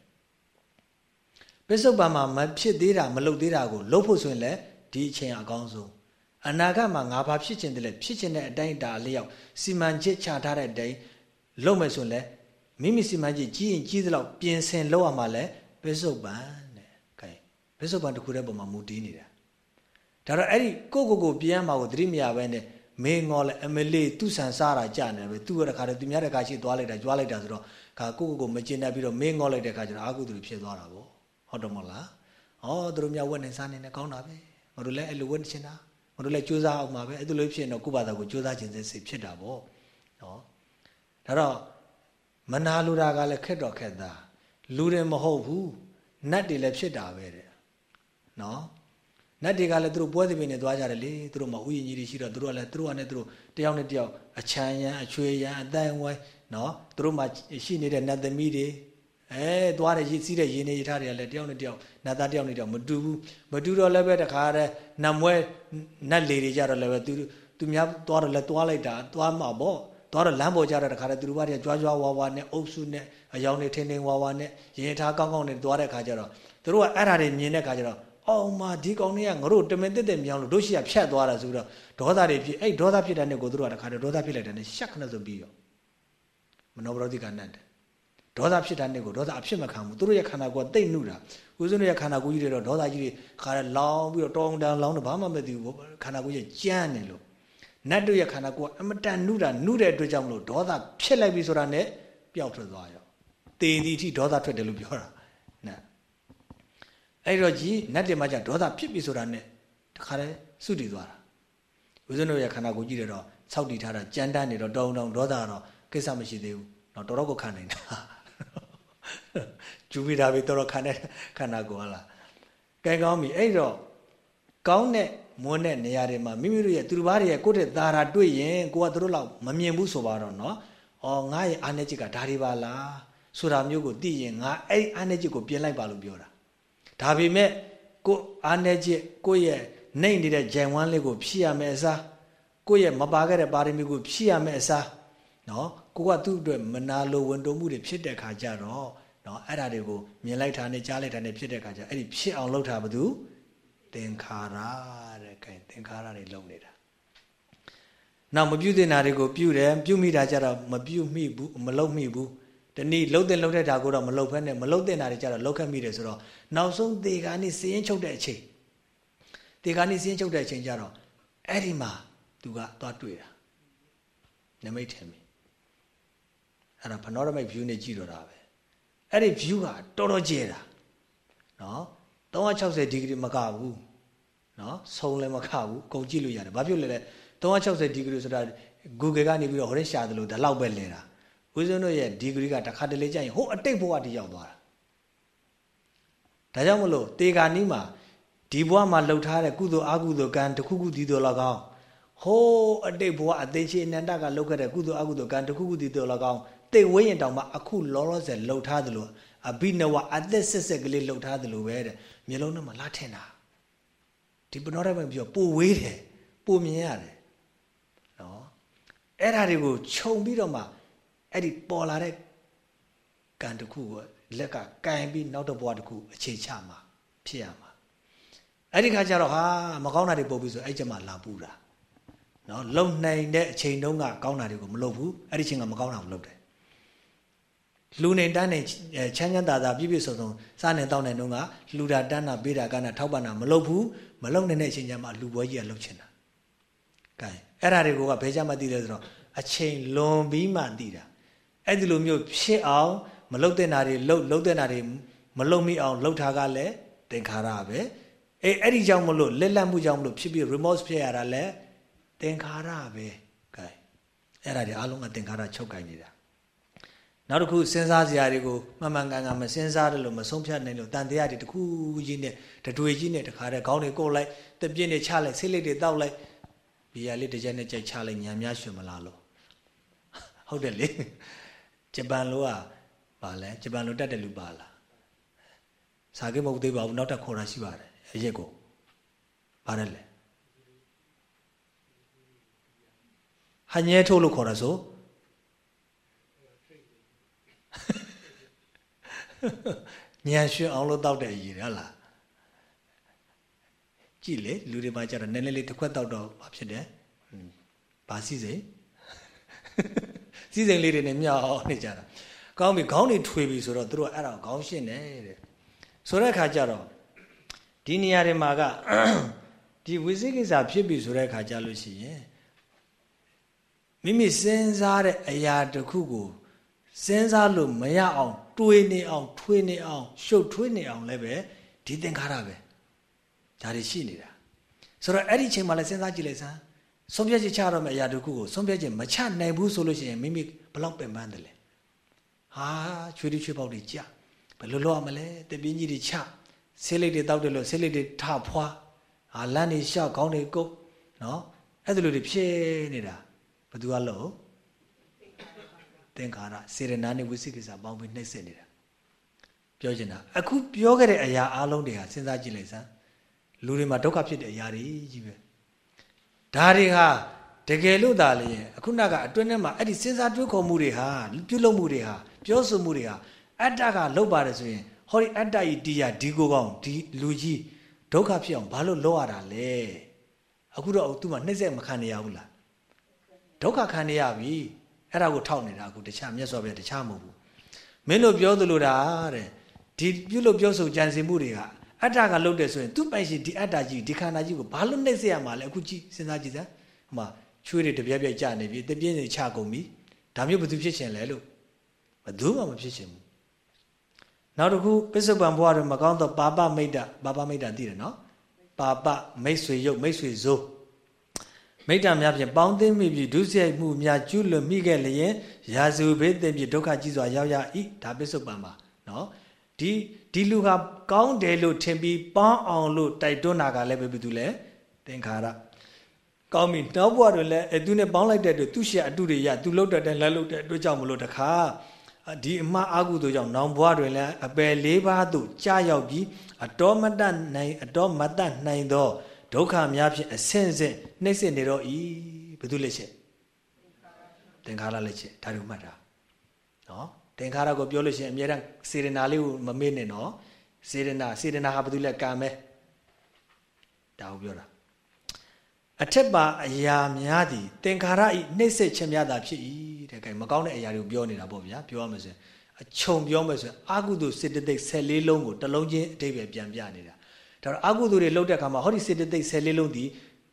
ပစ္စုပန်မှာမဖြစ်သေးတာမလုပ်သေးတာကိုလုပ်ဖို့ဆိုရင်လည်းဒီအချိန်အကောင်းဆုံးအနာဂတ်မှာငါဘာဖြစ်ချင်တယ်လဲဖြစ်ချင်တဲ့အတိုင်းအတာအလျောက်စီမံချက်ချထားတဲ့အတိုင်းလုပ်မယ်ဆိုရင်လည်းမိမိစီမံချက်ကြီးရင်ကြီးသလောက်ပြင်ဆင်လုပ်ရမှာလဲပစ္စုပန်တဲ့။ gain ပစ္စုပန်တစ်ခုတည်းပုံမှာမူတည်နေတာ။ ဒါတော့အဲ့ဒီကိုကိုကိုပြန်မှာကိုသတိမရဘဲနဲ့မင်းငေါ်လဲအမလေးသူ့ဆန်စားတာကြနေပဲသူ့ရတဲ့ခါတည်းသူများတဲ့ခါရှိသွားလိုက်တာကြွားလိုက်တာဆိုတော့ခါကိုကိုကိုမကျင်တတ်ပြီးတော့မင်းငေါ်လိုက်တဲ့ခါကျတော့အာကုသူဖြစ်သွားတာပေါ့ဟုတ်တယ်မဟုတ်လား။ဩသူတို့များဝက်နေစားနေနေကောင်းတာပဲ။ငါတို့လည်းအဲ့လိုဝက်နေချင်တာ။ငါတို့လည်းကြိုးစားအောင်ပါပဲ။အဲ့လိုဖြစ်ရင်တော့ကိုယ့်ဘာသာကိုကြိုးစားခြင်းစိတ်ဖြစ်တာပေါ့။နော်။ဒါတော့မနာလိုတာကလည်းခက်တော့ခက်သားလူတွေမဟုတ်ဘူးနတ်တွေလည်းဖြစ်တာပဲတဲ့နော် နတ်တွေကလည်းသူတို့ပွဲသဘင်နဲ့သွားကြတယ်လေသူတို့မှဥယျာဉ်ကြီးတွေရှိတော့သူတို့ကလည်းသူတို့ကလည်းသူတို့တယောက်နဲ့တယောက်အချမ်းရန်အချွေရန်အတန်ဝိုင်းနော်သူတို့မှရှိနေတဲ့နတ်သမီးတွေအဲသွားတဲ့ရည်စည်းတဲ့ရင်းနေရထားတွေကလည်းတယောက်နဲ့တယောက်နတ်သားတယောက်နဲ့တယောက်မတူဘူးမတူတော့လည်းပဲတခါတည်းနတ်မွဲနတ်လေတွေကြတော့လည်းပဲသူသူများသွားတော့လည်းသွားလိုက်တာသွားမှာပေါ့သွားတော့လမ်းပေါ်ကြတော့တခါတည်းသူတို့ဘာတွေကကြွားကြွားဝါဝါနဲ့အုပ်စုနဲ့အယောင်တွေထင်းထင်းဝါဝါနဲ့ရင်ထားကောင်းကောင်းနဲ့သွားတဲ့ခါကျတော့သူတို့ကအဲ့ဓာတွေမြင်တဲ့ခါကျတော့ အောင်မဒီကောင်တွေကငါတို့တမင်တက်တက်မြောင်းလို့တို့ရှိရဖြတ်သွားတာဆိုတော့ဒေါသတွေဖြစ်အဲ့ဒေါသဖြစ်တဲ့နဲ့ကိုသူတို့ကတခါတည်းဒေါသဖြစ်လိုက်တဲ့နဲ့ရှက်ခနဲ့ဆိုပြီးတော့မနောပရောတိကနတ်တယ်ဒေါသဖြစ်တဲ့နဲ့ကိုဒေါသအဖြစ်မခံဘူးသူတို့ရဲ့ခန္ဓာကိုယ်တိတ်နှုတာဦးဇင်းတို့ရဲ့ခန္ဓာကိုယ်ကြီးတွေတော့ဒေါသကြီးတွေခါရလောင်းပြီးတော့တောင်းတန်းလောင်းတော့ဘာမှမသိဘူးခန္ဓာကိုယ်ကြီးကြမ်းနေလို့နတ်တို့ရဲ့ခန္ဓာကိုယ်အမတန်နှုတာနှုတဲ့အတွက်ကြောင့်မလို့ဒေါသဖြစ်လိုက်ပြီဆိုတာနဲ့ပျောက်ထွက်သွားရောတေဒီထိဒေါသထွက်တယ်လို့ပြောတာနတ် အဲ့တော့ကြီးနတ်တင်မကျဒေါသဖြစ်ပြီဆိုတာနဲ့တခါတည်းစုတည်သွားတာဦးဇင်းတို့ရဲ့ခန္ဓာကိုယ်ကြည့်တယ်တော့ဆောက်တည်ထားတာကြမ်းတမ်းနေတော့တောင်းတောင်းဒေါသကတော့ကိစ္စမရှိသေးဘူးတော့တော်တော်ကိုခံနိုင်တာကျူပြီးတာပဲတော်တော်ခံတဲ့ခန္ဓာကိုယ်ဟာလားကဲကောင်းပြီအဲ့တော့ကောင်းတဲ့မွန်းတဲ့နေရာတွေမှာမိမိတို့ရဲ့သူတို့ဘာတွေရဲ့ကိုယ့်တဲ့သာရာတွေ့ရင်ကိုကသူတို့လောက်မမြင်ဘူးဆိုပါတော့နော်အော်ငါရဲ့အာနေချစ်ကဒါတွေပါလားဆိုတာမျိုးကိုသိရင်ငါအဲ့အာနေချစ်ကိုပြင်လိုက်ပါလို့ပြောတာ ဒါပေမဲ့ကိုအာနေจิตကိုရဲ့နှိမ့်နေတဲ့ဂျန်ဝမ်းလေးကိုဖြည့်ရမယ်အစားကိုရဲ့မပါခဲ့တဲ့ပါရမီကိုဖြည့်ရမယ်အစားနော်ကိုကသူ့အတွက်မနာလိုဝန်တုံမှုတွေဖြစ်တဲ့ခါကျတော့နော်အဲ့ဒါတွေကိုမြင်လိုက်တာနဲ့ကြားလိုက်တာနဲ့ဖြစ်တဲ့ခါကျအဲ့ဒီဖြစ်အောင်လုပ်တာဘာလို့သင်္ခါရတဲ့ခိုင်သင်္ခါရတွေလုံနေတာနောက်မပြုတ်တဲ့နာတွေကိုပြုတ်တယ်ပြုတ်မိတာကြတော့မပြုတ်မိဘူးမလုံမိဘူး တနည်းလှုပ်တဲ့လှုပ်တဲ့ဓာကိုတော့မလှုပ်ဖက်နဲ့မလှုပ်တဲ့နာတွေကြတော့လှုပ်ခက်မိတယ်ဆိုတော့နောက်ဆုံးသေကာနေစည်ရင်ချုပ်တဲ့အချိန်သေကာနေစည်ရင်ချုပ်တဲ့အချိန်ကြတော့အဲ့ဒီမှာသူကသွားတွေ့တာနမိတ်ထင်ပြီအဲ့ဒါ panoramic view နဲ့ကြည့်တော့တာပဲအဲ့ဒီ view ကတော်တော်ကျဲတာနော်360ဒီဂရီမကဘူးနော်ဆုံလည်းမကဘူးကုန်ကြည့်လို့ရတယ်ဘာဖြစ်လဲလဲ360ဒီဂရီဆိုတာ Google ကနေပြီးတော့ဟိုရရှာတယ်လို့ဒါလောက်ပဲလဲတာ ဦးဇင်းတို့ရဲ့ဒီဂရီကတစ်ခါတလေကြာရင်ဟိုအတိတ်ဘဝတည်းရောက်သွားတာဒါကြောင့်မလို့တေဂာနီးမှာဒီဘဝမှာလှုပ်ထားတဲ့ကုသိုလ်အကုသိုလ်ကံတစ်ခုခုဒီတော်၎င်းဟိုးအတိတ်ဘဝအသိချင်းအနန္တကလှုပ်ခဲ့တဲ့ကုသိုလ်အကုသိုလ်ကံတစ်ခုခုဒီတော်၎င်းတိတ်ဝိရင်တောင်မှအခုလောလောဆယ်လှုပ်ထားသလိုအဘိနဝအသက်ဆက်ဆက်ကလေးလှုပ်ထားသလိုပဲတဲ့မျိုးလုံးထဲမှာလာထင်တာဒီပနောရမပြောပိုဝေးတယ်ပိုမြင်ရတယ်နော်အဲ့ဓာတွေကိုခြုံပြီးတော့မှ အဲ့ဒီပေါ်လာတဲ့ကံတစ်ခုကိုလက်ကကင်ပြီးနောက်တစ်ဘဝတစ်ခုအခြေချမှာဖြစ်ရမှာအဲ့ဒီခါကျတော့ဟာမကောင်းတာတွေပုတ်ပြီးဆိုအဲ့ကျမှလာပူတာနော်လုံနိုင်တဲ့အချိန်တုန်းကကောင်းတာတွေကိုမလုပ်ဘူးအဲ့ဒီချိန်ကမကောင်းတာကိုလုပ်တယ်လူနေတန်းနေချမ်းချမ်းသာသာပြည့်ပြည့်စုံစုံစားနေတောင်းနေတုန်းကလူတာတန်းတာပေးတာကနာထောက်ပံ့တာမလုပ်ဘူးမလုပ်နိုင်တဲ့အချိန်ကျမှလူပွဲကြီးကလှုပ်ချင်တာကဲအဲ့ဒါတွေကဘယ်ကြမှသိလဲဆိုတော့အချိန်လွန်ပြီးမှသိတာ အဲ့ဒီလိုမျိုးဖြစ်အောင်မလုပ်တဲ့နာတွေလှုပ်လှုပ်တဲ့နာတွေမလှုပ်မိအောင်လှုပ်ထားကလည်းသင်္ခါရပဲအေးအဲ့ဒီကြောင့်မလို့လက်လက်မှုကြောင့်မလို့ဖြစ်ပြီး remorse ဖြစ်ရတာလည်းသင်္ခါရပဲကဲအဲ့ဒါတွေအားလုံးကသင်္ခါရချုပ်ကင်နေတာနောက်တစ်ခုစဉ်းစားစရာတွေကိုမှန်မှန်ကန်ကန်မစဉ်းစားတယ်လို့မဆုံးဖြတ်နိုင်လို့တန်တရားတွေတစ်ခုကြီးနဲ့တတွေကြီးနဲ့တခါတည်းခေါင်းတွေကိုလိုက်တပြင်းနဲ့ချလိုက်ဆိတ်လိုက်တွေတောက်လိုက်ဘီယာလေးတစ်ချက်နဲ့ကြိုက်ချလိုက်ညံများရွှင်မလားလို့ဟုတ်တယ်လေ ဂျပန်လိုကပါလဲဂျပန်လိုတက်တယ်လူပါလားစာကိမဟုတ်သေးပါဘူးနောက်ထပ်ခေါ်တာရှိပါတယ်အရက်ကိုပါတယ်လေဟန်ရဲထိုးလို့ခေါ်တာဆိုညံရွှင်အောင်လို့တောက်တဲ့အရေးဟုတ်လားကြည့်လေလူတွေမှာကြတော့နည်းနည်းလေးတစ်ခွက်တောက်တော့ဘာဖြစ်တယ်ဘာစီစိ စီစိလေးတွေနဲ့မြောက်နေကြတာကောင်းပြီခေါင်းတွေထွေပြီဆိုတော့သူတို့အဲ့ဒါခေါင်းရှင်းတယ်တဲ့ဆိုတဲ့အခါကျတော့ဒီနေရာတွေမှာကဒီဝိသိကိစ္စဖြစ်ပြီဆိုတဲ့အခါကျလို့ရှိရင်မိမိစဉ်းစားတဲ့အရာတစ်ခုကိုစဉ်းစားလို့မရအောင်တွေးနေအောင်ထွေးနေအောင် ရှုပ်ထွေးနေအောင်လည်းပဲဒီသင်္ခါရပဲဒါတွေရှိနေတာဆိုတော့အဲ့ဒီချိန်မှာလည်းစဉ်းစားကြည့်လိုက်စမ်း ဆုံးဖြတ်ချက်ချတော့မယ့်အရာတစ်ခုကိုဆုံးဖြတ်ချက်မချနိုင်ဘူးဆိုလို့ရှိရင်မိမိဘလောက်ပင်ပန်းတယ်လဲဟာချွေးချွေးပေါက်တွေကြဘယ်လိုလုပ်ရမလဲတပြင်းကြီးတွေချဆေးလိပ်တွေတောက်တယ်လို့ဆေးလိပ်တွေထဖွာဟာလမ်းတွေရှောက်ခေါင်းတွေကုတ်နော်အဲ့ဒါလိုတွေဖြစ်နေတာဘယ်သူကလို့သင်္ခါရစေရနာနဲ့ဝိသိကိစ္စပေါင်းပြီးနှိမ့်ဆက်နေတာပြောချင်တာအခုပြောခဲ့တဲ့အရာအလုံးတွေဟာစဉ်းစားကြည့်လိုက်စမ်းလူတွေမှာဒုက္ခဖြစ်တဲ့အရာတွေကြီးပဲ ဒါတွေဟာတကယ်လို့သာလေအခုနကအတွင်းထဲမှာအဲ့ဒီစဉ်းစားတွေးခေါ်မှုတွေဟာပြုလုပ်မှုတွေဟာပြောဆိုမှုတွေဟာအတ္တကလောက်ပါတယ်ဆိုရင်ဟောဒီအတ္တဤတရားဒီကိုကောင်ဒီလူကြီးဒုက္ခဖြစ်အောင်ဘာလို့လုပ်ရတာလဲအခုတော့သူ့မှာနှိမ့်ဆက်မခံရဘူးလားဒုက္ခခံရပြီအဲ့ဒါကိုထောက်နေတာအခုတခြားမြတ်စွာဘုရားတခြားမဟုတ်ဘူးမင်းတို့ပြောသလိုတာတဲ့ဒီပြုလို့ပြောဆိုကြံစည်မှုတွေက အတ္တကလုပ်တယ်ဆိုရင်သူ့ပိုင်ရှင်ဒီအတ္တကြီးဒီခန္ဓာကြီးကိုဘာလို့နှိမ့်ဆက်ရမှာလဲအခုကြည့်စဉ်းစားကြည့်စမ်းဟိုမှာချွေးတွေတပြက်ပြက်ကြနေပြီတပြင်းနေချကုန်ပြီဒါမျိုးဘယ်သူဖြစ်ရှင်လဲလို့ဘယ်သူမှမဖြစ်ရှင်ဘူးနောက်တစ်ခုပစ္စုပန်ဘဝတွေမကောင်းတော့ပါပမိတ်တပါပမိတ်တသိတယ်နော်ပါပမိတ်ဆွေရုပ်မိတ်ဆွေဇိုးမိတ္တများဖြင့်ပေါင်းသိမိပြီးဒုစရိုက်မှုများကျူးလွန်မိခဲ့လျင်ရာဇူဘေးသိပြီးဒုက္ခကြီးစွာရောက်ရ၏ဒါပစ္စုပန်ပါနော်ဒီ ဒီလူဟာကောင်းတယ်လို့ထင်ပြီးပေါင်းအောင်လို့တိုက်တွန်းတာကလည်းပဲဘယ်သူလဲသင်္ခါရကောင်းပြီနောက်ဘဝတွေလည်းအဲသူနဲ့ပေါင်းလိုက်တဲ့အတွက်သူ့ရှက်အတုတွေရသူလှုပ်တဲ့လက်လှုပ်တဲ့အတွက်ကြောင့်မလို့တခါဒီအမှားအာဟုတို့ကြောင့်နောင်ဘဝတွင်လည်းအပယ်၄ပါးသို့ကြာရောက်ပြီးအတော်မတတ်နိုင်အတော်မတတ်နိုင်သောဒုက္ခများဖြင့်အဆင့်ဆင့်နှိမ့်စစ်နေတော့ဤဘယ်သူလက်ချက်သင်္ခါရလက်ချက်ဒါတို့မှတ်တာနော် သင်္ခါရကိုပြောလို့ရှိရင်အများအားစေရနာလေးကိုမမေ့နဲ့နော်စေရနာစေရနာဟာဘယ်သူလက်ကံပဲဒါကိုပြောတာအထက်ပါအရာများသည်သင်္ခါရဤနှိမ့်ဆက်ခြင်းများသာဖြစ်၏တဲ့ခိုင်မကောင်းတဲ့အရာတွေကိုပြောနေတာပေါ့ဗျာပြောရမယ်ဆိုရင်အခြုံပြောမယ်ဆိုရင်အာဟုတုစေတသိက်14လုံးကိုတစ်လုံးချင်းအတိတ်ပဲပြန်ပြနေတာဒါတော့အာဟုတုတွေလှုပ်တဲ့အခါမှာဟောဒီစေတသိက်14လုံးဒီ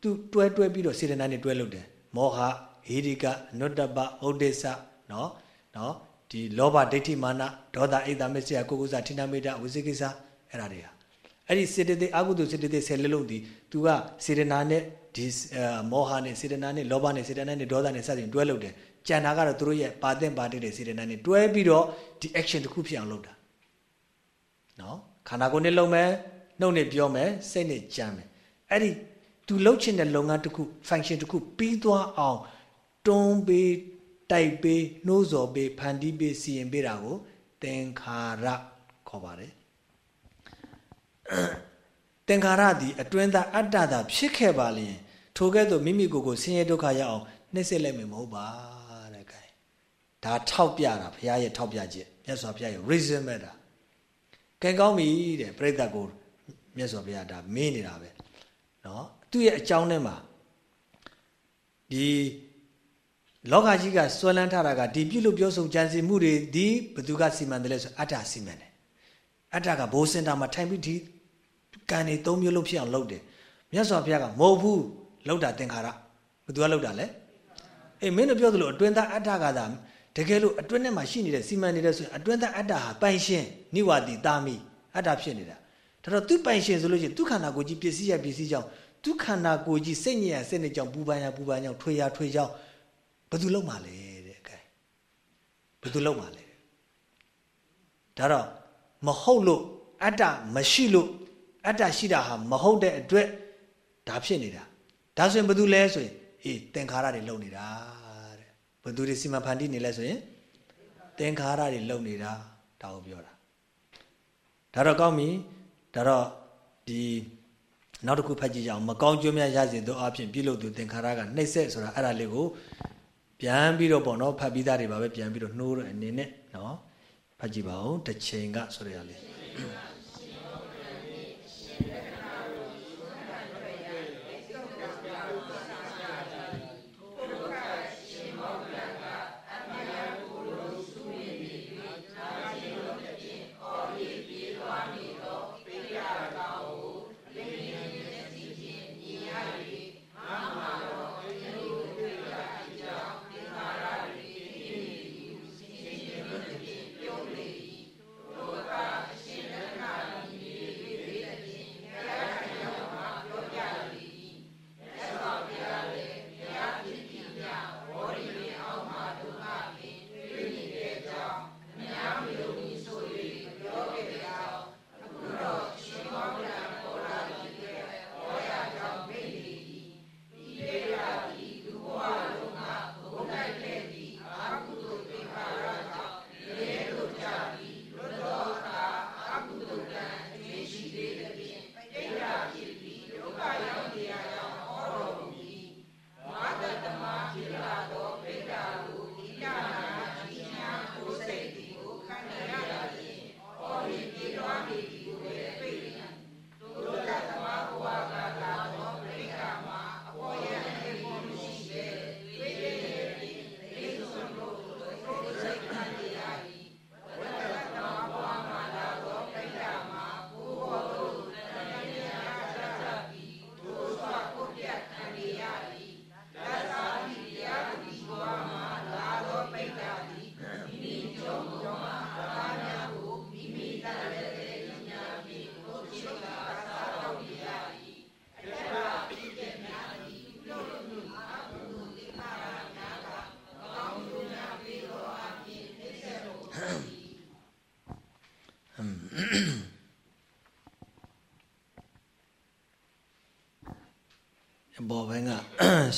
သူတွဲတွဲပြီးတော့စေတနာနဲ့တွဲလှုပ်တယ်မောဟဟေဒီကအနုတ္တပဥဒိစ္စနော်နော် ဒီလောဘဒိဋ္ဌိမာနဒေါသအိတ်သမစ္စယကိုကုသထိနာမေတ္တာဝိသိကိစ္စအဲ့ဒါတွေဟာအဲ့ဒီစေတသိက်အာဟုတုစေတသိက်14လုံးဒီသူကစေတနာနဲ့ဒီမောဟနဲ့စေတနာနဲ့လောဘနဲ့စေတနာနဲ့ဒေါသနဲ့စသဖြင့်တွဲလုပ်တယ်ကြံတာကတော့သူတို့ရဲ့ပါတဲ့ပါတဲ့စေတနာနဲ့တွဲပြီးတော့ဒီ action တစ်ခုဖြစ်အောင်လုပ်တာနော်ခန္ဓာကိုယ်နဲ့လုပ်မယ်နှုတ်နဲ့ပြောမယ်စိတ်နဲ့ကြံမယ်အဲ့ဒီသူလှုပ်ချင်တဲ့လုပ်ငန်းတစ်ခု function တစ်ခုပြီးသွားအောင်တွန်းပေး တိုက်ပေးနှိုးဆော်ပေးဖန်တီးပေးစီရင်ပေးတာကိုသင်္ခါရခေါ်ပါတယ်သင်္ခါရသည်အတွင်းသားအတ္တသာဖြစ်ခဲ့ပါလျင်ထိုကဲ့သို့မိမိကိုယ်ကိုဆင်းရဲဒုက္ခရအောင်နှိမ့်ဆက်လိုက်မယ်မဟုတ်ပါတဲ့ကဲဒါထောက်ပြတာဘုရားရဲ့ထောက်ပြချက်မြတ်စွာဘုရားရဲ့ reason ပဲဒါကဲကောင်းပြီတဲ့ပြိဿကိုမြတ်စွာဘုရားဒါမင်းနေတာပဲနော်သူ့ရဲ့အကြောင်းထဲမှာဒီ လောကကြီးကစွဲလန်းထားတာကဒီပြုလို့ပြောဆိုကြံစီမှုတွေဒီဘသူကစီမံတယ်လဲဆိုအတ္တစီမံတယ်အတ္တကဘိုးစင်တာမှာထိုင်ပြီးဒီကံတွေသုံးမျိုးလုံးဖြစ်အောင်လုပ်တယ်မြတ်စွာဘုရားကမဟုတ်ဘူးလောက်တာသင်္ခါရဘသူကလောက်တာလဲအေးမင်းတို့ပြောသလိုအတွင်းသားအတ္တကသာတကယ်လို့အတွင်းထဲမှာရှိနေတဲ့စီမံနေတဲ့ဆိုရင်အတွင်းသားအတ္တဟာပိုင်ရှင်နိဝါတိတာမိအတ္တဖြစ်နေတာဒါတော့သူပိုင်ရှင်ဆိုလို့ရှိရင်သူခန္ဓာကိုယ်ကြီးပစ္စည်းရပစ္စည်းကြောင့်သူခန္ဓာကိုယ်ကြီးစိတ်ညစ်ရစိတ်နဲ့ကြောင့်ပူပန်ရပူပန်ကြောင့်ထွေရထွေကြောင့် ဘယ်သူလုံးမှာလဲတဲ့ကဲဘယ်သူလုံးမှာလဲဒါတော့မဟုတ်လို့အတ္တမရှိလို့အတ္တရှိတာဟာမဟုတ်တဲ့အတွက်ဒါဖြစ်နေတာဒါဆိုရင်ဘယ်သူလဲဆိုရင်အေးသင်္ခါရတွေလုံနေတာတဲ့ဘယ်သူတွေစီမံဖန်တီးနေလဲဆိုရင်သင်္ခါရတွေလုံနေတာဒါကိုပြောတာဒါတော့ကောင်းပြီဒါတော့ဒီနောက်တစ်ခုဖတ်ကြည့်ကြအောင်မကောင်းကျိုးများရစေသောအဖြစ်ပြုလုပ်သူသင်္ခါရကနှိမ့်ဆက်ဆိုတာအဲ့ဒါလေးကို ပြန်ပြီးတော့ပေါ့နော်ဖတ်ပြီးသားတွေပါပဲပြန်ပြီးတော့နှိုးတဲ့အနေနဲ့နော်ဖတ်ကြည့်ပါဦးတစ်ချိန်ကဆိုရလေ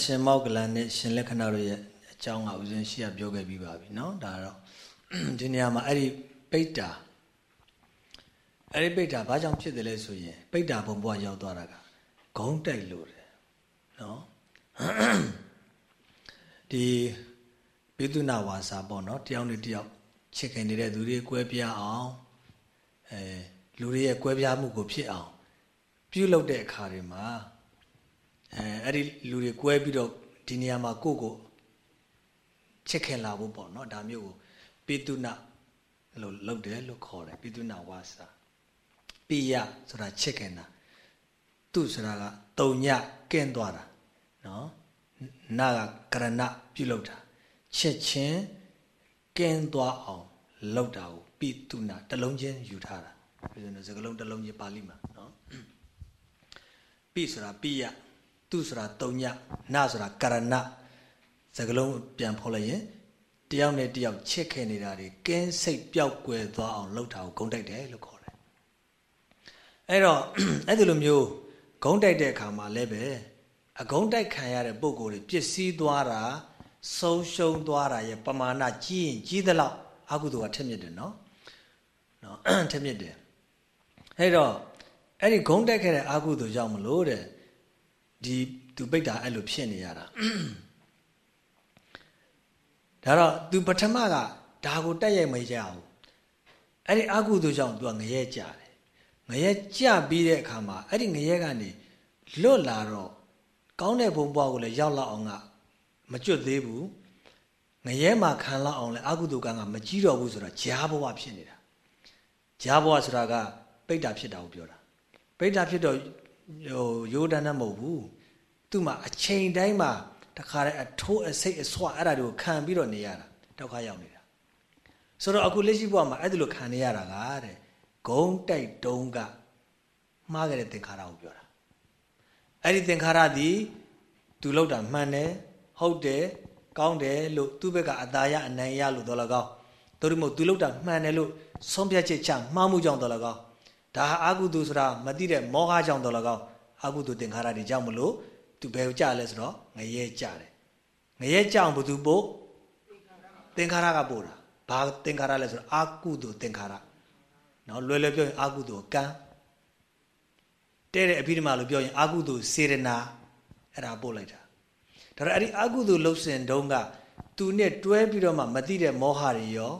ရှင်မောက်ကလန်နဲ့ရှင်လက္ခဏာတို့ရဲ့အကြောင်းကဦးဇင်းရှိရပြောခဲ့ပြီးပါပြီเนาะဒါတော့ဒီနေရာမှာအဲ့ဒီပိတ္တာအဲ့ဒီပိတ္တာဘာကြောင့်ဖြစ်တယ်လဲဆိုရင်ပိတ္တာဘုံဘဝရောက်သွားတာကဂုံးတိုက်လို့တယ်เนาะဒီပိတုနာဝါစာပေါ့เนาะတယောက်နဲ့တယောက်ချစ်ခင်နေတဲ့သူတွေကွဲပြားအောင်အဲလူတွေရဲ့ကွဲပြားမှုကိုဖြစ်အောင်ပြုလုပ်တဲ့အခါတွေမှာ အဲအဲ့ဒီလူတွေကွဲပြီးတော့ဒီနေရာမှာကိုကိုချစ်ခင်လာဖို့ပေါ့နော်ဒါမျိုးကိုပိတုနလို့လုပ်တယ်လို့ခေါ်တယ်ပိတုနဝါစာပိယဆိုတာချစ်ခင်တာသူဆိုတာကတုံညကင်းသွားတာနော်နာကကရဏပြုလုပ်တာချစ်ချင်းကင်းသွားအောင်လုပ်တာကိုပိတုနတလုံးချင်းယူထားတာပြီးတော့စကလုံးတလုံးချင်းပါဠိမှာနော်ပိဆိုတာပိယ သူဆိုတာတုံညနဆိုတာကရဏစကလုံးပြန်ဖော်လိုက်ရင်တယောက်နဲ့တယောက်ချစ်ခင်နေတာတွေကင်းစိတ်ပျောက်ကွယ်သွားအောင်လုပ်တာကိုဂုံတိုက်တယ်လို့ခေါ်တယ်အဲ့တော့အဲ့ဒီလိုမျိုးဂုံတိုက်တဲ့အခါမှာလည်းပဲအဂုံတိုက်ခံရတဲ့ပုံကိုယ်တွေပျက်စီးသွားတာဆုံးရှုံးသွားတာရဲ့ပမာဏကြီးရင်ကြီးသလောက်အကုသိုလ်ကထက်မြက်တယ်နော်နော်ထက်မြက်တယ်အဲ့တော့အဲ့ဒီဂုံတိုက်ခဲ့တဲ့အကုသိုလ်ကြောင့်မလို့တဲ့ ဒီသူပိတ်တာအဲ့လိုဖြစ်နေရတာဒါတော့သူပထမကဒါကိုတက်ရိုက်မရအောင်အဲ့ဒီအကုသိုလ်ကြောင့်သူကငရဲကြတယ်ငရဲကြပြီးတဲ့အခါမှာအဲ့ဒီငရဲကနေလွတ်လာတော့ကောင်းတဲ့ဘုံဘွားကိုလည်းရောက်လောက်အောင်ကမကျွတ်သေးဘူးငရဲမှာခံလောက်အောင်လည်းအကုသိုလ်ကံကမကြီးတော့ဘူးဆိုတော့ဂျားဘဝဖြစ်နေတာဂျားဘဝဆိုတာကပိဋ္ဌာဖြစ်တာကိုပြောတာပိဋ္ဌာဖြစ်တော့ ဟိုရိုးတန်းနဲ့မဟုတ်ဘူးသူ့မှာအချိန်တိုင်းမှာတခါတည်းအထိုးအစိတ်အဆွအဲ့ဒါတွေကိုခံပြီးတော့နေရတာဒုက္ခရောက်နေတာဆိုတော့အခုလက်ရှိဘဝမှာအဲ့ဒါလိုခံနေရတာကတဲ့ဂုံတိုက်တုံးကမှားခဲ့တဲ့သင်္ခါရကိုပြောတာအဲ့ဒီသင်္ခါရသည်သူလောက်တာမှန်တယ်ဟုတ်တယ်ကောင်းတယ်လို့သူ့ဘက်ကအသာရအနိုင်ရလို့တော်လကောင်းတို့မို့သူလောက်တာမှန်တယ်လို့ဆုံးဖြတ်ချက်ချမှားမှုကြောင့်တော်လကောင်း ဒါဟာအာဟုတုဆိုတာမသိတဲ့မောဟကြောင့်တော်လကောင်းအာဟုတုသင်္ခါရတွေကြောင့်မလို့သူဘယ်ကိုကြလဲဆိုတော့ငရဲကြတယ်ငရဲကြောင့်ဘသူပို့သင်္ခါရကပို့တာဘာသင်္ခါရလဲဆိုတော့အာဟုတုသင်္ခါရနော်လွယ်လွယ်ပြောရင်အာဟုတုကံတဲ့တဲ့အภิဓမ္မာလို့ပြောရင်အာဟုတုစေရနာအဲ့ဒါပို့လိုက်တာဒါတော့အဲ့ဒီအာဟုတုလှုပ်စင်တုံးကသူနဲ့တွဲပြီးတော့မှမသိတဲ့မောဟတွေရော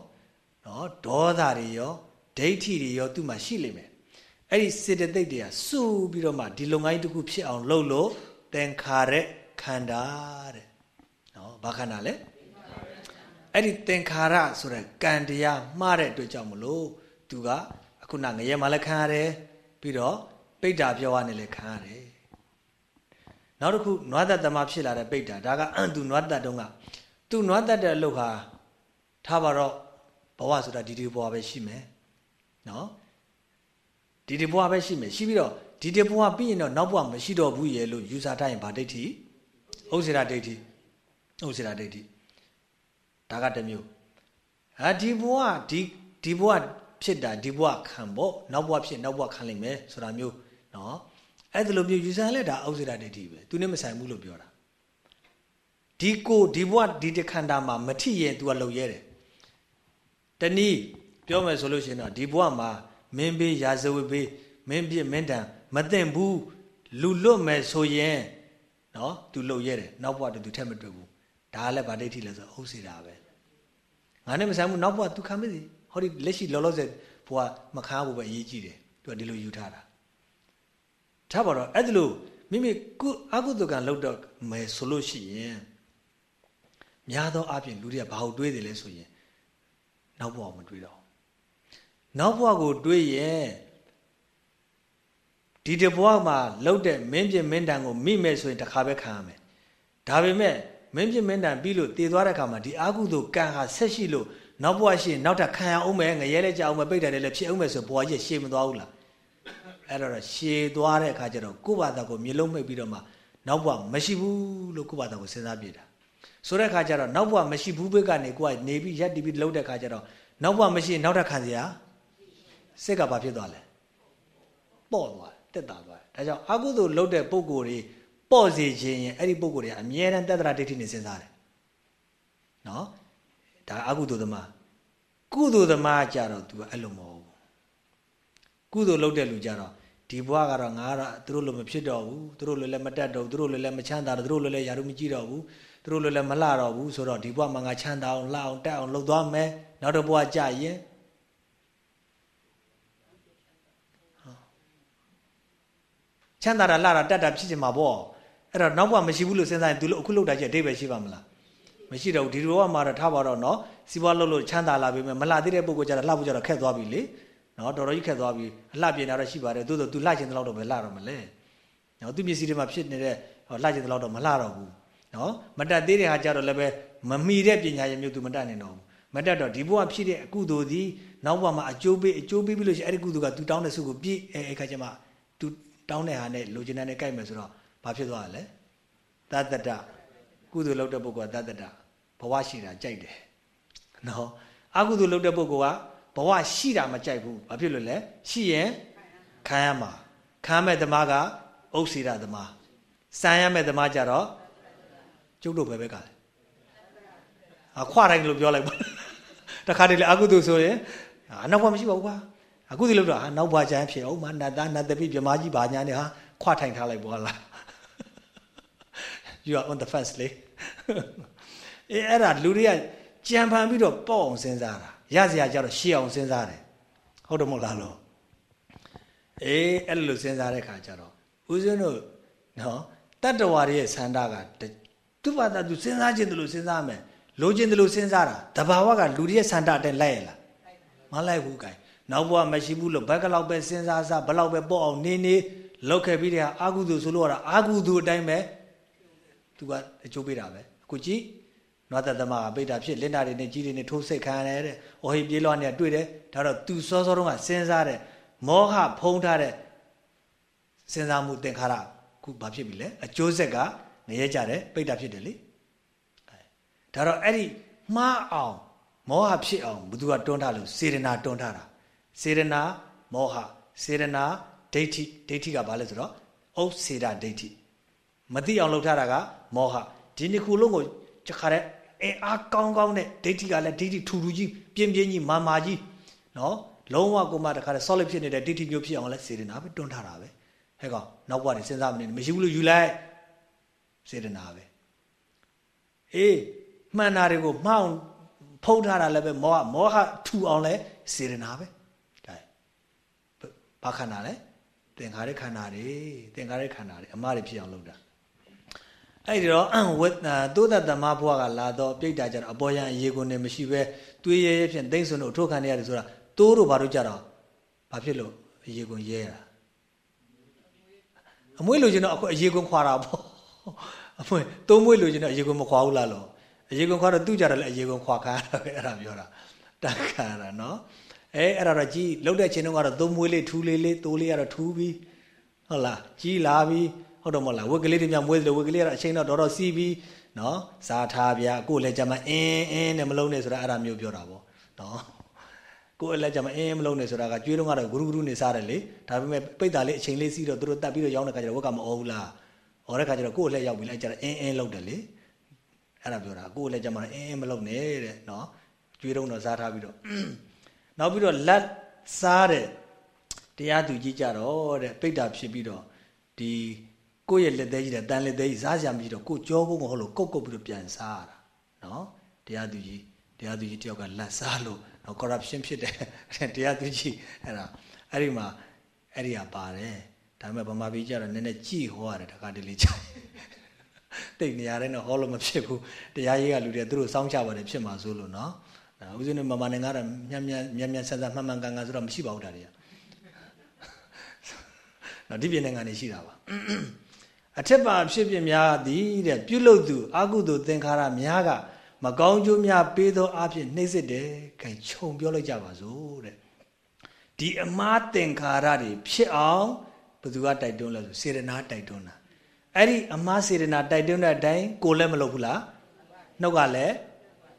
နော်ဒေါသတွေရောဒိဋ္ဌိတွေရောသူ့မှာရှိလိမ့်မယ် အဲ့ဒီစေတသိက်တွေကစုပြီးတော့မှဒီလုံငိုင်းတစ်ခုဖြစ်အောင်လုပ်လို့သင်္ခါရခန္ဓာတဲ့နော်ဘာခန္ဓာလဲအဲ့ဒီသင်္ခါရဆိုတဲ့ကံတရားမှားတဲ့အတွက်ကြောင့်မလို့သူကအခုနငရဲမှာလည်းခံရတယ်ပြီးတော့ပိဋ္ဌာပြောရနေလည်းခံရတယ်နောက်တစ်ခုနွားသက်သမားဖြစ်လာတဲ့ပိဋ္ဌာဒါကအန်သူနွားသက်တုန်းကသူနွားသက်တဲ့အလုပ်ဟာထားပါတော့ဘဝဆိုတာဒီဒီဘဝပဲရှိမယ်နော် ဒီဒီဘဝပဲရှိမယ်ရှိပြီးတော့ဒီဒီဘဝပြီးရင်တော့နောက်ဘဝမရှိတော့ဘူးရဲ့လို့ယူဆထားရင်ဗာဒိဋ္ဌိဥစ္စေရာဒိဋ္ဌိဥစ္စေရာဒိဋ္ဌိဒါကတစ်မျိုးဟာဒီဘဝဒီဒီဘဝဖြစ်တာဒီဘဝခံပေါ့နောက်ဘဝဖြစ်နောက်ဘဝခံလိမ့်မယ်ဆိုတာမျိုးနော်အဲ့ဒါလိုမျိုးယူဆလဲဒါဥစ္စေရာဒိဋ္ဌိပဲသူနဲ့မဆိုင်ဘူးလို့ပြောတာဒီကိုဒီဘဝဒီတခန္ဓာမှာမထိရင် तू ကလုံရဲတယ်တနည်းပြောမယ်ဆိုလို့ရှိရင်တော့ဒီဘဝမှာ မင်းပေးရာဇဝတ်ပေးမင်းပြစ်မင်းတန်မသင့်ဘူးလူလွတ်မယ်ဆိုရင်နော်သူလှုပ်ရဲတယ်နောက်ဘဝတူသူထက်မတွေ့ဘူးဒါလည်းဗာဒိဋ္ဌိလဲဆိုဟုတ်စေတာပဲငါနဲ့မဆိုင်ဘူးနောက်ဘဝသူခံမသိဟောဒီလက်ရှိလောလောဆယ်ဘဝမခံဘူးပဲအရေးကြီးတယ်သူကဒီလိုယူထားတာထားပါတော့အဲ့ဒါလို့မိမိကုအကုသကံလှုပ်တော့မယ်ဆိုလို့ရှိရင်များသောအားဖြင့်လူတွေကဘာကိုတွေးတယ်လဲဆိုရင်နောက်ဘဝမတွေးတော့ နောက်ဘဝကိုတွေးရင်ဒီတဘဝမှာလှုပ်တဲ့မင်းပြမင်းတန်ကိုမိမဲ့ဆိုရင်တစ်ခါပဲခံရမယ်ဒါပေမဲ့မင်းပြမင်းတန်ပြီးလို့တည်သွားတဲ့ခါမှာဒီအာကုသို့ကံဟာဆက်ရှိလို့နောက်ဘဝရှိရင်နောက်ထပ်ခံရအောင်မယ်ငရဲလဲကြအောင်မယ်ပိတ်တယ်လည်းဖြစ်အောင်မယ်ဆိုဘဝကြီးရှေ့မသွားဘူးလားအဲ့တော့ရှေ့သွားတဲ့အခါကျတော့ကိုယ့်ဘာသာကိုမျက်လုံးမိတ်ပြီးတော့မှနောက်ဘဝမရှိဘူးလို့ကိုယ့်ဘာသာကိုစဉ်းစားပြတာဆိုတဲ့အခါကျတော့နောက်ဘဝမရှိဘူးဘက်ကနေကိုကနေပြီးရက်တီးပြီးလှုပ်တဲ့အခါကျတော့နောက်ဘဝမရှိရင်နောက်ထပ်ခံစရာ စိတ်ကဘာဖြစ်သွားလဲပေါ့သွားတက်တာသွားဒါကြောင့်အကုသို့လှုပ်တဲ့ပုံကိုယ်တွေပေါ့စေခြင်းရင်အဲ့ဒီပုံကိုယ်တွေအမြဲတမ်းတတ္တရာဒိဋ္ဌိနဲ့စဉ်းစားတယ်နော်ဒါအကုသို့သမားကုသိုလ်သမားကြတော့ तू အဲ့လိုမဟုတ်ဘူးကုသိုလ်လုပ်တဲ့လူကြတော့ဒီဘဝကတော့ငါကတော့သူတို့လိုမဖြစ်တော့ဘူးသူတို့လိုလည်းမတက်တော့ဘူးသူတို့လိုလည်းမချမ်းသာတော့သူတို့လိုလည်းယာရုမကြည့်တော့ဘူးသူတို့လိုလည်းမလှတော့ဘူးဆိုတော့ဒီဘဝမှာငါချမ်းသာအောင်လှအောင်တက်အောင်လုပ်သွားမယ်နောက်တစ်ဘဝကြရင် ချမ်းသာတာလှတာတက်တာဖြစ်ချင်မှာပေါ့အဲ့တော့နောက်ဘဝမရှိဘူးလို့စဉ်းစားရင်သူလို့အခုလောက်တာချင်းအတိတ်ပဲရှိပါမလားမရှိတော့ဘူးဒီလိုကမှတော့ထားပါတော့နော်စီးပွားလုပ်လို့ချမ်းသာလာပြီမဲ့မလှသေးတဲ့ပုဂ္ဂိုလ်ကြတော့လှဖို့ကြတော့ခက်သွားပြီလေနော်တော်တော်ကြီးခက်သွားပြီအလှပြင်တာတော့ရှိပါတယ်သို့သောသူလှချင်တဲ့လောက်တော့ပဲလှတော့မလဲနော်သူမျက်စိတွေမှာဖြစ်နေတဲ့လှချင်တဲ့လောက်တော့မလှတော့ဘူးနော်မတက်သေးတဲ့ဟာကြတော့လည်းပဲမမီတဲ့ပညာရည်မျိုးသူမတက်နိုင်တော့ဘူးမတက်တော့ဒီဘဝဖြစ်တဲ့အကုသိုလ်ဒီနောက်ဘဝမှာအကျိုးပေးအကျိုးပေးပြီးလို့ရှိရင်အဲ့ဒီကုသိုလ်ကသူတောင်းတဲ့စုကိုပြည့်အဲအခါကျမှသူ တောင်းတဲ့ဟာနဲ့လိုချင်တဲ့နဲ့ကြိုက်မယ်ဆိုတော့ဘာဖြစ်သွားလဲသတ္တတကုသိုလ်လုပ်တဲ့ပုဂ္ဂိုလ်ကသတ္တတဘဝရှိတာကြိုက်တယ်နော်အကုသိုလ်လုပ်တဲ့ပုဂ္ဂိုလ်ကဘဝရှိတာမကြိုက်ဘူးဘာဖြစ်လို့လဲရှိရင်ခံရမှာခံမဲ့သမားကဥစ္စေရသမားစံရမဲ့သမားကြတော့ကျုပ်တို့ပဲပဲကလည်းအခွာတိုင်းလို့ပြောလိုက်ပါတခါတည်းလေအကုသိုလ်ဆိုရင်အနောက်ဘဝမရှိပါဘူးကွာ အကုသိုလ်လုပ်တော့ဟာနောက်ဘဝကျန်ဖြစ်အောင်မနတ်သားနတ်တပိပြမကြီးဘာညာနေဟာခွာထိုင်ထားလိုက်ပေါ့လား you are on the fence လေအဲအဲ့ဒါလူတွေကကြံဖန်ပြီးတော့ပေါ့အောင်စဉ်းစားတာရစရာကြတော့ရှေ့အောင်စဉ်းစားတယ်ဟုတ်တယ်မဟုတ်လားလို့အေးအဲ့လိုစဉ်းစားတဲ့ခါကျတော့ဦးဇင်းတို့နော်တတ္တဝါရဲ့ဆန္ဒကသူ့ဘာသာသူစဉ်းစားခြင်းတလို့စဉ်းစားမယ်လိုချင်တယ်လို့စဉ်းစားတာတဘာဝကလူတွေရဲ့ဆန္ဒအတိုင်းလိုက်ရလားမလိုက်ဘူးကဲ နောက်ဘဝမရှိဘူးလို့ဘက်ကလောက်ပဲစဉ်းစားစားဘလောက်ပဲပေါ့အောင်နေနေလောက်ခဲ့ပြီးတဲ့အာဟုသူဆိုလို့ရတာအာဟုသူအတိုင်းပဲသူကအကျိုးပေးတာပဲအခုကြည့်နွားသက်သမားကပိတ်တာဖြစ်လင်းတာတွေနဲ့ကြီးတွေနဲ့ထိုးစိတ်ခံရတယ်တဲ့။အော်ဟိပြေးလွှားနေတွေ့တယ်။ဒါတော့သူစောစောတုန်းကစဉ်းစားတဲ့မောဟဖုံးထားတဲ့စဉ်းစားမှုသင်္ခါရခုဘာဖြစ်ပြီလဲ။အကျိုးဆက်ကငရဲကြတယ်ပိတ်တာဖြစ်တယ်လေ။ဒါတော့အဲ့ဒီမှားအောင်မောဟဖြစ်အောင်ဘုသူကတွန်းထားလို့စေရနာတွန်းထားတာ။ စေရနာမောဟစေရနာဒိဋ္ဌိဒိဋ္ဌိကဘာလဲဆိုတော့ဥစ္စေဒဒိဋ္ဌိမသိအောင်လုပ်ထားတာကမောဟဒီနှစ်ခုလုံးကိုတခါတည်းအင်အားကောင်းကောင်းနဲ့ဒိဋ္ဌိကလည်းဒိဋ္ဌိထူထူကြီးပြင်းပြင်းကြီးမာမာကြီးနော်လုံးဝကိုမှတခါတည်း solid ဖြစ်နေတဲ့ဒိဋ္ဌိမျိုးဖြစ်အောင်လဲစေတနာပဲတွန်းထားတာပဲဟဲ့ကောင်နောက်ဘဝတွေစဉ်းစားမနေမရှိဘူးလို့ယူလိုက်စေတနာပဲအေးမှန်တာတွေကိုမှောင်ဖုံးထားတာလည်းပဲမောဟမောဟထူအောင်လဲစေတနာပဲဒါ ဘာခန္ဓာလဲသင်္ခါရခန္ဓာတွေသင်္ခါရခန္ဓာတွေအမှားတွေဖြစ်အောင်လုပ်တာအဲ့ဒီတော့ဝတ်သိုးသက်သမားဘွားကလာတော့ပြိတ္တာကြတော့အပေါ်ရန်အရေကုန်နေမရှိပဲတွေးရဲရဲဖြင့်သိမ့်စွန်းတို့အထုတ်ခံနေရတယ်ဆိုတာတိုးတို့ဘာလို့ကြတော့ဘာဖြစ်လို့အရေကုန်ရဲတာအမွေးလိုချင်တော့အခုအရေကုန်ခွာတာပေါ့အမွေးသုံးမွေးလိုချင်တော့အရေကုန်မခွာဘူးလားလို့အရေကုန်ခွာတော့သူ့ကြတော့လည်းအရေကုန်ခွာခါရတာပဲအဲ့ဒါပြောတာတက်ခါရတာနော် အဲအဲ့ဒါတော့ကြီးလှုပ်တဲ့ချင်းတုန်းကတော့သုံးမွေးလေးထူးလေးလေးတိုးလေးကတော့ထူးပြီးဟုတ်လားကြီးလာပြီးဟုတ်တော့မဟုတ်လားဝက်ကလေးတွေများမွေးတယ်ဝက်ကလေးကတော့အချိန်တော့တော်တော်စီးပြီးနော်စားထားဗျာကိုယ်လည်းကြမှာအင်းအင်းနဲ့မလုံးနဲ့ဆိုတာအဲ့ဒါမျိုးပြောတာပေါ့နော်ကိုယ်လည်းကြမှာအင်းမလုံးနဲ့ဆိုတာကကျွေးတော့ကတော့ဂရုဂရုနေစားတယ်လေဒါပေမဲ့ပိတ်တာလေးအချိန်လေးစီးတော့သူတို့တတ်ပြီးတော့ရောင်းတဲ့ခါကျတော့ဝက်ကမအောဘူးလားအော်တဲ့ခါကျတော့ကိုယ်လည်းရောက်ပြီလိုက်ကြတော့အင်းအင်းလုံးတယ်လေအဲ့ဒါပြောတာကိုယ်လည်းကြမှာအင်းအင်းမလုံးနဲ့တဲ့နော်ကျွေးတော့တော့စားထားပြီးတော့ နောက်ပြီးတော့လက်စားတဲ့တရားသူကြီးကြတော့တဲ့ပိတ်တာဖြစ်ပြီးတော့ဒီကိုယ့်ရဲ့လက်သေးကြီးတဲ့တန်လက်သေးကြီးစားကြမရှိတော့ကိုကြောဖို့မဟုတ်လို့ကုတ်ကုတ်ပြီးတော့ပြန်စားရတာနော်တရားသူကြီးတရားသူကြီးတယောက်ကလက်စားလို့နော် corruption ဖြစ်တယ်တရားသူကြီးအဲ့ဒါအဲ့ဒီမှာအဲ့ဒီကပါတယ်ဒါပေမဲ့ဗမာပြည်ကျတော့နည်းနည်းကြည်ဟောရတယ်တခါတလေကြာတိတ်နေရာတဲ့တော့ဟောလို့မဖြစ်ဘူးတရားရေးကလူတွေသူတို့စောင်းချပါတယ်ဖြစ်မှာဆိုလို့နော် ဦးဇင်းတို့မမနိုင်ငံကတော့မြတ်မြတ်မြတ်မြတ်ဆန်းဆန်းမှန်မှန်ကန်ကန်ဆိုတော့မရှိပါဘူးဒါတွေကနော်ဒီပြည်နိုင်ငံနေရှိတာပါအထက်ပါဖြစ်ဖြစ်များသည်တဲ့ပြုလုပ်သူအကုသိုလ်သင်္ခါရများကမကောင်းကျိုးများပေးသောအဖြစ်နှိမ့်စစ်တယ်ခိုင်ခြုံပြောလိုက်ကြပါစို့တဲ့ဒီအမားသင်္ခါရတွေဖြစ်အောင်ဘယ်သူကတိုက်တွန်းလဲဆိုစေရနာတိုက်တွန်းတာအဲ့ဒီအမားစေရနာတိုက်တွန်းတဲ့အတိုင်းကိုလည်းမလုပ်ဘူးလားနှုတ်ကလည်း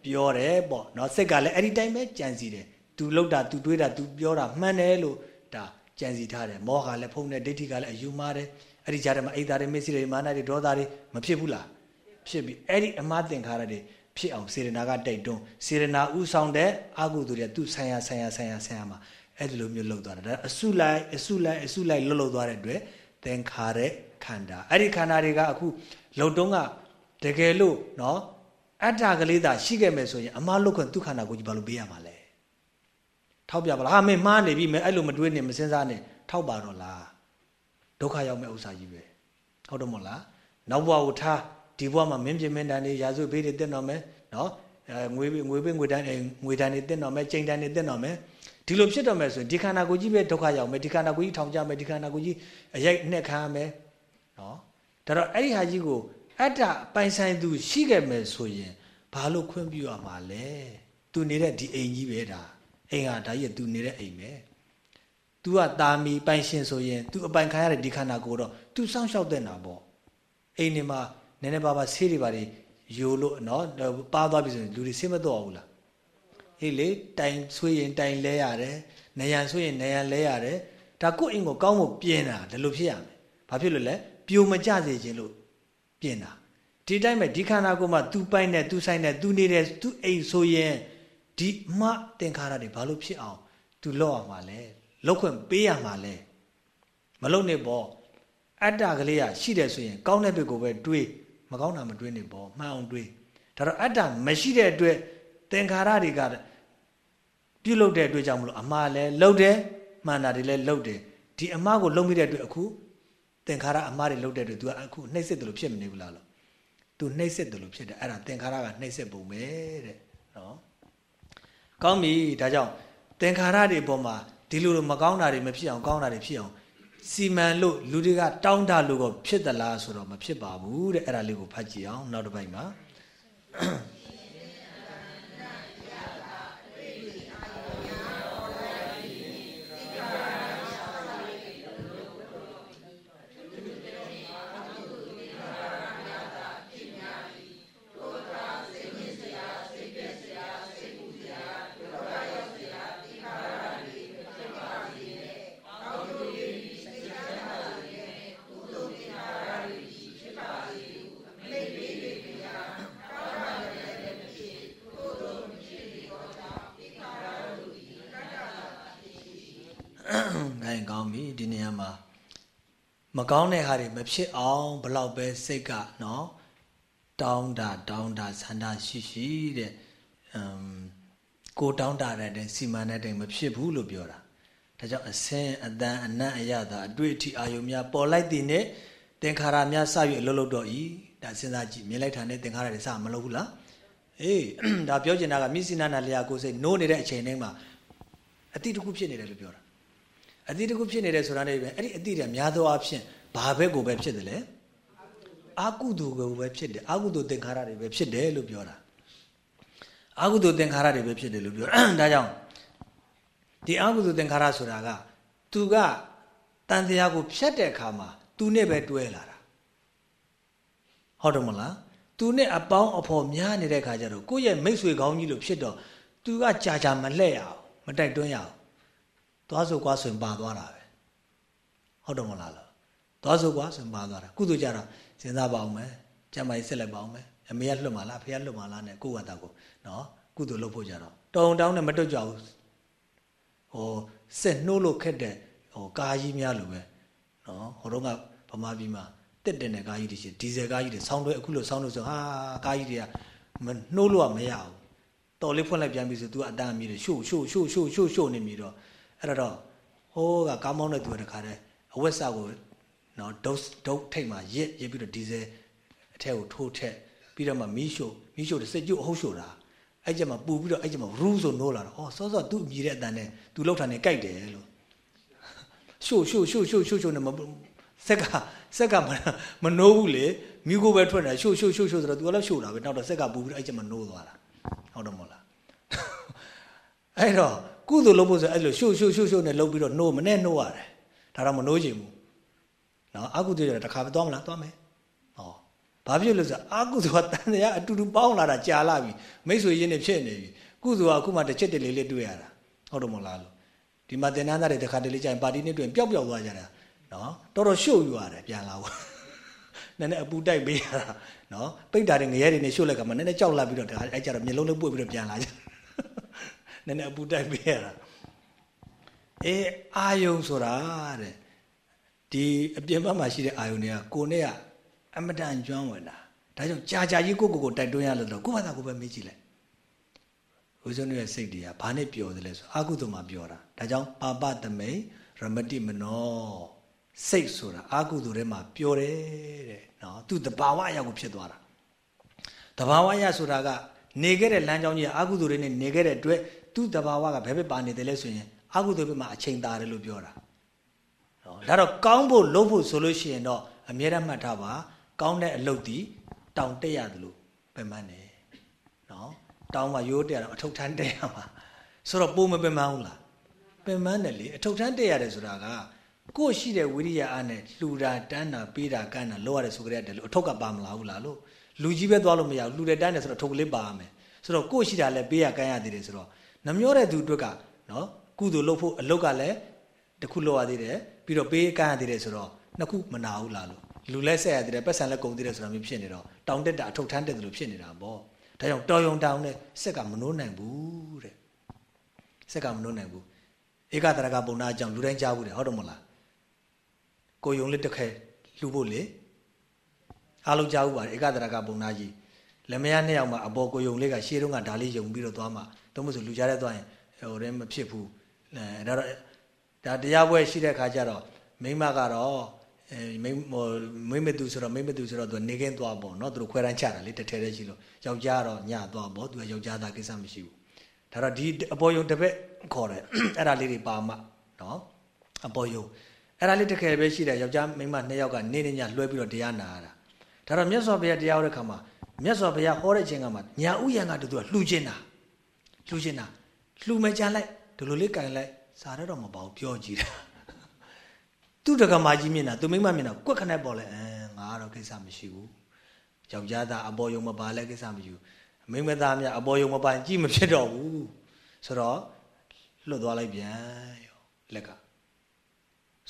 ပြောတယ်ပေါ့เนาะစိတ်ကလည်းအဲ့ဒီတိုင်းပဲကြံစီတယ်သူလှုပ်တာသူတွေးတာသူပြောတာမှန်တယ်လို့ဒါကြံစီထားတယ်မောဟကလည်းဖုံးတယ်ဒိဋ္ဌိကလည်းအယူမှားတယ်အဲ့ဒီကြားထဲမှာအိဒါတွေမေ့စီတွေမာနတွေဒေါသတွေမဖြစ်ဘူးလားဖြစ်ပြီအဲ့ဒီအမှားသင်္ခါရတွေဖြစ်အောင်စေရနာကတိုက်တွန်းစေရနာဥဆောင်တဲ့အကုသိုလ်တွေသူဆံရဆံရဆံရဆံရမှာအဲ့ဒီလိုမျိုးလှုပ်သွားတာဒါအစုလိုက်အစုလိုက်အစုလိုက်လှုပ်လှုပ်သွားတဲ့အတွက်သင်္ခါရခန္ဓာအဲ့ဒီခန္ဓာတွေကအခုလှုပ်တုံးကတကယ်လို့เนาะ အတ္တကလေးသာရှိခဲ့မယ်ဆိုရင်အမှားလုတ်ခွင့်ဒုက္ခနာကိုကြီးဘာလို့ပေးရမှာလဲထောက်ပြပါလားဟာမင်းမှားနေပြီမယ်အဲ့လိုမတွေးနဲ့မစင်စားနဲ့ထောက်ပါတော့လားဒုက္ခရောက်မဲ့ဥစ္စာကြီးပဲဟုတ်တော့မဟုတ်လားနောက်ဘဝကိုထားဒီဘဝမှာမင်းပြင်းမင်းတန်နေရာစုဘေးတွေတက်တော့မယ်နော်အဲငွေငွေပေးငွေတန်းငွေတန်းတွေတက်တော့မယ်ချိန်တန်းတွေတက်တော့မယ်ဒီလိုဖြစ်တော့မယ်ဆိုရင်ဒီခန္ဓာကိုယ်ကြီးပဲဒုက္ခရောက်မယ်ဒီခန္ဓာကိုယ်ကြီးထောင်ကြမယ်ဒီခန္ဓာကိုယ်ကြီးအရိုက်နဲ့ခံရမယ်နော်ဒါတော့အဲ့ဒီဟာကြီးကို အတ္တပိုင်ဆိုင်သူ ရှိခဲ့မယ်ဆိုရင်ဘာလို့ခွင့်ပြုရမှာလဲသူနေတဲ့ဒီအိမ်ကြီးပဲဒါအိမ်ဟာဒါကြီးသူနေတဲ့အိမ်ပဲသူကတာမီပိုင်ရှင်ဆိုရင် သူအပိုင်ခံရတဲ့ဒီခန္ဓာကိုယ်တော့သူစောင့်ရှောက်တဲ့နာပေါ့အိမ်နေမှာနည်းနည်းပါးပါးဆေးတွေပါတွေယိုလို့နော်ပါသွားပြီဆိုရင်လူတွေဆေးမတော့ဘူးလားဟေးလေတိုင်ဆွေးရင်တိုင်လဲရတယ်နယံဆွေးရင်နယံလဲရတယ်ဒါကိုယ့်အိမ်ကိုကောင်းဖို့ပြင်တာဒါလိုဖြစ်ရမယ်ဘာဖြစ်လို့လဲပြိုမကျစေခြင်းလို့ ပြင်တာဒီတိုင်းပဲဒီခန္ဓာကိုယ်မှာ तू ပိုင်နဲ့ तू ဆိုင်နဲ့ तू နေတဲ့ तू အိမ်ဆိုရင်ဒီမှသင်္ခါရတွေဘာလို့ဖြစ်အောင် तू လောက်အောင်ပါလဲလောက်ခွင့်ပေးရမှာလဲမလုံနေပေါ့အတ္တကလေးရရှိတယ်ဆိုရင်ကောင်းတဲ့ဘက်ကိုပဲတွေးမကောင်းတာမတွေးနေပေါ့မှန်အောင်တွေးဒါတော့အတ္တမရှိတဲ့အတွက်သင်္ခါရတွေကပြုတ်လုတဲ့အတွက်ကြောင့်မလို့အမှားလဲလှုပ်တယ်မှန်တာတွေလည်းလှုပ်တယ်ဒီ ဒီအမှားကိုလုံးမိတဲ့အတွက်အခု သင်္ခါရအမှားတွေလုံးတဲ့အတွက် तू ကအခုနှိမ့်စစ်တယ်လို့ဖြစ်မနေဘူးလားလို့ तू နှိမ့်စစ်တယ်လို့ဖြစ်တယ်အဲ့ဒါသင်္ခါရကနှိမ့်စစ်ပုံပဲတဲ့နော်ကောင်းပြီဒါကြောင့်သင်္ခါရတွေအပေါ်မှာဒီလိုလိုမကောင်းတာတွေမဖြစ်အောင်ကောင်းတာတွေဖြစ်အောင်စီမံလို့လူတွေကတောင်းတလို့ကိုဖြစ်သလားဆိုတော့မဖြစ်ပါဘူးတဲ့အဲ့ဒါလေးကိုဖတ်ကြည့်အောင်နောက်တစ်ပိုက်မှာ ကောင်းပြီဒီနေရာမှာမကောင်းတဲ့ဟာတွေမဖြစ်အောင်ဘလောက်ပဲစိတ်ကနော်တောင်းတာတောင်းတာဆန္ဒရှိရှိတဲ့အမ်ကိုတောင်းတာတဲ့စီမံတဲ့တိုင်မဖြစ်ဘူးလို့ပြောတာဒါကြောင့်အစင်အတန်အနတ်အရသာအတွေ့အထိအာယုံများပေါ်လိုက်တဲ့နဲ့သင်္ခါရများစ၍အလုံးလုံးတော့ဤဒါစဉ်းစားကြည့်မြင်လိုက်တာနဲ့သင်္ခါရတွေစမလုပ်ဘူးလားအေးဒါပြောချင်တာကမြစ်စိနာနာလျာကိုစိတ်နိုးနေတဲ့အချိန်တိုင်းမှာအတိတခုဖြစ်နေတယ်လို့ပြောတာ အတိတခုဖြစ်နေတယ်ဆိုတာနဲ့ပဲအဲ့ဒီအတိတွေများသောအားဖြင့်ဘာဘက်ကိုပဲဖြစ်တယ်လဲအာကုသိုလ်ကိုပဲဖြစ်တယ်အာကုသိုလ်သင်္ခါရတွေပဲဖြစ်တယ်လို့ပြောတာအာကုသိုလ်သင်္ခါရတွေပဲဖြစ်တယ်လို့ပြောဒါကြောင့်ဒီအာကုသိုလ်သင်္ခါရဆိုတာကသူကတန်တရားကိုဖြတ်တဲ့အခါမှာသူနဲ့ပဲတွဲလာတာဟုတ်တယ်မလားသူနဲ့အပေါင်းအဖော်များနေတဲ့ခါကျတော့ကိုယ့်ရဲ့မိတ်ဆွေကောင်းကြီးလို့ဖြစ်တော့သူကကြာကြာမလှဲ့ရအောင်မတိုက်တွန်းရအောင် သွားဆိုကွာဆိုရင်ပါသွားတာပဲဟုတ်တယ်မလားလားသွားဆိုကွာဆိုရင်ပါသွားတာကုသိုလ်ကြတော့စဉ်းစားပါအောင်မယ်ကျမ်းမာရေးဆက်လိုက်ပါအောင်မယ်အမေကလွတ်မှာလားဖေကလွတ်မှာလားနဲ့ကိုယ့်ဝတ္တကိုနော်ကုသိုလ်လုပ်ဖို့ကြတော့တောင်းတောင်းနဲ့မတွတ်ကြဘူးဟိုဆက်နှိုးလို့ခက်တဲ့ဟိုကားကြီးများလိုပဲနော်ဟိုတော့ကဗမာပြည်မှာတက်တင်တဲ့ကားကြီးတွေရှိဒီဇယ်ကားကြီးတွေဆောင်းတွဲအခုလို့ဆောင်းလို့ဆိုဟာကားကြီးတွေကမနှိုးလို့မရဘူးတော်လေးဖွင့်လိုက်ပြန်ပြီဆို तू အတန်းမြည်တယ်ရှို့ရှို့ရှို့ရှို့ရှို့ရှို့နေပြီတော့ အဲ့တော့ဟိုးကကားမောင်းတဲ့သူတခါတည်းအဝက်စကိုနော်ဒုတ်ဒုတ်ထိတ်မှာရစ်ရစ်ပြီးတော့ဒီဇယ်အထက်ကိုထိုးထက်ပြီးတော့မှမီးရှို့မီးရှို့တဲ့စက်ကျုပ်အဟုတ်ရှို့တာအဲ့ကျမှပူပြီးတော့အဲ့ကျမှရူးဆိုနိုးလာတော့ဩစောစောသူ့မြည်တဲ့အတန်နဲ့သူလောက်ထားနေကြိုက်တယ်လို့ရှို့ရှို့ရှို့ရှို့ရှို့ရှို့နေမစက်ကစက်ကမနိုးဘူးလေမိကိုပဲထွက်နေတာရှို့ရှို့ရှို့ရှို့ဆိုတော့ तू လည်းရှို့တာပဲနောက်တော့စက်ကပူပြီးတော့အဲ့ကျမှနိုးသွားတာဟုတ်တယ်မဟုတ်လားအဲ့တော့ ကုသိုလ်လုပ်ဖို့ဆိုအဲ့လိုရှို့ရှို့ရှို့ရှို့နဲ့လုပ်ပြီးတော့နှိုးမနဲ့နှိုးရတယ်ဒါတော့မနှိုးချင်ဘူးနော်အကုသိုလ်ကြတော့တစ်ခါပဲသွားမလားသွားမယ်ဟောဘာဖြစ်လို့ဆိုအကုသိုလ်ကတန်တရားအတူတူပေါင်းလာတာကြာလာပြီမိတ်ဆွေရင်းနေဖြစ်နေပြီကုသိုလ်ကအခုမှတစ်ချက်တလေးလေးတွေ့ရတာဟုတ်တယ်မဟုတ်လားလို့ဒီမှာတင်နန်းသားတွေတစ်ခါတလေကြာရင်ပါတီနဲ့တွေ့ရင်ပျောက်ပျောက်သွားကြတာနော်တော်တော်ရှုပ်ယူရတယ်ပြန်လာဖို့နည်းနည်းအပူတိုက်ပေးရတာနော်ပိတ်တာတွေငရဲတွေနဲ့ရှုပ်လိုက်ကမှနည်းနည်းကြောက်လာပြီးတော့အဲ့ကြတော့မျက်လုံးလေးပွေ့ပြီးတော့ပြန်လာကြ နည်းနည်းအပူတိုက်ပေးရတာအေးအာယုံဆိုတာတဲ့ဒီအပြင်ဘက်မှာရှိတဲ့အာယုံတွေကကိုနဲ့ကအမတန်ကျွမ်းဝင်တာဒါကြောင့်ကြာကြာကြီးကိုကိုကိုတိုက်တွန်းရလို့တော့ကိုယ့်ဘာသာကိုပဲမေးကြည့်လိုက်ဦးဇုံရဲ့စိတ်တွေကဘာနဲ့ပျော်တယ်လဲဆိုအာကုသိုလ်မှာပျော်တာဒါကြောင့်ပါပတမိန်ရမတိမနောစိတ်ဆိုတာအာကုသိုလ်ထဲမှာပျော်တယ်တဲ့နော်သူတဘာဝအရာကိုဖြစ်သွားတာတဘာဝအရာဆိုတာကနေခဲ့တဲ့လမ်းကြောင်းကြီးအာကုသိုလ်တွေနဲ့နေခဲ့တဲ့အတွက် သူတဘာဝကဘယ်ဘက်ပါနေတယ်လဲဆိုရင်အာကုသိုလ်ဘက်မှာအချိန်တာတယ်လို့ပြောတာနော်ဒါတော့ကောင်းဖို့လုပ်ဖို့ဆိုလို့ရှိရင်တော့အမြဲတမ်းမှတ်ထားပါကောင်းတဲ့အလုပ်ဒီတောင်တက်ရတယ်လို့ပင်ပန်းတယ်နော်တောင်းမှာရိုးတက်ရတော့အထုပ်ထမ်းတက်ရမှာဆိုတော့ပုံမပင်ပန်းဘူးလားပင်ပန်းတယ်လေအထုပ်ထမ်းတက်ရတယ်ဆိုတာကကိုယ်ရှိတဲ့ဝိရိယအားနဲ့လှူတာတန်းတာပေးတာကမ်းတာလောက်ရတယ်ဆိုကြတဲ့လို့အထုပ်ကပါမလာဘူးလားလို့လူကြီးပဲသွားလို့မရဘူးလှူတယ်တန်းတယ်ဆိုတော့အထုပ်ကလေးပါရမယ်ဆိုတော့ကိုယ်ရှိတာလည်းပေးရကမ်းရသေးတယ်ဆိုတော့ နှမျောတဲ့သူအတွက်ကနော်ကုသိုလ်လုပ်ဖို့အလုတ်ကလည်းတစ်ခုလုပ်ရသေးတယ်ပြီးတော့ပေးကမ်းရသေးတယ်ဆိုတော့နှစ်ခုမနာဘူးလားလို့လူလဲဆက်ရသေးတယ်ပတ်စံလည်းကုန်သေးတယ်ဆိုတာမျိုးဖြစ်နေတော့တောင်တက်တာအထုပ်ထမ်းတက်တယ်လို့ဖြစ်နေတာပေါ့ဒါကြောင့်တော်ယုံတောင်နဲ့စက်ကမနိုးနိုင်ဘူးတဲ့စက်ကမနိုးနိုင်ဘူးဧကတရကပုံနာအကြောင်းလူတိုင်းကြားဘူးတယ်ဟုတ်တယ်မလားကိုယုံလေးတစ်ခဲလှူဖို့လေအားလုံးကြားဘူးပါဧကတရကပုံနာကြီးလက်မယားနှစ်ယောက်မှာအပေါ်ကိုယုံလေးကရှေးတုန်းကဒါလေးယုံပြီးတော့သွားမှာ တော့မဆိုလူကြားတဲ့သွားရင်ဟိုတည်းမဖြစ်ဘူးအဲဒါတော့ဒါတရားပွဲရှိတဲ့ခါကျတော့မိမကတော့အဲမိဟိုမိမတူဆိုတော့မိမတူဆိုတော့သူနေခင်းသွားပေါ့နော်သူတို့ခွဲတန်းချတာလေတစ်ထဲတည်းရှိလို့ယောက်ျားတော့ညသွားပေါ့သူကယောက်ျားသားကိစ္စမရှိဘူးဒါတော့ဒီအပေါ်ယုံတစ်ပက်ခေါ်တယ်အဲ့ဒါလေးတွေပါမှနော်အပေါ်ယုံအဲ့ဒါလေးတစ်ခဲပဲရှိတယ်ယောက်ျားမိန်းမနှစ်ယောက်ကနေနေညလွှဲပြီးတော့တရားနာရတာဒါတော့မြတ်စွာဘုရားတရားဟောတဲ့ခါမှာမြတ်စွာဘုရားဟောတဲ့ချိန်ကမှညာဥယံကတူတူကလှူခြင်းတာ လှူခြင်းတာလှူမကြလိုက်ဒီလိုလေးကင်လိုက်စားရတော့မပေါ့ပြောကြည့်တာသူတကမာကြီးမြင်တာသူမိမမြင်တာကွက်ခနဲ့ပေါ်လဲအဲငါကတော့ကိစ္စမရှိဘူးယောက်ျားသားအပေါ်ယုံမပါလဲကိစ္စမရှိဘူးမိမသားများအပေါ်ယုံမပါကြည့်မဖြစ်တော့ဘူးဆိုတော့လွတ်သွားလိုက်ပြန်ရောလက်က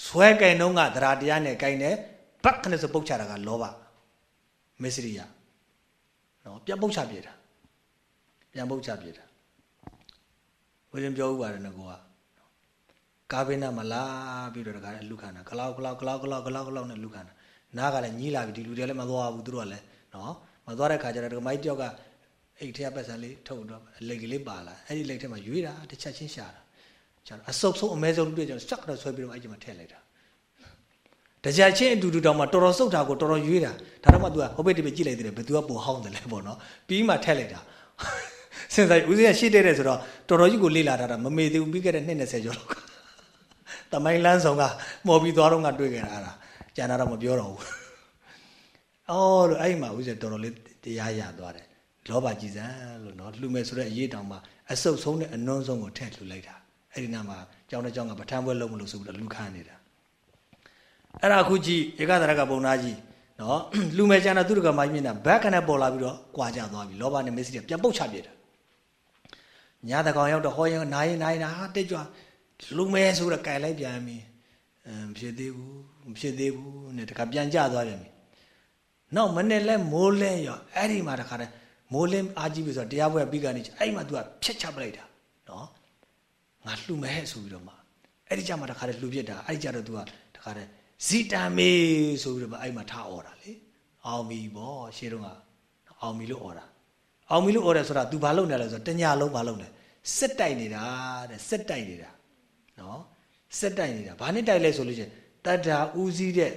ဆွဲကင်တော့ကသရာတရားနဲ့ကင်တယ်ဘတ်ခနဲ့ဆိုပုတ်ချတာကလောဘမစ္စရိယနော်ပြန်ပုတ်ချပြတာပြန်ပုတ်ချပြတာ ဝိရင်ပြောဥပါတယ်ငကောကကာဘိနာမလာပြီးတော့တခါလဲလူခန္ဓာကလောက်ကလောက်ကလောက်ကလောက်ကလောက်ကလောက်နဲ့လူခန္ဓာနားကလည်းညီးလာပြီဒီလူတွေလည်းမသွားဘူးသူတို့ကလည်းနော်မသွားတဲ့ခါကျတော့ဒကမိုက်တယောက်ကအိတ်ထဲကပတ်စံလေးထုတ်တော့လက်ကလေးပါလာအဲ့ဒီလက်ထဲမှာရွေးတာတစ်ချက်ချင်းရှာတာကျတော့အစုပ်ဆုံးအမဲဆုံးလူတွေကျတော့စက်ကတော့ဆွဲပြီးတော့အဲ့ဒီမှာထည့်လိုက်တာတကြချင်းအတူတူတောင်မှတော်တော်စုပ်တာကိုတော်တော်ရွေးတာဒါတော့မှ तू ကဟိုဘက်ဒီဘက်ကြည့်လိုက်တယ်ဘယ်သူကပိုဟောင်းတယ်လဲပေါ့နော်ပြီးမှထည့်လိုက်တာ စဉ်းစားဦးစင်းကရှေ့တဲ့တဲ့ဆိုတော့တော်တော်ကြီးကိုလေ့လာထားတာမမေသေးဘူးပြီးခဲ့တဲ့နှစ်20ကျော်လောက်ကတမိုင်းလန်းဆောင်ကမော်ပြီးသွားတော့ကတွေ့ခဲ့တာအဲ့ဒါကျန်တာတော့မပြောတော့ဘူးအော်လို့အဲ့မှာဦးစင်းတော်တော်လေးတရားရသွားတယ်လောဘကြည်စံလို့နော်လှူမယ်ဆိုတဲ့အရေးတောင်မှအဆုတ်ဆုံးတဲ့အနွန်းဆုံးကိုထည့်လှူလိုက်တာအဲ့ဒီနာမှာကျောင်းတဲ့ကျောင်းကပဋ္ဌာန်းပွဲလုံးမလို့ဆိုပြီးတော့လူခန်းနေတာအဲ့ဒါအခုကြည့်ဧကသရကပုံနာကြီးနော်လူမယ်ကျန်တဲ့သူတကမိုင်းမြင်တာဘက်ကနေပေါ်လာပြီးတော့ကြွာကြသွားပြီလောဘနဲ့မစ္စည်းပြန်ပုတ်ချပြတာ ညာတကောင်ရောက်တော့ဟောရင်နားရင်နားရင်ဟာတိတ်ကြွလူမယ်ဆိုတော့ကြိုင်လိုက်ပြန်ပြီအမ်ဖြစ်သေးဘူးမဖြစ်သေးဘူးနဲ့တခါပြန်ကြသွားပြန်ပြီနောက်မနေ့လဲမိုးလဲရောအဲ့ဒီမှာတခါတည်းမိုးလင်းအားကြီးပြီဆိုတော့တရားပွဲပြီးကနေအဲ့မှာ तू ကဖြတ်ချပလိုက်တာနော်ငါလှူမယ်ဆိုပြီးတော့မှအဲ့ဒီကြမှာတခါတည်းလှူပြစ်တာအဲ့ဒီကြတော့ तू ကတခါတည်းဇီတံမေဆိုပြီးတော့အဲ့မှာထားអော်တာလေအောင်ပြီဗောရှေ့တော့ကအောင်ပြီလို့អော်တာ အောင်ပြီလို့អော်တယ်ဆိုတာ तू ဘာလုပ်နေလဲဆိုတော့တညာလုံးဘာလုပ်လဲစစ်တိုက်နေတာတဲ့စစ်တိုက်နေတာနော်စစ်တိုက်နေတာဘာနဲ့တိုက်လဲဆိုလို့ချင်းတတ္တာဦးစီးတဲ့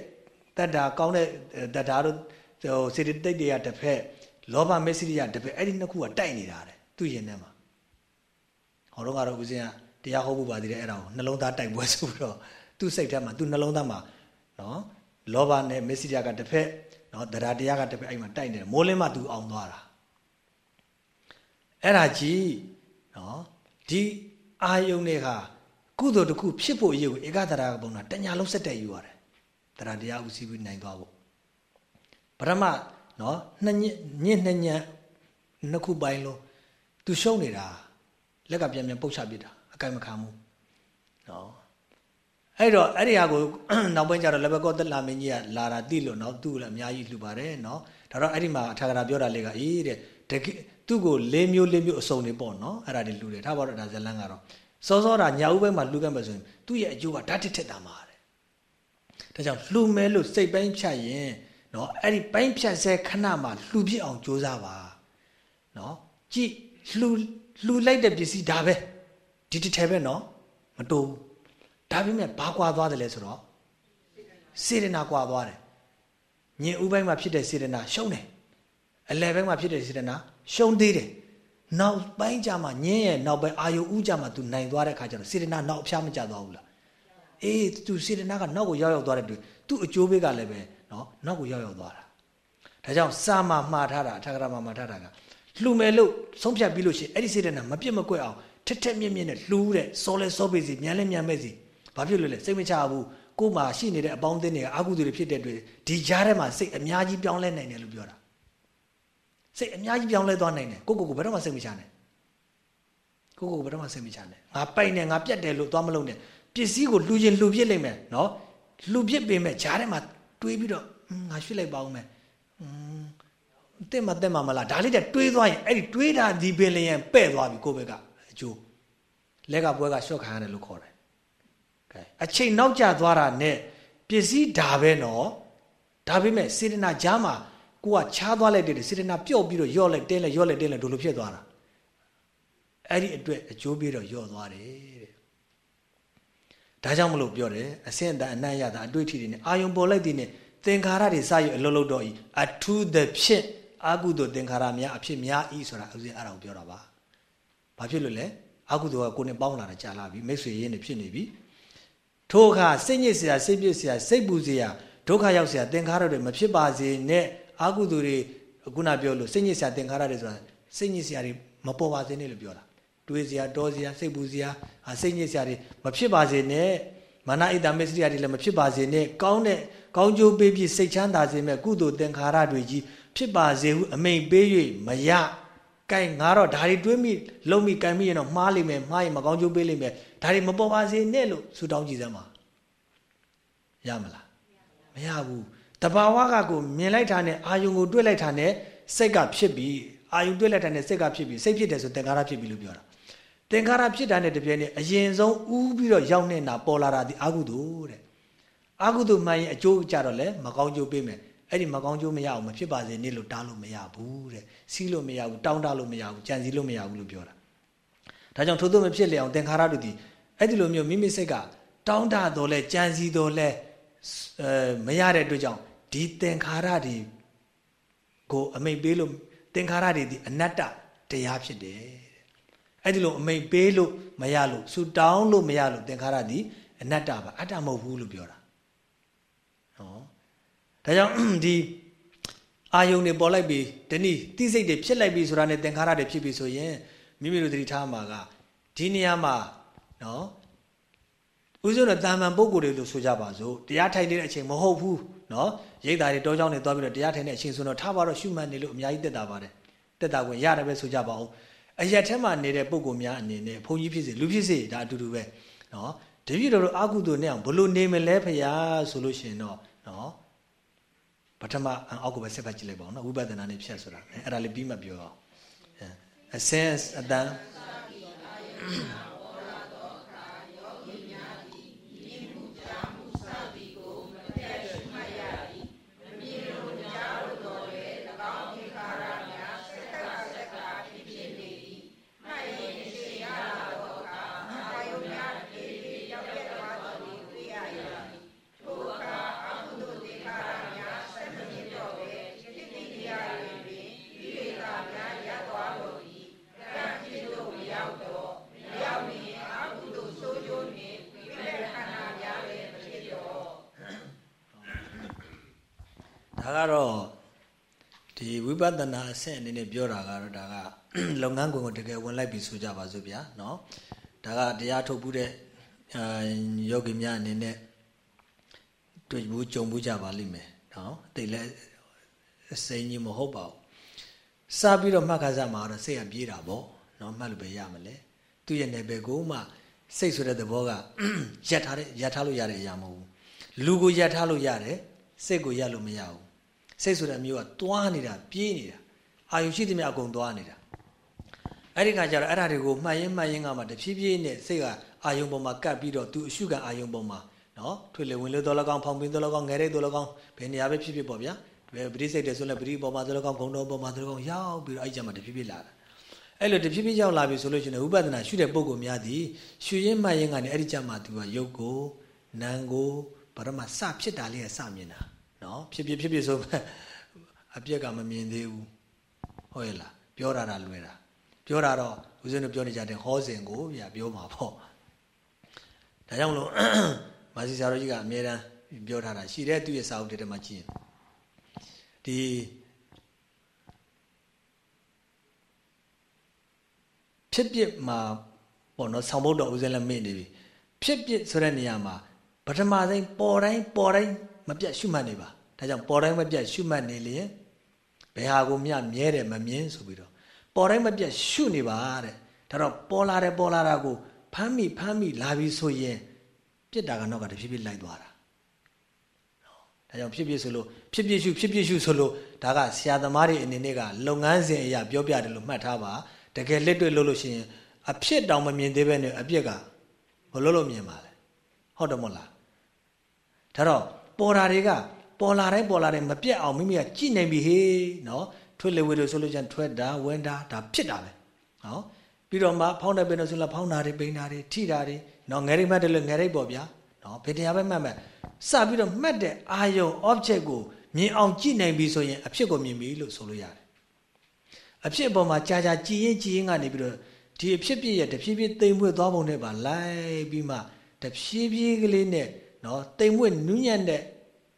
တတ္တာကောင်းတဲ့တတ္တာတို့ဟိုစေတသိက်တွေကတစ်ဖက်လောဘမစ္စရိယတပည့်အဲ့ဒီနှစ်ခုကတိုက်နေတာတဲ့သူ့ရင်ထဲမှာဟောတော့ကတော့ဦးဇင်းကတရားဟောဖို့ပါသေးတယ်အဲ့ဒါကိုနှလုံးသားတိုက်ပွဲဆိုပြီးတော့သူ့စိတ်ထဲမှာသူ့နှလုံးသားမှာနော်လောဘနဲ့မစ္စရိယကတစ်ဖက်နော်တရားတရားကတစ်ဖက်အဲ့မှာတိုက်နေတယ်မိုးလင်းမှသူအောင်သွားတာ အဲ့ဒါကြီးနော်ဒီအာယုန်တွေကကုသိုလ်တစ်ခုဖြစ်ဖို့အရေးကိုဧကတရာကပုံတာတညာလုံးစက်တက်ယူရတယ်တရားတရားဥစည်းပြီးနိုင်သွားဖို့ပရမနော်နှစ်ညညစ်နှစ်ညက်နှစ်ခုပိုင်းလုံးသူရှုံးနေတာလက်ကပြန်ပြန်ပုတ်ချပစ်တာအကိုင်မခံဘူးနော်အဲ့တော့အဲ့ဒီဟာကိုနောက်ပိုင်းကျတော့လက်ဘကောသက်လာမင်းကြီးကလာတာတိလို့နော်သူ့လည်းအများကြီးလှူပါတယ်နော်ဒါတော့အဲ့ဒီမှာအထာဂရာပြောတာလေးကအေးတဲ့ တကယ်သူ့ကိုလေးမျိုးလေးမျိုးအစုံနေပေါ့နော်အဲ့ဒါတွေလှူတယ်ထားပါတော့ဒါဇလန်းကတော့စောစောတာညာဥပိုင်းမှာလှူခဲ့မှဆိုရင်သူ့ရဲ့အကျိုးကဓာတ်တစ်ထက်တာမှာတဲ့ဒါကြောင့်လှူမဲလို့စိတ်ပိုင်းဖြတ်ရင်နော်အဲ့ဒီပိုင်းဖြတ်ဆဲခဏမှာလှူပြစ်အောင်ကြိုးစားပါနော်ကြည့်လှူလှူလိုက်တဲ့ပစ္စည်းဒါပဲဒီတစ်ထဲပဲနော်မတိုးဘူးဒါပေမဲ့ဘာကွာသွားတယ်လဲဆိုတော့စေတနာကွာသွားတယ်ညင်ဥပိုင်းမှာဖြစ်တဲ့စေတနာရှုံးတယ် အလယ်ပိုင်းမှာဖြစ်တဲ့စေတနာရှုံးသေးတယ်နောက်ပိုင်းကျမှညင်းရဲ့နောက်ပိုင်းအာယုဥကြမှာ तू နိုင်သွားတဲ့ခါကျတော့စေတနာနောက်အဖျားမကျသွားဘူးလားအေး तू စေတနာကနောက်ကိုရောက်ရောက်သွားတဲ့တူသူ့အကျိုးပေးကလည်းပဲနော်နောက်ကိုရောက်ရောက်သွားတာဒါကြောင့်စာမှာမှားထားတာအထက်ကရာမှာမှားထားတာကလှူမယ်လို့ဆုံးဖြတ်ပြီးလို့ရှိရင်အဲ့ဒီစေတနာမပြတ်မကွက်အောင်ထက်ထက်မြင့်မြင့်နဲ့လှူတဲ့စောလဲစောပေးစီမြန်လဲမြန်မဲ့စီဘာဖြစ်လို့လဲစိတ်မချဘူးကို့မှာရှိနေတဲ့အပေါင်းအသင်းတွေအာဟုသူတွေဖြစ်တဲ့တွေ့ဒီကြားထဲမှာစိတ်အများကြီးပြောင်းလဲနိုင်တယ်လို့ပြောတာ စိတ်အများကြီးပြောင်းလဲသွားနိုင်တယ်ကိုကိုကိုဘယ်တော့မှစိတ်မချနဲ့ကိုကိုဘယ်တော့မှစိတ်မချနဲ့ငါပိုက်နေငါပြတ်တယ်လို့သွားမလုံးနဲ့ပစ္စည်းကိုလှူခြင်းလှူပြစ်လိုက်မယ်နော်လှူပြစ်ပေမဲ့ဂျားထဲမှာတွေးပြီးတော့ငါရွှေ့လိုက်ပါဦးမယ်တက်မတက်မမလားဒါလေးတက်တွေးသွားရင်အဲ့ဒီတွေးတာဒီပင်လျင်ပဲ့သွားပြီကိုယ့်ဘက်ကအကျိုးလက်ကပွဲကရှော့ခံရတယ်လို့ခေါ်တယ်ကဲအချိန်နောက်ကျသွားတာနဲ့ပစ္စည်းဒါပဲနော်ဒါပေမဲ့စေတနာကြားမှာ ကိုကချားသွားလိုက်တယ်စေတနာပြုတ်ပြီးတော့ယော့လိုက်တင်းလိုက်ယော့လိုက်တင်းလိုက်ဒိုလိုဖြစ်သွားတာအဲ့ဒီအတွက်အကျိုးပေးတော့ယော့သွားတယ်တဲ့ဒါကြောင့်မလို့ပြောတယ်အစင်အတန်အနံ့ရတာအတွေ့အထိတွေနဲ့အာယုံပေါ်လိုက်တဲ့နဲ့သင်္ခါရတွေစရအလုံးလုံးတော့ဤအထူးသဖြင့်အာကုသိုလ်သင်္ခါရများအဖြစ်များဤဆိုတာဥစဉ်အဲ့ဒါကိုပြောတာပါဘာဖြစ်လို့လဲအာကုသိုလ်ကကိုယ်နဲ့ပေါင်းလာတာကြာလာပြီမိတ်ဆွေရင်းနေဖြစ်နေပြီထိုအခါစိတ်ညစ်စရာစိတ်ပြစ်စရာစိတ်ပူစရာဒုက္ခရောက်စရာသင်္ခါရတွေမဖြစ်ပါစေနဲ့ အာကုသိုလ်တွေခုနပြောလို့စိတ်ညစ်စရာသင်္ခါရတွေဆိုတာစိတ်ညစ်စရာတွေမပေါ်ပါစေနဲ့လို့ပြောတာတွေးစရာတောစရာစိတ်ပူစရာစိတ်ညစ်စရာတွေမဖြစ်ပါစေနဲ့မာနဣတ္တမစ္စရိယတွေလည်းမဖြစ်ပါစေနဲ့ကောင်းတဲ့ကောင်းကျိုးပေးပြီးစိတ်ချမ်းသာစေမဲ့ကုသိုလ်သင်္ခါရတွေကြီးဖြစ်ပါစေဟုအမိန်ပေး၍မရကဲငါတော့ဒါတွေတွေးမိလုံးမိကံမိရင်တော့မှားလိမ့်မယ်မှားရင်မကောင်းကျိုးပေးလိမ့်မယ်ဒါတွေမပေါ်ပါစေနဲ့လို့ဆုတောင်းကြည့်စမ်းပါရမလားမရဘူး တဘာဝကကိုမြင်လိုက်တာနဲ့အာယုံကိုတွေးလိုက်တာနဲ့စိတ်ကဖြစ်ပြီးအာယုံတွေးလိုက်တာနဲ့စိတ်ကဖြစ်ပြီးစိတ်ဖြစ်တယ်ဆိုသင်္ခါရဖြစ်ပြီးလို့ပြောတာသင်္ခါရဖြစ်တာနဲ့တပြည့်နဲ့အရင်ဆုံးဥပြီးတော့ရောက်နေတာပေါ်လာတာဒီအာဟုတုတဲ့အာဟုတုမှန်ရင်အကျိုးကြတော့လဲမကောင်းကျိုးပေးမယ်အဲ့ဒီမကောင်းကျိုးမရအောင်မဖြစ်ပါစေနေလို့တားလို့မရဘူးတဲ့စီးလို့မရဘူးတောင်းတလို့မရဘူးကြံစည်လို့မရဘူးလို့ပြောတာဒါကြောင့်ထို့သို့မဖြစ်လေအောင်သင်္ခါရတို့ဒီအဲ့ဒီလိုမျိုးမိမိစိတ်ကတောင်းတတော်လဲကြံစည်တော်လဲ အဲမရတဲ့အတွက်ကြောင့်ဒီသင်္ခါရတွေကိုအမိတ်ပေးလို့သင်္ခါရတွေဒီအနတ္တတရားဖြစ်တယ်အဲ့ဒီလိုအမိတ်ပေးလို့မရလို့ဆူတောင်းလို့မရလို့သင်္ခါရဒီအနတ္တပါအတ္တမဟုတ်ဘူးလို့ပြောတာနော်ဒါကြောင့်ဒီအာယုန်တွေပေါ်လိုက်ပြီးတနည်းတိစိတ်တွေဖြစ်လိုက်ပြီးဆိုတာနဲ့သင်္ခါရတွေဖြစ်ပြီးဆိုရင်မိမိတို့သတိထားမှာကဒီနေရာမှာနော် ဥစဉ်တော့တာမန်ပုံကိုယ်တွေလို့ဆိုကြပါစို့တရားထိုင်နေတဲ့အချိန်မဟုတ်ဘူးနော်ရိတ်တာတွေတောကြောင်းတွေသွားပြီးတော့တရားထိုင်တဲ့အချိန်ဆိုတော့ထားပါတော့ရှုမှတ်နေလို့အများကြီးတက်တာပါတယ်တက်တာဝင်ရတယ်ပဲဆိုကြပါဦးအရက်ထဲမှာနေတဲ့ပုံကိုယ်များအနေနဲ့ဘုန်းကြီးဖြစ်စေလူဖြစ်စေဒါအတူတူပဲနော်တပည့်တော်တို့အာကုသိုလ်နဲ့အောင်ဘလို့နေမလဲဖရာဆိုလို့ရှိရင်တော့နော်ပထမအောက်ကပဲဆက်ဖတ်ကြည့်လိုက်ပါဦးနော်ဝိပဿနာနဲ့ဖြတ်ဆိုတာအဲ့ဒါလေးပြီးမှပြောအောင်အစင်းအတန်း ပဿနာအဆင့်အနေနဲ့ပြောတာကတော့ဒါကလုပ်ငန်းခွင်ကိုတကယ်ဝင်လိုက်ပြီဆိုကြပါစို့ဗျာနော်ဒါကတရားထုတ်မှုတဲ့ယောဂီများအနေနဲ့တွေ့ဘူးကြုံဘူးကြပါလိမ့်မယ်နော်တိတ်လဲအစိမ်းကြီးမဟုတ်ပါဘူးစပြီးတော့မှတ်ခါစားမှာတော့စိတ်ကပြေးတာပေါ့နော်မှတ်လို့ပဲရမလဲသူ့ရဲ့နယ်ပယ်ကိုမှစိတ်ဆိုတဲ့သဘောကယက်ထားတဲ့ယက်ထားလို့ရတဲ့အရာမဟုတ်ဘူးလူကိုယက်ထားလို့ရတယ်စိတ်ကိုယက်လို့မရဘူး စိတ်ဆိုတဲ့မျိုးကတွားနေတာပြေးနေတာအာယုရှိသမျှအကုန်တွားနေတာအဲ့ဒီခါကျတော့အဲ့ဒါတွေကိုမှတ်ရင်မှတ်ရင်ကမှတဖြည်းဖြည်းနဲ့စိတ်ကအာယုံပေါ်မှာကပ်ပြီးတော့သူအရှုခံအာယုံပေါ်မှာနော်ထွေလေဝင်လေတော်လကောင်းဖောင်ပင်းတော်လကောင်းငယ်ရိတ်တော်လကောင်းဘယ်နေရာပဲဖြစ်ဖြစ်ပေါ့ဗျာဘယ်ပရိစိတ်တယ်ဆိုလည်းပရိပေါ်မှာတော်လကောင်းဂုံတော်ပေါ်မှာတော်လကောင်းရောက်ပြီးတော့အဲ့ကြမှာတဖြည်းဖြည်းလာတာအဲ့လိုတဖြည်းဖြည်းရောက်လာပြီဆိုလို့ရှိရင်ဥပဒနာရှုတဲ့ပုံကိုများသည်ရှုရင်းမှတ်ရင်းကနေအဲ့ဒီကြမှာသူကယုတ်ကိုနာမ်ကိုဘာမှစဖြစ်တာလေးကစမြင်တာ နော်ဖြစ်ဖြစ်ဖြစ်ဖြစ်ဆိုအပြက်ကမမြင်သေးဘူးဟုတ်ရဲ့လားပြောတာတာလွယ်တာပြောတာတော့ဦးဇင်းတို့ပြောနေကြတဲ့ဟောစဉ်ကိုဗျာပြောမှာပေါ့ဒါကြောင့်မလို့မာစီဆရာတော်ကြီးကအမြဲတမ်းပြောထားတာရှိတဲ့သူ့ရဲ့စာအုပ်တွေမှာကြည့်ရင်ဒီဖြစ်ဖြစ်မှာပေါ့နော်ဆောင်းဘုတ်တော်ဦးဇင်းလည်းမေ့နေပြီဖြစ်ဖြစ်ဆိုတဲ့နေရာမှာပထမဆုံးပေါ်တိုင်းပေါ်တိုင်းမပြတ်ရှုမှတ်နေပါ ဒါကြောင့်ပေါ်တိုင်းမပြတ်ရှုမှတ်နေလျင်ဘယ်ဟာကိုမျှမြဲတယ်မမြင်ဆိုပြီးတော့ပေါ်တိုင်းမပြတ်ရှုနေပါတဲ့ဒါတော့ပေါ်လာတယ်ပေါ်လာတာကိုဖမ်းမိဖမ်းမိလာပြီဆိုရင်ပြစ်တာကတော့ကတဖြည်းဖြည်းလိုက်သွားတာဒါကြောင့်ဖြစ်ဖြစ်ဆိုလို့ဖြစ်ဖြစ်ရှုဖြစ်ဖြစ်ရှုဆိုလို့ဒါကဆရာသမားတွေအနေနဲ့ကလုပ်ငန်းစဉ်အရာပြောပြတယ်လို့မှတ်ထားပါတကယ်လက်တွေ့လုပ်လို့ရှိရင်အဖြစ်တောင်မမြင်သေးပဲနဲ့အပြစ်ကဘလို့လို့မြင်ပါလဲဟုတ်တယ်မို့လားဒါတော့ပေါ်တာတွေက ပေါ်လာတိုင်းပေါ်လာတိုင်းမပြတ်အောင်မိမိကကြည်နေပြီဟေးနော်ထွေလေဝေလို့ဆိုလို့ကျန်ထွက်တာဝင်တာဒါဖြစ်တာပဲနော်ပြီးတော့မှဖောင်းတဲ့ပင်လို့ဆိုလာဖောင်းတာတွေပိန်တာတွေထိတာတွေနော်ငယ်ရိပ်မှတ်တယ်လို့ငယ်ရိပ်ပေါ့ဗျာနော်ဘယ်တရားပဲမှတ်မှတ်စပြီးတော့မှတ်တဲ့အာယုံ object ကိုမြင်အောင်ကြည့်နိုင်ပြီဆိုရင်အဖြစ်ကိုမြင်ပြီလို့ဆိုလို့ရတယ်အဖြစ်အပေါ်မှာကြာကြာကြည်ရင်ကြည်ရင်ကနေပြီးတော့ဒီအဖြစ်ပြည့်ရဲ့တဖြည်းဖြည်းတိမ်မွေ့သွားပုံနဲ့ပါလိုက်ပြီးမှတဖြည်းဖြည်းကလေးနဲ့နော်တိမ်မွေ့နူးညံ့တဲ့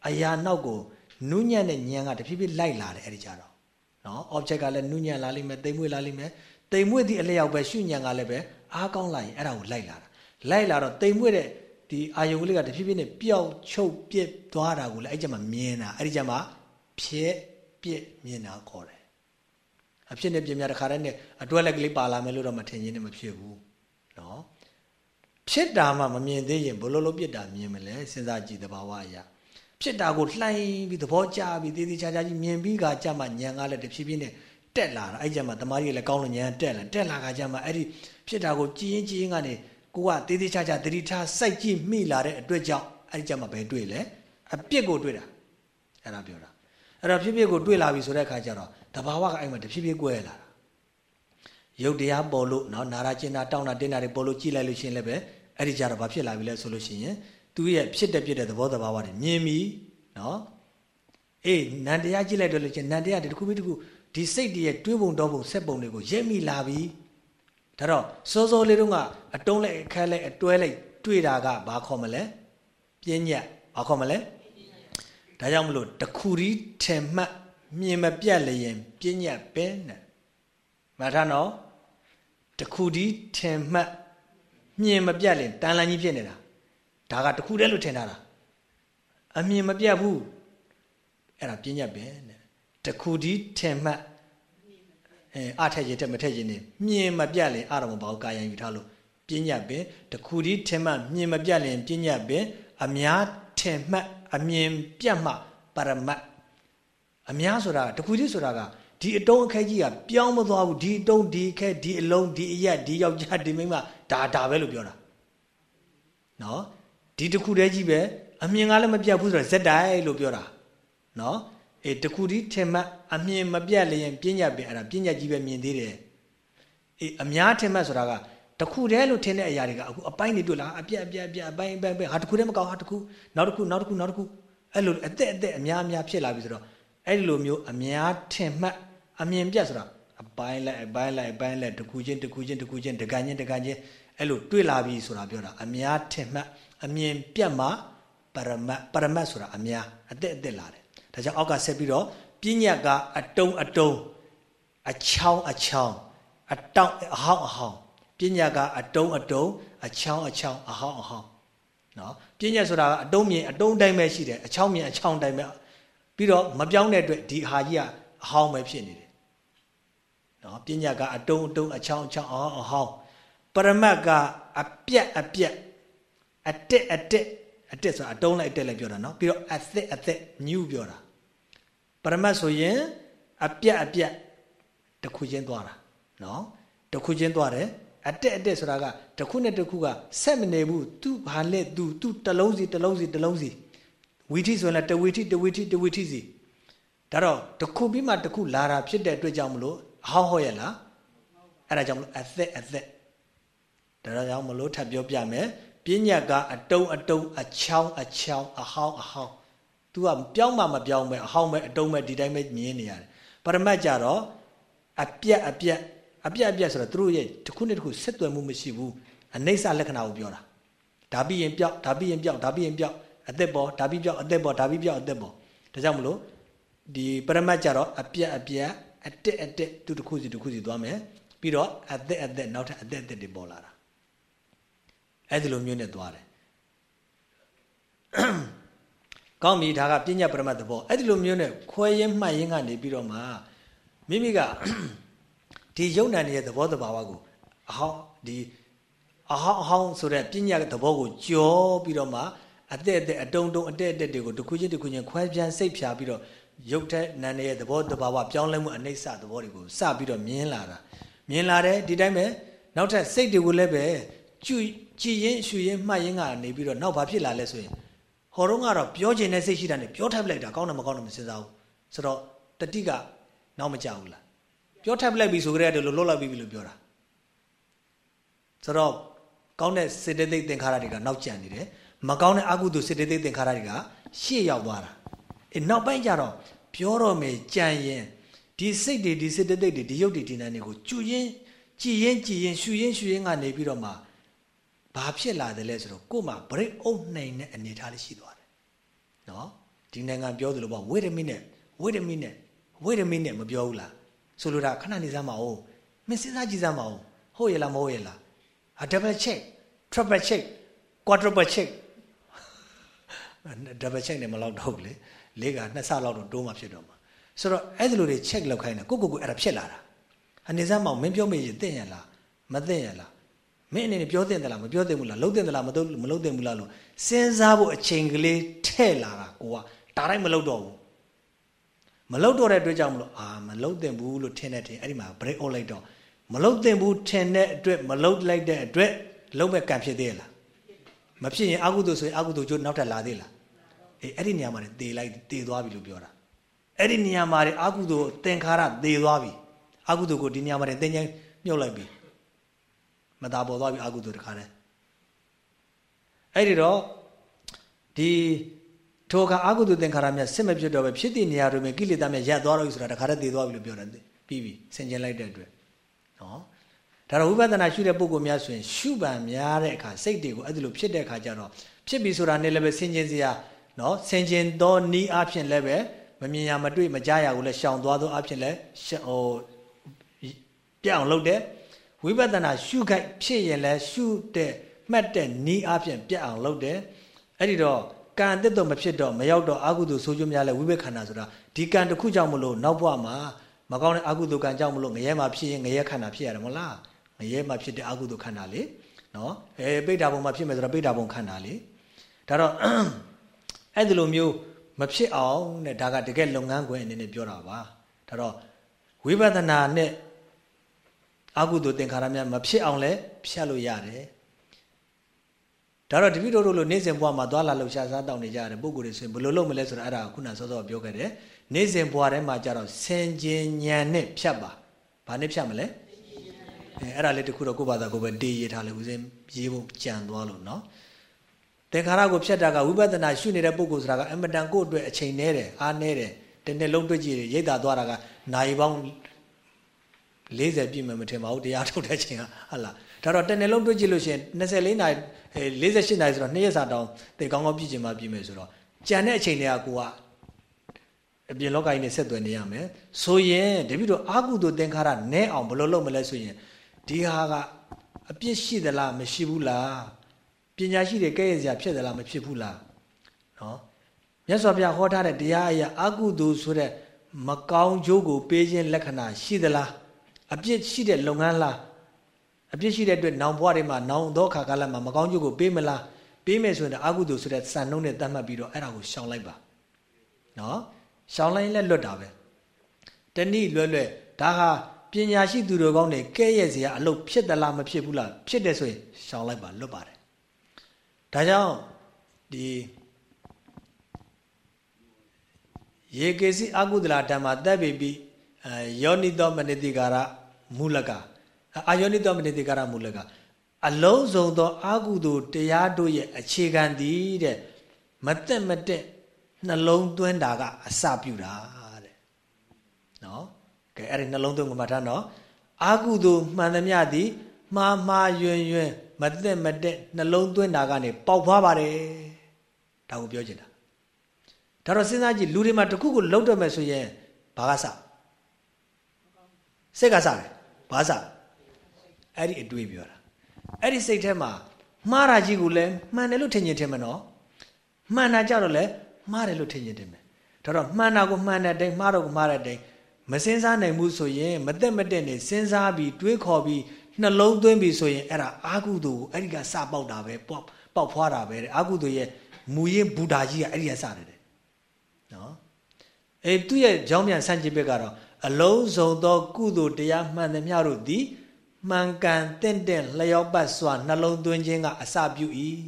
အရာနောက်ကိုနူးညံ့တဲ့ဉာဏ်ကတဖြည်းဖြည်းလိုက်လာတယ်အဲ့ဒီကြတော့နော် object ကလည်းနူးညံ့လာလိမ့်မယ်တိမ်မွေ့လာလိမ့်မယ်တိမ်မွေ့သည့်အလျောက်ပဲရှုဉဏ်ကလည်းပဲအားကောင်းလာရင်အဲ့ဒါကိုလိုက်လာတာလိုက်လာတော့တိမ်မွေ့တဲ့ဒီအာယုံကလေးကတဖြည်းဖြည်းနဲ့ပျောက်ချုပ်ပြစ်သွားတာကိုလည်းအဲ့ကြမှာမြင်တာအဲ့ဒီကြမှာဖြစ်ပြစ်မြင်တာခေါ်တယ်အဖြစ်နဲ့ပြင်များတခါတည်းနဲ့အတွဲလက်ကလေးပါလာမယ်လို့တော့မထင်ရင်းနဲ့မဖြစ်ဘူးနော်ဖြစ်တာမှမမြင်သေးရင်ဘလို့လို့ပြစ်တာမြင်မလဲစဉ်းစားကြည့်သဘာဝအရာ ဖြစ်တာကိုလှိုင်းပြီးသဘောကျပြီးသေးသေးချာချာကြီးမြင်ပြီးကကြမှာညံကားလည်းတဖြည်းဖြည်းနဲ့တက်လာတာအဲ့ကြမှာတမားကြီးလည်းကောင်းလို့ညံတက်လာတက်လာကကြမှာအဲ့ဒီဖြစ်တာကိုကြည်ရင်ကြည်ရင်ကနေကိုကသေးသေးချာချာတတိထားစိုက်ကြည့်မိလာတဲ့အတွက်ကြောင့်အဲ့ဒီကြမှာပဲတွေ့လေအပြစ်ကိုတွေ့တာအဲ့ဒါပြောတာအဲ့တော့ဖြစ်ဖြစ်ကိုတွေ့လာပြီဆိုတဲ့အခါကျတော့တဘာဝကအဲ့မှာတဖြည်းဖြည်းကွဲလာတာရုပ်တရားပေါ်လို့နော်နာရာကျင်တာတောင်းတာတင်းတာတွေပေါ်လို့ကြည့်လိုက်လို့ရှိရင်လည်းပဲအဲ့ဒီကြတော့ဘာဖြစ်လာပြီလဲဆိုလို့ရှိရင် သူရဲ့ဖြစ်တဲ့ဖြစ်တဲ့သဘောတဘာဝတွေမြင်ပြီနော်အေးနန္တရားကြည့်လိုက်တော့လို့ချင်းနန္တရားတခုပြီးတခုဒီစိတ်တည်းရဲ့တွေးပုံတော့ပုံဆက်ပုံတွေကိုရက်မိလာပြီဒါတော့စောစောလေးတုန်းကအတုံးလိုက်အခက်လိုက်အတွဲလိုက်တွေ့တာကဘာခေါ်မလဲပြဉ္ညတ်ဘာခေါ်မလဲဒါကြောင့်မလို့တခုရီထင်မှတ်မြင်မပြတ်လျင်ပြဉ္ညတ်ပဲနဲ့မထားနော်တခုဒီထင်မှတ်မြင်မပြတ်လျင်တန်လန်ကြီးဖြစ်နေတာ ဒါကတခုတည်းလို့ထင်ထားတာအမြင်မပြတ်ဘူးအဲ့ဒါပြဉ္ညတ်ပဲနဲ့တခုဒီထင်မှတ်အဲအထက်ရင်တက်မထက်ရင်နေမြင်မပြတ်လင်အာရမဘောကာယံယူထားလို့ပညာပင်တခုဒီထင်မှတ်မြင်မပြတ်လင်ပညာပင်အများထင်မှတ်အမြင်ပြတ်မှပရမတ်အများဆိုတာတခုဒီဆိုတာကဒီအတုံးအခက်ကြီးကပြောင်းမသွားဘူးဒီအတုံးဒီအခက်ဒီအလုံးဒီအရက်ဒီယောက်ျားဒီမိန်းမဒါဒါပဲလို့ပြောတာနော် ဒီတခုတည်းကြီးပဲအမြင်ကလည်းမပြတ်ဘူးဆိုတော့ဇက်တိုင်လို့ပြောတာနော်အေးတခုဒီထင်မှအမြင်မပြတ်လျင်ပညာပင်အဲ့ဒါပညာကြီးပဲမြင်သေးတယ်အေးအများထင်မှဆိုတာကတခုတည်းလို့ထင်တဲ့အရာတွေကအခုအပိုင်းတွေတွေ့လာအပြက်အပြက်အပြက်အပိုင်းအပိုင်းပဲဟာတခုတည်းမကောင်းဟာတခုနောက်တခုနောက်တခုနောက်တခုအဲ့လိုအသက်အသက်အများအများဖြစ်လာပြီဆိုတော့အဲ့လိုမျိုးအများထင်မှအမြင်ပြတ်ဆိုတာအပိုင်းလိုက်အပိုင်းလိုက်အပိုင်းလိုက်တခုချင်းတခုချင်းတခုချင်းတကန်ချင်းတကန်ချင်းအဲ့လိုတွေ့လာပြီဆိုတာပြောတာအများထင်မှ အမြင်ပြတ်မှပရမတ်ပရမတ်ဆိုတာအများအသက်အသက်လာတယ်ဒါကြောင့်အောက်ကဆက်ပြီးတော့ပြညတ်ကအတုံးအတုံးအချောင်းအချောင်းအတောင့်အဟောင်းအဟောင်းပြညတ်ကအတုံးအတုံးအချောင်းအချောင်းအဟောင်းအဟောင်းနော်ပြညတ်ဆိုတာကအတုံးမြင်အတုံးတိုင်းပဲရှိတယ်အချောင်းမြင်အချောင်းတိုင်းပဲပြီးတော့မပြောင်းတဲ့အတွက်ဒီဟာကြီးကအဟောင်းပဲဖြစ်နေတယ်နော်ပြညတ်ကအတုံးအတုံးအချောင်းအချောင်းအဟောင်းအဟောင်းပရမတ်ကအပြက်အပြက် အတက်အတက်အတက်ဆိုတာအတုံးလိုက်အတက်လိုက်ပြောတာနော်ပြီးတော့အသက်အသက်ညူးပြောတာပရမတ်ဆိုရင်အပြက်အပြက်တစ်ခုချင်းသွားတာနော်တစ်ခုချင်းသွားတယ်အတက်အတက်ဆိုတာကတစ်ခုနဲ့တစ်ခုကဆက်မနေဘူးသူဘာလဲသူသူတလုံးစီတလုံးစီတလုံးစီဝီထိဆိုရင်တဝီထိတဝီထိတဝီထိစီဒါတော့တစ်ခုပြီးမှတစ်ခုလာတာဖြစ်တဲ့အတွက်ကြောင့်မလို့အဟောင်းဟောရလားအဲ့ဒါကြောင့်မလို့အသက်အသက်ဒါကြောင့်မလို့ထပ်ပြောပြမယ် ပညာကအတုံးအတုံးအချောင်းအချောင်းအဟောင်းအဟောင်း तू ကပြောင်းမှမပြောင်းပဲအဟောင်းပဲအတုံးပဲဒီတိုင်းပဲမြင်နေရတယ်ပရမတ်ကြတော့အပြက်အပြက်အပြက်အပြက်ဆိုတော့သူတို့ရဲ့တစ်ခုနဲ့တစ်ခုဆက်သွယ်မှုမရှိဘူးအနိစ္စလက္ခဏာကိုပြောတာဒါပြီးရင်ပြောက်ဒါပြီးရင်ပြောက်ဒါပြီးရင်ပြောက်အသက်ပေါ်ဒါပြီးပြောက်အသက်ပေါ်ဒါပြီးပြောက်အသက်ပေါ်ဒါကြောင့်မလို့ဒီပရမတ်ကြတော့အပြက်အပြက်အတက်အတက်သူတစ်ခုစီတစ်ခုစီသွားမယ်ပြီးတော့အသက်အသက်နောက်ထပ်အသက်အသက်တွေပေါ်လာတာ အဲ့ဒီလိုမျိုးနဲ့သွားတယ်ကောင်းပြီဒါကပညာပရမတ်သဘောအဲ့ဒီလိုမျိုးနဲ့ခွဲရင်မှတ်ရင်ကနေပြီးတော့မှမိမိကဒီယုံ nant ရဲ့သဘောတဘာဝကိုအဟောင်းဒီအဟောင်းအဟောင်းဆိုတဲ့ပညာသဘောကိုကြောပြီးတော့မှအသက်အသက်အတုံတုံအတက်အတက်တွေကိုတစ်ခုချင်းတစ်ခုချင်းခွဲပြန်စိတ်ဖြာပြီးတော့ရုပ်တဲ့နန္ရဲ့သဘောတဘာဝပြောင်းလဲမှုအနိစ္စသဘောတွေကိုစပြီးတော့မြင်လာတာမြင်လာတယ်ဒီတိုင်းပဲနောက်ထပ်စိတ်တွေကိုလည်းပဲကြည့် ကြည်ရင်ရှူရင်မှတ်ရင်ကနေပြီးတော့နောက်ဘာဖြစ်လာလဲဆိုရင်ဟောတော့ကတော့ပြောချင်တဲ့စိတ်ရှိတာနဲ့ပြောထပ်လိုက်တာကောင်းတယ်မကောင်းတယ်မစဉ်းစားဘူးဆိုတော့တတိကနောက်မကြဘူးလားပြောထပ်လိုက်ပြီဆိုကြတဲ့လို့လွတ်လိုက်ပြီလို့ပြောတာဆိုတော့ကောင်းတဲ့စေတသိက်သင်္ခါရတွေကနောက်ကျန်နေတယ်မကောင်းတဲ့အကုသိုလ်စေတသိက်သင်္ခါရတွေကရှေ့ရောက်သွားတာအဲနောက်ပိုင်းကျတော့ပြောတော့မယ်ကြံရင်ဒီစိတ်တွေဒီစေတသိက်တွေဒီရုပ်တွေဒီနာတွေကိုကျူရင်ကြည်ရင်ကြည်ရင်ရှူရင်ရှူရင်ကနေပြီးတော့မှ ဘာဖြစ်လာတယ်လဲဆိုတော့ကို့မှာ break out နိုင်တဲ့အနေအထားလေးရှိသွားတယ်နော်ဒီနိုင်ငံပြောသလိုပေါ့ wait a minute wait a minute wait a minute မပြောဘူးလားဆိုလိုတာခဏနေစမ်းပါဦးမင်းစဉ်းစားကြည့်စမ်းပါဦးဟုတ်ရဲ့လားမဟုတ်ရဲ့လားအ double check triple check quadruple check double check နဲ့မလောက်တော့ဘူးလေလေးကနှစ်ဆလောက်တော့တိုးမှဖြစ်တော့မှာဆိုတော့အဲ့ဒီလိုတွေ check လောက်ခိုင်းတာကိုကိုကိုအဲ့ဒါဖြစ်လာတာအနေစမ်းမောင်မင်းပြောမေးရင်သိရလားမသိရလား မင်းအနေနဲ့ပြောတင်တယ်လားမပြောတင်ဘူးလားလုံးတင်တယ်လားမလုံးမလုံးတင်ဘူးလားလို့စဉ်းစားဖို့အချိန်ကလေးထဲ့လာတာကိုကဒါတိုင်းမလုံးတော့ဘူးမလုံးတော့တဲ့အတွက်ကြောင့်မလို့အာမလုံးတင်ဘူးလို့ထင်တဲ့ထင်အဲ့ဒီမှာ break out လိုက်တော့မလုံးတင်ဘူးထင်တဲ့အတွက်မလုံးလိုက်တဲ့အတွက်လုံးမဲ့ကံဖြစ်သေးလားမဖြစ်ရင်အကုသိုလ်ဆိုရင်အကုသိုလ်ကျိုးနောက်ထပ်လာသေးလားအေးအဲ့ဒီနေရာမှာတေလိုက်တေသွားပြီလို့ပြောတာအဲ့ဒီနေရာမှာအကုသိုလ်သင်္ခါရတေသွားပြီအကုသိုလ်ကိုဒီနေရာမှာသင်ချင်းမြုပ်လိုက်ပြီ မသာပေါ်သွားပြီအကုသိုလ်တခါတည်းအဲ့ဒီတော့ဒီထိုကအကုသိုလ်သင်္ခါရမြတ်စစ်မဖြစ်တော့ပဲဖြစ်တဲ့နေရာတွေမှာကိလေသာမြတ်ရပ်သွားတော့ပြီဆိုတာတခါတည်းသေသွားပြီလို့ပြောတယ်ပြီးပြီဆင်ကျင်လိုက်တဲ့အတွက်နော်ဒါတော့ဝိပဿနာရှုတဲ့ပုဂ္ဂိုလ်များဆိုရင်ရှုပံများတဲ့အခါစိတ်တွေကိုအဲ့ဒီလိုဖြစ်တဲ့အခါကျတော့ဖြစ်ပြီဆိုတာနဲ့လည်းပဲဆင်ကျင်စရာနော်ဆင်ကျင်သောနီးအဖြစ်လည်းပဲမမြင်ရမတွေ့မကြားရဘူးလဲရှောင်သွားသောအဖြစ်လည်းဟိုပြအောင်လုပ်တယ် ဝိပဿနာရှုခိုက်ဖြစ်ရင်လည်းရှုတဲ့မှတ်တဲ့နီးအဖြစ်ပြအောင်လုပ်တယ်အဲ့ဒီတော့ကံတစ်တော့မဖြစ်တော့မရောက်တော့အာဟုတုဆိုးကျိုးများလဲဝိဘက်ခန္ဓာဆိုတာဒီကံတစ်ခုကြောင့်မလို့နောက်ဘဝမှာမကောင်းတဲ့အာဟုတုကံကြောင့်မလို့ငရဲမှာဖြစ်ရင်ငရဲခန္ဓာဖြစ်ရတယ်မဟုတ်လားငရဲမှာဖြစ်တဲ့အာဟုတုခန္ဓာလေနော်အဲပိဋ္ဌာဘုံမှာဖြစ်မယ်ဆိုတော့ပိဋ္ဌာဘုံခန္ဓာလေဒါတော့အဲ့ဒီလိုမျိုးမဖြစ်အောင်တဲ့ဒါကတကယ်လုပ်ငန်းခွင်အနေနဲ့ပြောတာပါဒါတော့ဝိပဿနာနဲ့ အာဟုတုသင်္ခါရများမဖြစ်အောင်လဲဖြတ်လို့ရတယ်ဒါတော့တပိတို့တို့လိုနေ့စဉ်ဘဝမှာသွာလာလှုပ်ရှားစားတောင်းနေကြတဲ့ပုံကိုယ်တွေဆိုရင်ဘယ်လိုလုပ်မလဲဆိုတာအဲ့ဒါခုနစောစောပြောခဲ့တယ်နေ့စဉ်ဘဝထဲမှာကြတော့ဆင်ကျင်ဉာဏ်နဲ့ဖြတ်ပါဘာနဲ့ဖြတ်မလဲအဲအဲ့ဒါလေးတခုတော့ကိုယ့်ဘာသာကိုယ်ပဲတေးရထားလေဦးစင်းရေးဖို့ကြံသွားလို့နော်သင်္ခါရကိုဖြတ်တာကဝိပဿနာရှုနေတဲ့ပုဂ္ဂိုလ်ဆိုတာကအမတန်ကိုယ့်အတွက်အချိန်နဲတယ်အားနဲတယ်တနေ့လုံးတွေ့ကြည့်ရိတ်တာသွားတာကနိုင်ပေါင်း 40ပြည့်မယ်မထင်ပါဘူးတရားထုတ်တဲ့ချိန်ကဟုတ်လားဒါတော့တနေ့လုံးတွေ့ကြည့်လို့ရှိရင်24နာရီ48နာရီဆိုတော့2ရက်စာတောင်းတေကောင်းကောင်းပြည့်ချင်မှပြည့်မယ်ဆိုတော့ကြံတဲ့အချိန်တွေကကိုကအပြင်လောကကြီးနဲ့ဆက်သွယ်နေရမယ်ဆိုရင်တပိတော့အာကုသို့သင်္ခါရနဲအောင်ဘယ်လိုလုပ်မလဲဆိုရင်ဒီဟာကအပြစ်ရှိသလားမရှိဘူးလားပညာရှိတွေကဲ့ရဲ့စရာဖြစ်သလားမဖြစ်ဘူးလားနော်မြတ်စွာဘုရားဟောထားတဲ့တရားအရာအာကုသို့ဆိုတဲ့မကောင်းကျိုးကိုပေးခြင်းလက္ခဏာရှိသလား အပြစ်ရှိတဲ့လုပ်ငန်းလားအပြစ်ရှိတဲ့အတွက်နောင်ဘဝတွေမှာနောင်သောခါကာလမှာမကောင်းကျိုးကိုပေးမလားပေးမယ်ဆိုရင်အာဟုတုဆိုတဲ့စံနှုန်းနဲ့တတ်မှတ်ပြီးတော့အဲ့ဒါကိုရှောင်လိုက်ပါနော်ရှောင်လိုက်လက်လွတ်တာပဲတနည်းလွယ်လွယ်ဒါဟာပညာရှိသူတော်ကောင်းတွေကဲ့ရဲ့စရာအလုပ်ဖြစ်သလားမဖြစ်ဘူးလားဖြစ်တယ်ဆိုရင်ရှောင်လိုက်ပါလွတ်ပါတယ်ဒါကြောင့်ဒီယေကေစီအကုဒလာဓမ္မတပ်ပေပြီး ယောနိတောမနတိကာရမူလကအာယောနိတောမနတိကာရမူလကအလုံးစုံသောအာဟုသူတရားတို့ရဲ့အခြေခံသည်တဲ့မတက်မတက်နှလုံးသွင်းတာကအစပြုတာတဲ့နော်ကဲအဲ့ဒီနှလုံးသွင်းကိုမှတ်ထားနော်အာဟုသူမှန်သမျှသည်မှားမှားယွင်ယွင်မတက်မတက်နှလုံးသွင်းတာကနေပေါက်ဖွားပါတယ်ဒါကိုပြောချင်တာဒါတော့စဉ်းစားကြည့်လူတွေမှာတခုခုလုံးတော့မယ်ဆိုရင်ဘာကစ စိတ်ကစတယ်ဘာစအဲ့ဒီအတွေးပြောတာအဲ့ဒီစိတ်ထဲမှာမှားတာကြီးကိုလည်းမှန်တယ်လို့ထင်ရင်ထင်မနော်မှန်တာကြတော့လည်းမှားတယ်လို့ထင်ရင်ထင်မယ်ဒါတော့မှန်တာကိုမှန်တဲ့အတိုင်းမှားတော့ကိုမှားတဲ့အတိုင်းမစင်းစားနိုင်ဘူးဆိုရင်မသက်မတက်နေစဉ်းစားပြီးတွေးခေါ်ပြီးနှလုံးသွင်းပြီးဆိုရင်အဲ့ဒါအာကုသိုလ်ကိုအဲ့ဒီကစပေါက်တာပဲပေါက်ပေါက်ဖွားတာပဲတဲ့အာကုသိုလ်ရဲ့မူရင်းဘူတာကြီးကအဲ့ဒီကစတယ်တဲ့နော်အေးသူ့ရဲ့ကြောင်းပြန်ဆန့်ကျင်ဘက်ကတော့ အလုံးစုံသော ကုသိုလ်တရားမှန်သမျှတို့သည်မှန်ကန်တင့်တင့်လျောပတ်စွာနှလုံးသွင်းခြင်းကအစပြု၏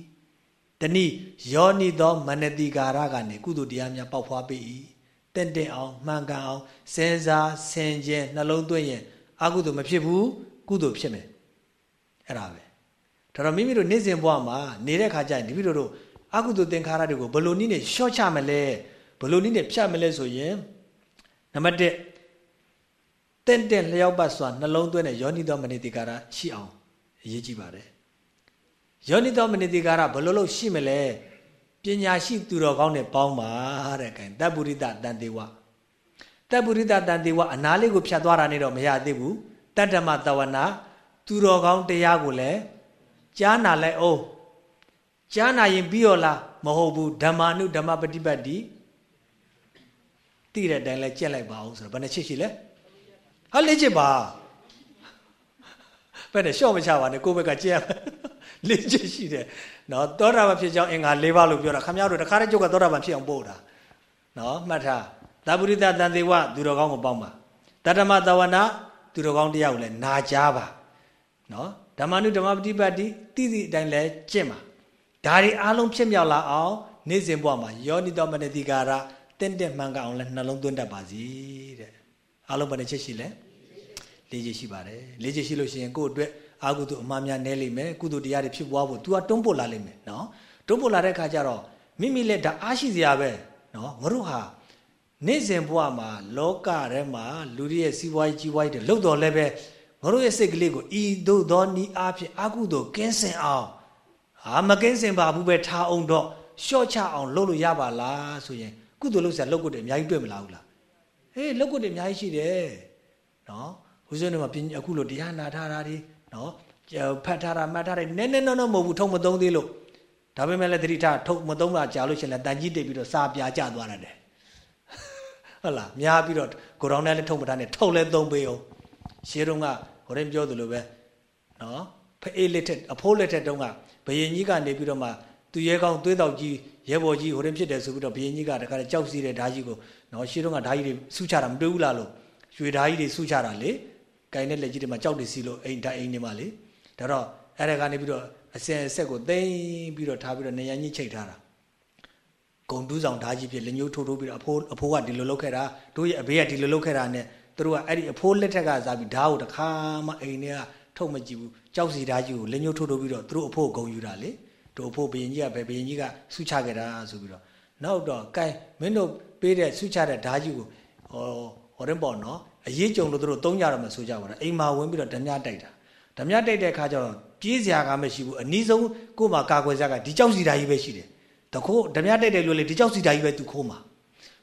တနည်းယောနိသောမနတိကာရကနေကုသိုလ်တရားများပေါက်ဖွားပေ၏တင့်တင့်အောင်မှန်ကန်အောင်စဉ်းစားဆင်ခြင်နှလုံးသွင်းရင်အကုသိုလ်မဖြစ်ဘူးကုသိုလ်ဖြစ်မယ်အဲ့ဒါပဲဒါတော့မိမိတို့နေ့စဉ်ဘဝမှာနေတဲ့ခါကျရင်ဒီမိတို့တို့အကုသိုလ်သင်္ခါရတွေကိုဘယ်လိုနည်းနဲ့ရှော့ချမလဲဘယ်လိုနည်းနဲ့ဖြတ်မလဲဆိုရင်နံပါတ်1 တင့်တဲ့လျောက်ပတ်စွာနှလုံးသွင်းတဲ့ယောနိတော်မနိတိကာရရှိအောင်အရေးကြီးပါတယ်ယောနိတော်မနိတိကာရဘယ်လိုလုပ်ရှိမလဲပညာရှိသူတော်ကောင်းနဲ့ပေါင်းပါတဲ့ခိုင်တပ်ပုရိသတန်တေဝတပ်ပုရိသတန်တေဝအနာလေးကိုဖြတ်သွားတာနေတော့မရသေးဘူးတတ္တမတဝနာသူတော်ကောင်းတရားကိုလည်းကြားနာလိုက်အောင်ကြားနာရင်ပြီးရောလားမဟုတ်ဘူးဓမ္မာနုဓမ္မပฏิပတ်တိသိတဲ့အတိုင်းလဲကြက်လိုက်ပါအောင်ဆိုတော့ဘယ်နှချစ်ရှိလဲ ဟာလေးချစ်ပါဘယ်နဲ့ရှော့မချပါနဲ့ကိုယ့်ဘက်ကကြက်လေးချစ်ရှိတယ်နော်သောတာပန်ဖြစ်ကြောင်းအင်္ဂါ၄ပါးလို့ပြောတာခမရတို့တခါတည်းကျုပ်ကသောတာပန်ဖြစ်အောင်ပို့တာနော်မှတ်ထားသဗ္ဗုရိတတန်သေးဝသူတော်ကောင်းကိုပေါင်းပါတတ္တမတဝနာသူတော်ကောင်းတရားကိုလည်းနာကြားပါနော်ဓမ္မနုဓမ္မပฏิပတ်တိတိတိအတိုင်းလဲကျင့်ပါဒါတွေအားလုံးဖြစ်မြောက်လာအောင်နေ့စဉ်ဘဝမှာယောနိတော်မနတိကာရတင့်တဲ့မှန်ကအောင်လဲနှလုံးသွင်းတတ်ပါစီတဲ့ အားလုံးဘယ်နှချက်ရှိလဲလေးချက်ရှိပါတယ်လေးချက်ရှိလို့ရှိရင်ကိုယ့်အတွက်အာဟုတုအမှားများနဲလိမ့်မယ်ကုသိုလ်တရားတွေဖြစ်ပွားဖို့ तू ကတွန်းပို့လာလိမ့်မယ်နော်တွန်းပို့လာတဲ့ခါကျတော့မိမိလက်ဒါအားရှိစရာပဲနော်ငါတို့ဟာနေ့စဉ်ဘဝမှာလောကထဲမှာလူတွေရဲ့စီးပွားရေးကြီးပွားရေးတွေလှုပ်တော်လဲပဲငါတို့ရဲ့စိတ်ကလေးကိုဤသို့သောဤအားဖြင့်အာကုသို့ကင်းစင်အောင်ဟာမကင်းစင်ပါဘူးပဲထားအောင်တော့ရှော့ချအောင်လုပ်လို့ရပါလားဆိုရင်ကုသိုလ်လုပ်စရာလုပ်ကိုတည်းအများကြီးတွေ့မလားဘူးလား ဟေးလုပ်ကိုတည်းအများကြီးရှိတယ်နော်ဘုရားတို့မှာအခုလိုတရားနာထားတာတွေနော်ဖတ်ထားတာမှတ်ထားတယ်နည်းနည်းနော်နော်မဟုတ်ဘူးထုံမသုံးသေးလို့ဒါပေမဲ့လည်းသတိထားထုံမသုံးတာကြာလို့ရှိရင်လည်းတန်ကြီးတိတ်ပြီးတော့စာပြာကြသွားတယ်ဟုတ်လားများပြီးတော့ကိုရောင်းနဲ့လည်းထုံမထားနဲ့ထုံလဲသုံးပေးအောင်ရှေးတုန်းကဟိုရင်ပြောသလိုပဲနော်ဖအေးလက်ထက်အဖိုးလက်ထက်တုန်းကဘယင်ကြီးကနေပြီးတော့မှသူရဲကောင်းသွေးတော်ကြီးရဲဘော်ကြီးဟိုရင်ဖြစ်တယ်ဆိုပြီးတော့ဘယင်ကြီးကတခါတည်းကြောက်စီတဲ့ဓာကြီးကို နော်ရှေးတုန်းကဓာကြီးတွေဆူချတာမတွေ့ဘူးလားလို့ရွှေဓာကြီးတွေဆူချတာလေကင်တဲ့လက်ကြီးတွေမှာကြောက်တွေစီလို့အိမ်ဓာအိမ်တွေမှာလေဒါတော့အဲ့ဒါကနေပြီးတော့အစင်အဆက်ကိုသိမ့်ပြီးတော့ထားပြီးတော့နေရညှိချိတ်ထားတာဂုံတူးဆောင်ဓာကြီးဖြစ်လက်ညှိုးထိုးထိုးပြီးတော့အဖိုးအဖိုးကဒီလိုလုပ်ခဲ့တာတို့ရဲ့အဘေးကဒီလိုလုပ်ခဲ့တာနဲ့သူတို့ကအဲ့ဒီအဖိုးလက်ထက်ကစားပြီးဓာကိုတခါမှအိမ်ထဲကထုတ်မကြည့်ဘူးကြောက်စီဓာကြီးကိုလက်ညှိုးထိုးထိုးပြီးတော့သူတို့အဖိုးဂုံယူတာလေတို့အဖိုးဘယင်ကြီးကပဲဘယင်ကြီးကဆုချခဲ့တာဆိုပြီးတော့နောက်တော့ကဲမင်းတို့ ပေးတဲ့ဆုချတဲ့ဓာကြီးကိုဟောဟောရင်ပေါ့နော်အရေးကြုံလို့တို့သုံးကြရမယ်ဆိုကြပါတော့အိမ်မှာဝင်ပြီးတော့ဓမြတိုက်တာဓမြတိုက်တဲ့အခါကျတော့ပြေးစရာကမရှိဘူးအနည်းဆုံးကို့မှာကာကွယ်စရာကဒီကြောက်စီဓာကြီးပဲရှိတယ်တခိုးဓမြတိုက်တယ်လို့လေဒီကြောက်စီဓာကြီးပဲသူခိုးမှာ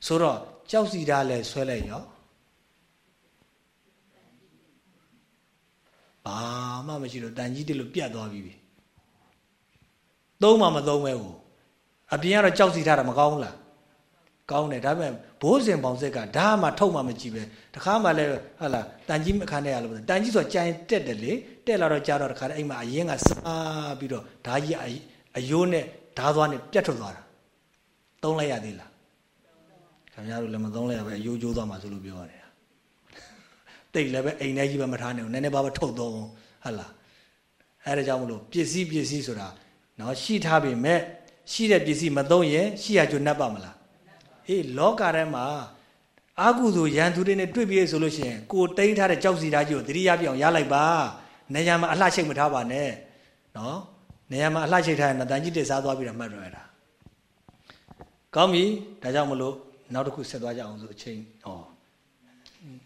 ဆိုတော့ကြောက်စီဓာလဲဆွဲလိုက်ရောဘာမှမရှိတော့တန်ကြီးတက်လို့ပြတ်သွားပြီပြီသုံးမှမသုံးပဲဟိုအပြင်ကတော့ကြောက်စီထားတာမကောင်းဘူးလား ကောင်းတယ်ဒါပေမဲ့ဘိုးစဉ်ပေါင်စက်ကဒါမှထုတ်မှမကြည့်ပဲတခါမှလည်းဟာလာတန်ကြီးမခံနဲ့ရလို့တန်ကြီးဆိုကြိုင်တက်တယ်လေတက်လာတော့ကြာတော့တခါတည်းအိမ်မှာအရင်ကစားပြီးတော့ဓာကြီးအယိုးနဲ့ဓာသွားနဲ့ပြတ်ထွက်သွားတာသုံးလိုက်ရသေးလားခင်ဗျားတို့လည်းမသုံးလိုက်ရပဲအယိုးကျိုးသွားမှာဆိုလို့ပြောရတယ်တိတ်လည်းပဲအိမ်ထဲကြီးပဲမထားနိုင်ဘူးနည်းနည်းပါးပါထုတ်သုံးဟာလာအဲဒါကြောင့်မလို့ပစ္စည်းပစ္စည်းဆိုတာနော်ရှိထားပေမဲ့ရှိတဲ့ပစ္စည်းမသုံးရင်ရှိရကျွတ်နှက်ပါမလား အေးလောကထဲမှာအာကုသိုလ်ရန်သူတွေနဲ့တွေ့ပြီးဆိုလို့ရှိရင်ကိုတိမ့်ထားတဲ့ကြောက်စီသားကြီးကိုတတိယပြောင်ရလိုက်ပါနေရာမှာအလှချိတ်မထားပါနဲ့နော်နေရာမှာအလှချိတ်ထားရင်တန်ကြီးတစ်စားသွားပြီးတော့မှတ်ရတာကောင်းပြီဒါကြောင့်မလို့နောက်တစ်ခုဆက်သွားကြအောင်ဆိုအချိန်ဩ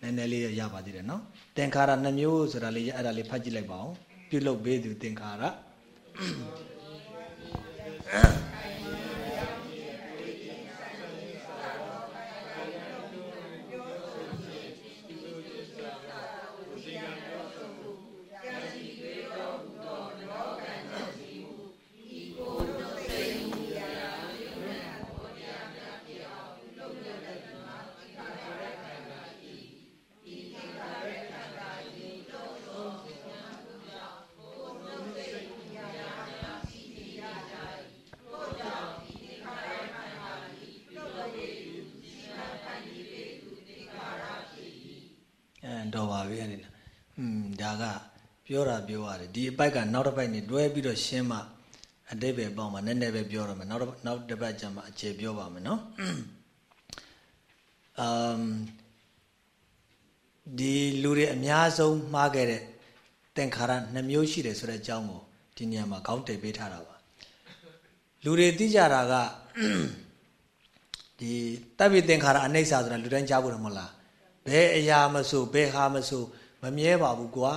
နည်းနည်းလေးရပါသေးတယ်နော်သင်္ခါရနှမျိုးဆိုတာလေးအဲ့ဒါလေးဖတ်ကြည့်လိုက်ပါအောင်ပြုလုပ်ပေးသူသင်္ခါရ ပြောတာပြောရတယ်ဒီအပိုက်ကနောက်တစ်ပိုက်နဲ့တွဲပြီးတော့ရှင်းမှအတိတ်ပဲပေါ့မှာနည်းနည်းပဲပြောရမယ်နောက်နောက်တစ်ပတ်ကျမှအခြေပြောပါမယ်နော်အမ်ဒီလူတွေအများဆုံးမှားခဲ့တဲ့သင်္ခါရနှမျိုးရှိတယ်ဆိုတဲ့အကြောင်းကိုဒီဒီနေရာမှာခေါင်းတည်ပေးထားတာပါလူတွေသိကြတာကဒီတပ်ပိသင်္ခါရအနိစ္စဆိုတာလူတိုင်းကြားဖို့တော့မဟုတ်လားဘယ်အရာမဆိုဘယ်ဟာမဆို မမြဲပါဘူးကွာ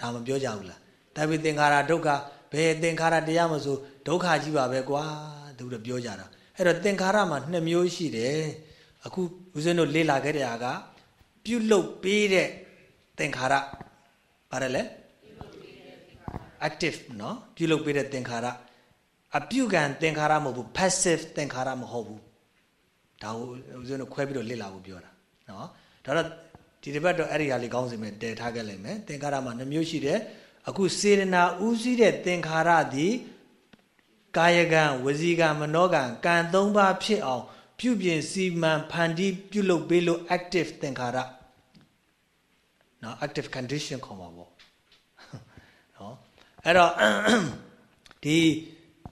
ဒါမပြောကြဘူးလားတပ်ပိသင်္ခါရဒုက္ခဘယ်သင်္ခါရတရားမဆိုဒုက္ခကြီးပါပဲကွာသူတို့ပြောကြတာအဲ့တော့သင်္ခါရမှာနှစ်မျိုးရှိတယ်အခုဦးဇင်းတို့လေ့လာခဲ့တဲ့အားကပြုတ်ပေးတဲ့သင်္ခါရပါတယ်လေ active เนาะပြုလုပ်ပေးတဲ့သင်္ခါရအပြုကံသင်္ခါရမဟုတ်ဘူး passive သင်္ခါရမဟုတ်ဘူးဒါကိုဦးဇင်းတို့ခွဲပြီးတော့လေ့လာဖို့ပြောတာเนาะဒါတော့ ဒီတစ်ပတ်တော့အဲ့ဒီဟာလေးကောင်းစီမယ်တည်ထားခဲ့လိုက်မယ်သင်္ခါရမှာနှမျိုးရှိတယ်အခုစေရနာဥစည်းတဲ့သင်္ခါရသည်ကာယကံဝစီကံမနောကံကံ၃ပါးဖြစ်အောင် ပြုပြင်စီမံဖန်တီးပြုလုပ်ပေးလို့ active သင်္ခါရနော် active condition ခေါ်မှာပေါ့နော်အဲ့တော့ဒီ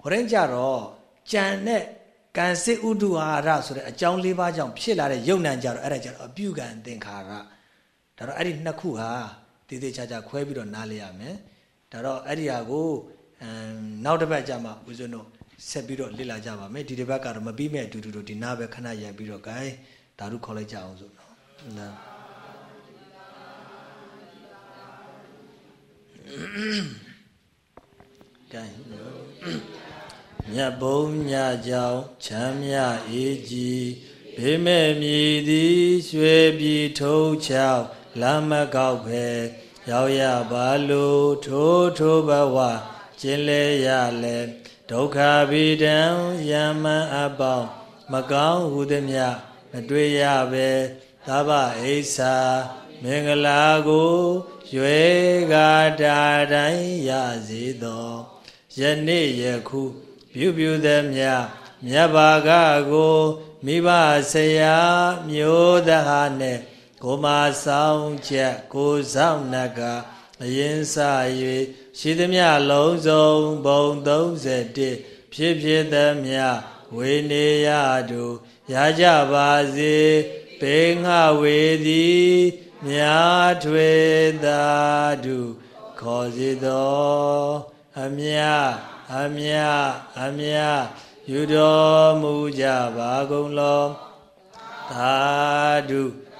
ဟိုရင်ကြတော့ကြံတဲ့ကံစစ်ဥဒုဟာရဆိုတဲ့အကြောင်း၄ပါးကြောင့်ဖြစ်လာတဲ့ယုံ nant ကြတော့အဲ့ဒါကြတော့အပြုကံသင်္ခါရ ဒါတော့အဲ့ဒီနှစ်ခုဟာတည်တည်ချာချာခွဲပြီးတော့နားလေရမယ်ဒါတော့အဲ့ဒီဟာကိုအမ်နောက်တစ်ပတ်ကြာမှဦးဇင်းတို့ဆက်ပြီးတော့လေ့လာကြပါမယ်ဒီတစ်ပတ်ကတော့မပြီးမဲ့အတူတူတို့ဒီနားပဲခဏရပ်ပြီးတော့ gain ဓာတုခေါ်လိုက်ကြအောင်ဆိုတော့ကဲမြတ်ဘုံညကြောင့်ချမ်းမြအေးကြီးဘေးမဲ့မြည်သည်ရွှေပြည်ထုံးချောက် လမ်းမကောက်ပဲရောက်ရပါလို့ထိုးထိုးဘဝကျင်လေရလဲဒုက္ခဗိဒံယမံအပေါင်းမကောင်းဟုသည်မြမတွေ့ရပဲသဗ္ဗအိဆာမင်္ဂလာကိုရွေကာတာတိုင်းရစေသောယနေ့ယခုပြုပြုသည်မြမြတ်ဘာကကိုမိဘဆရာမျိုးသဟာနဲ့ ကိုမဆောင်ချက်ကိုဆောင်နကအရင်စ၍ရှိသမျှလုံးစုံဘုံ31ဖြစ်ဖြစ်သမျှဝေနေရတုရကြပါစေဘေငှဝေသည်မြာထွေသာတုခေါ်စေသောအမြအမြအမြယူတော်မူကြပါကုန်လောသာဓု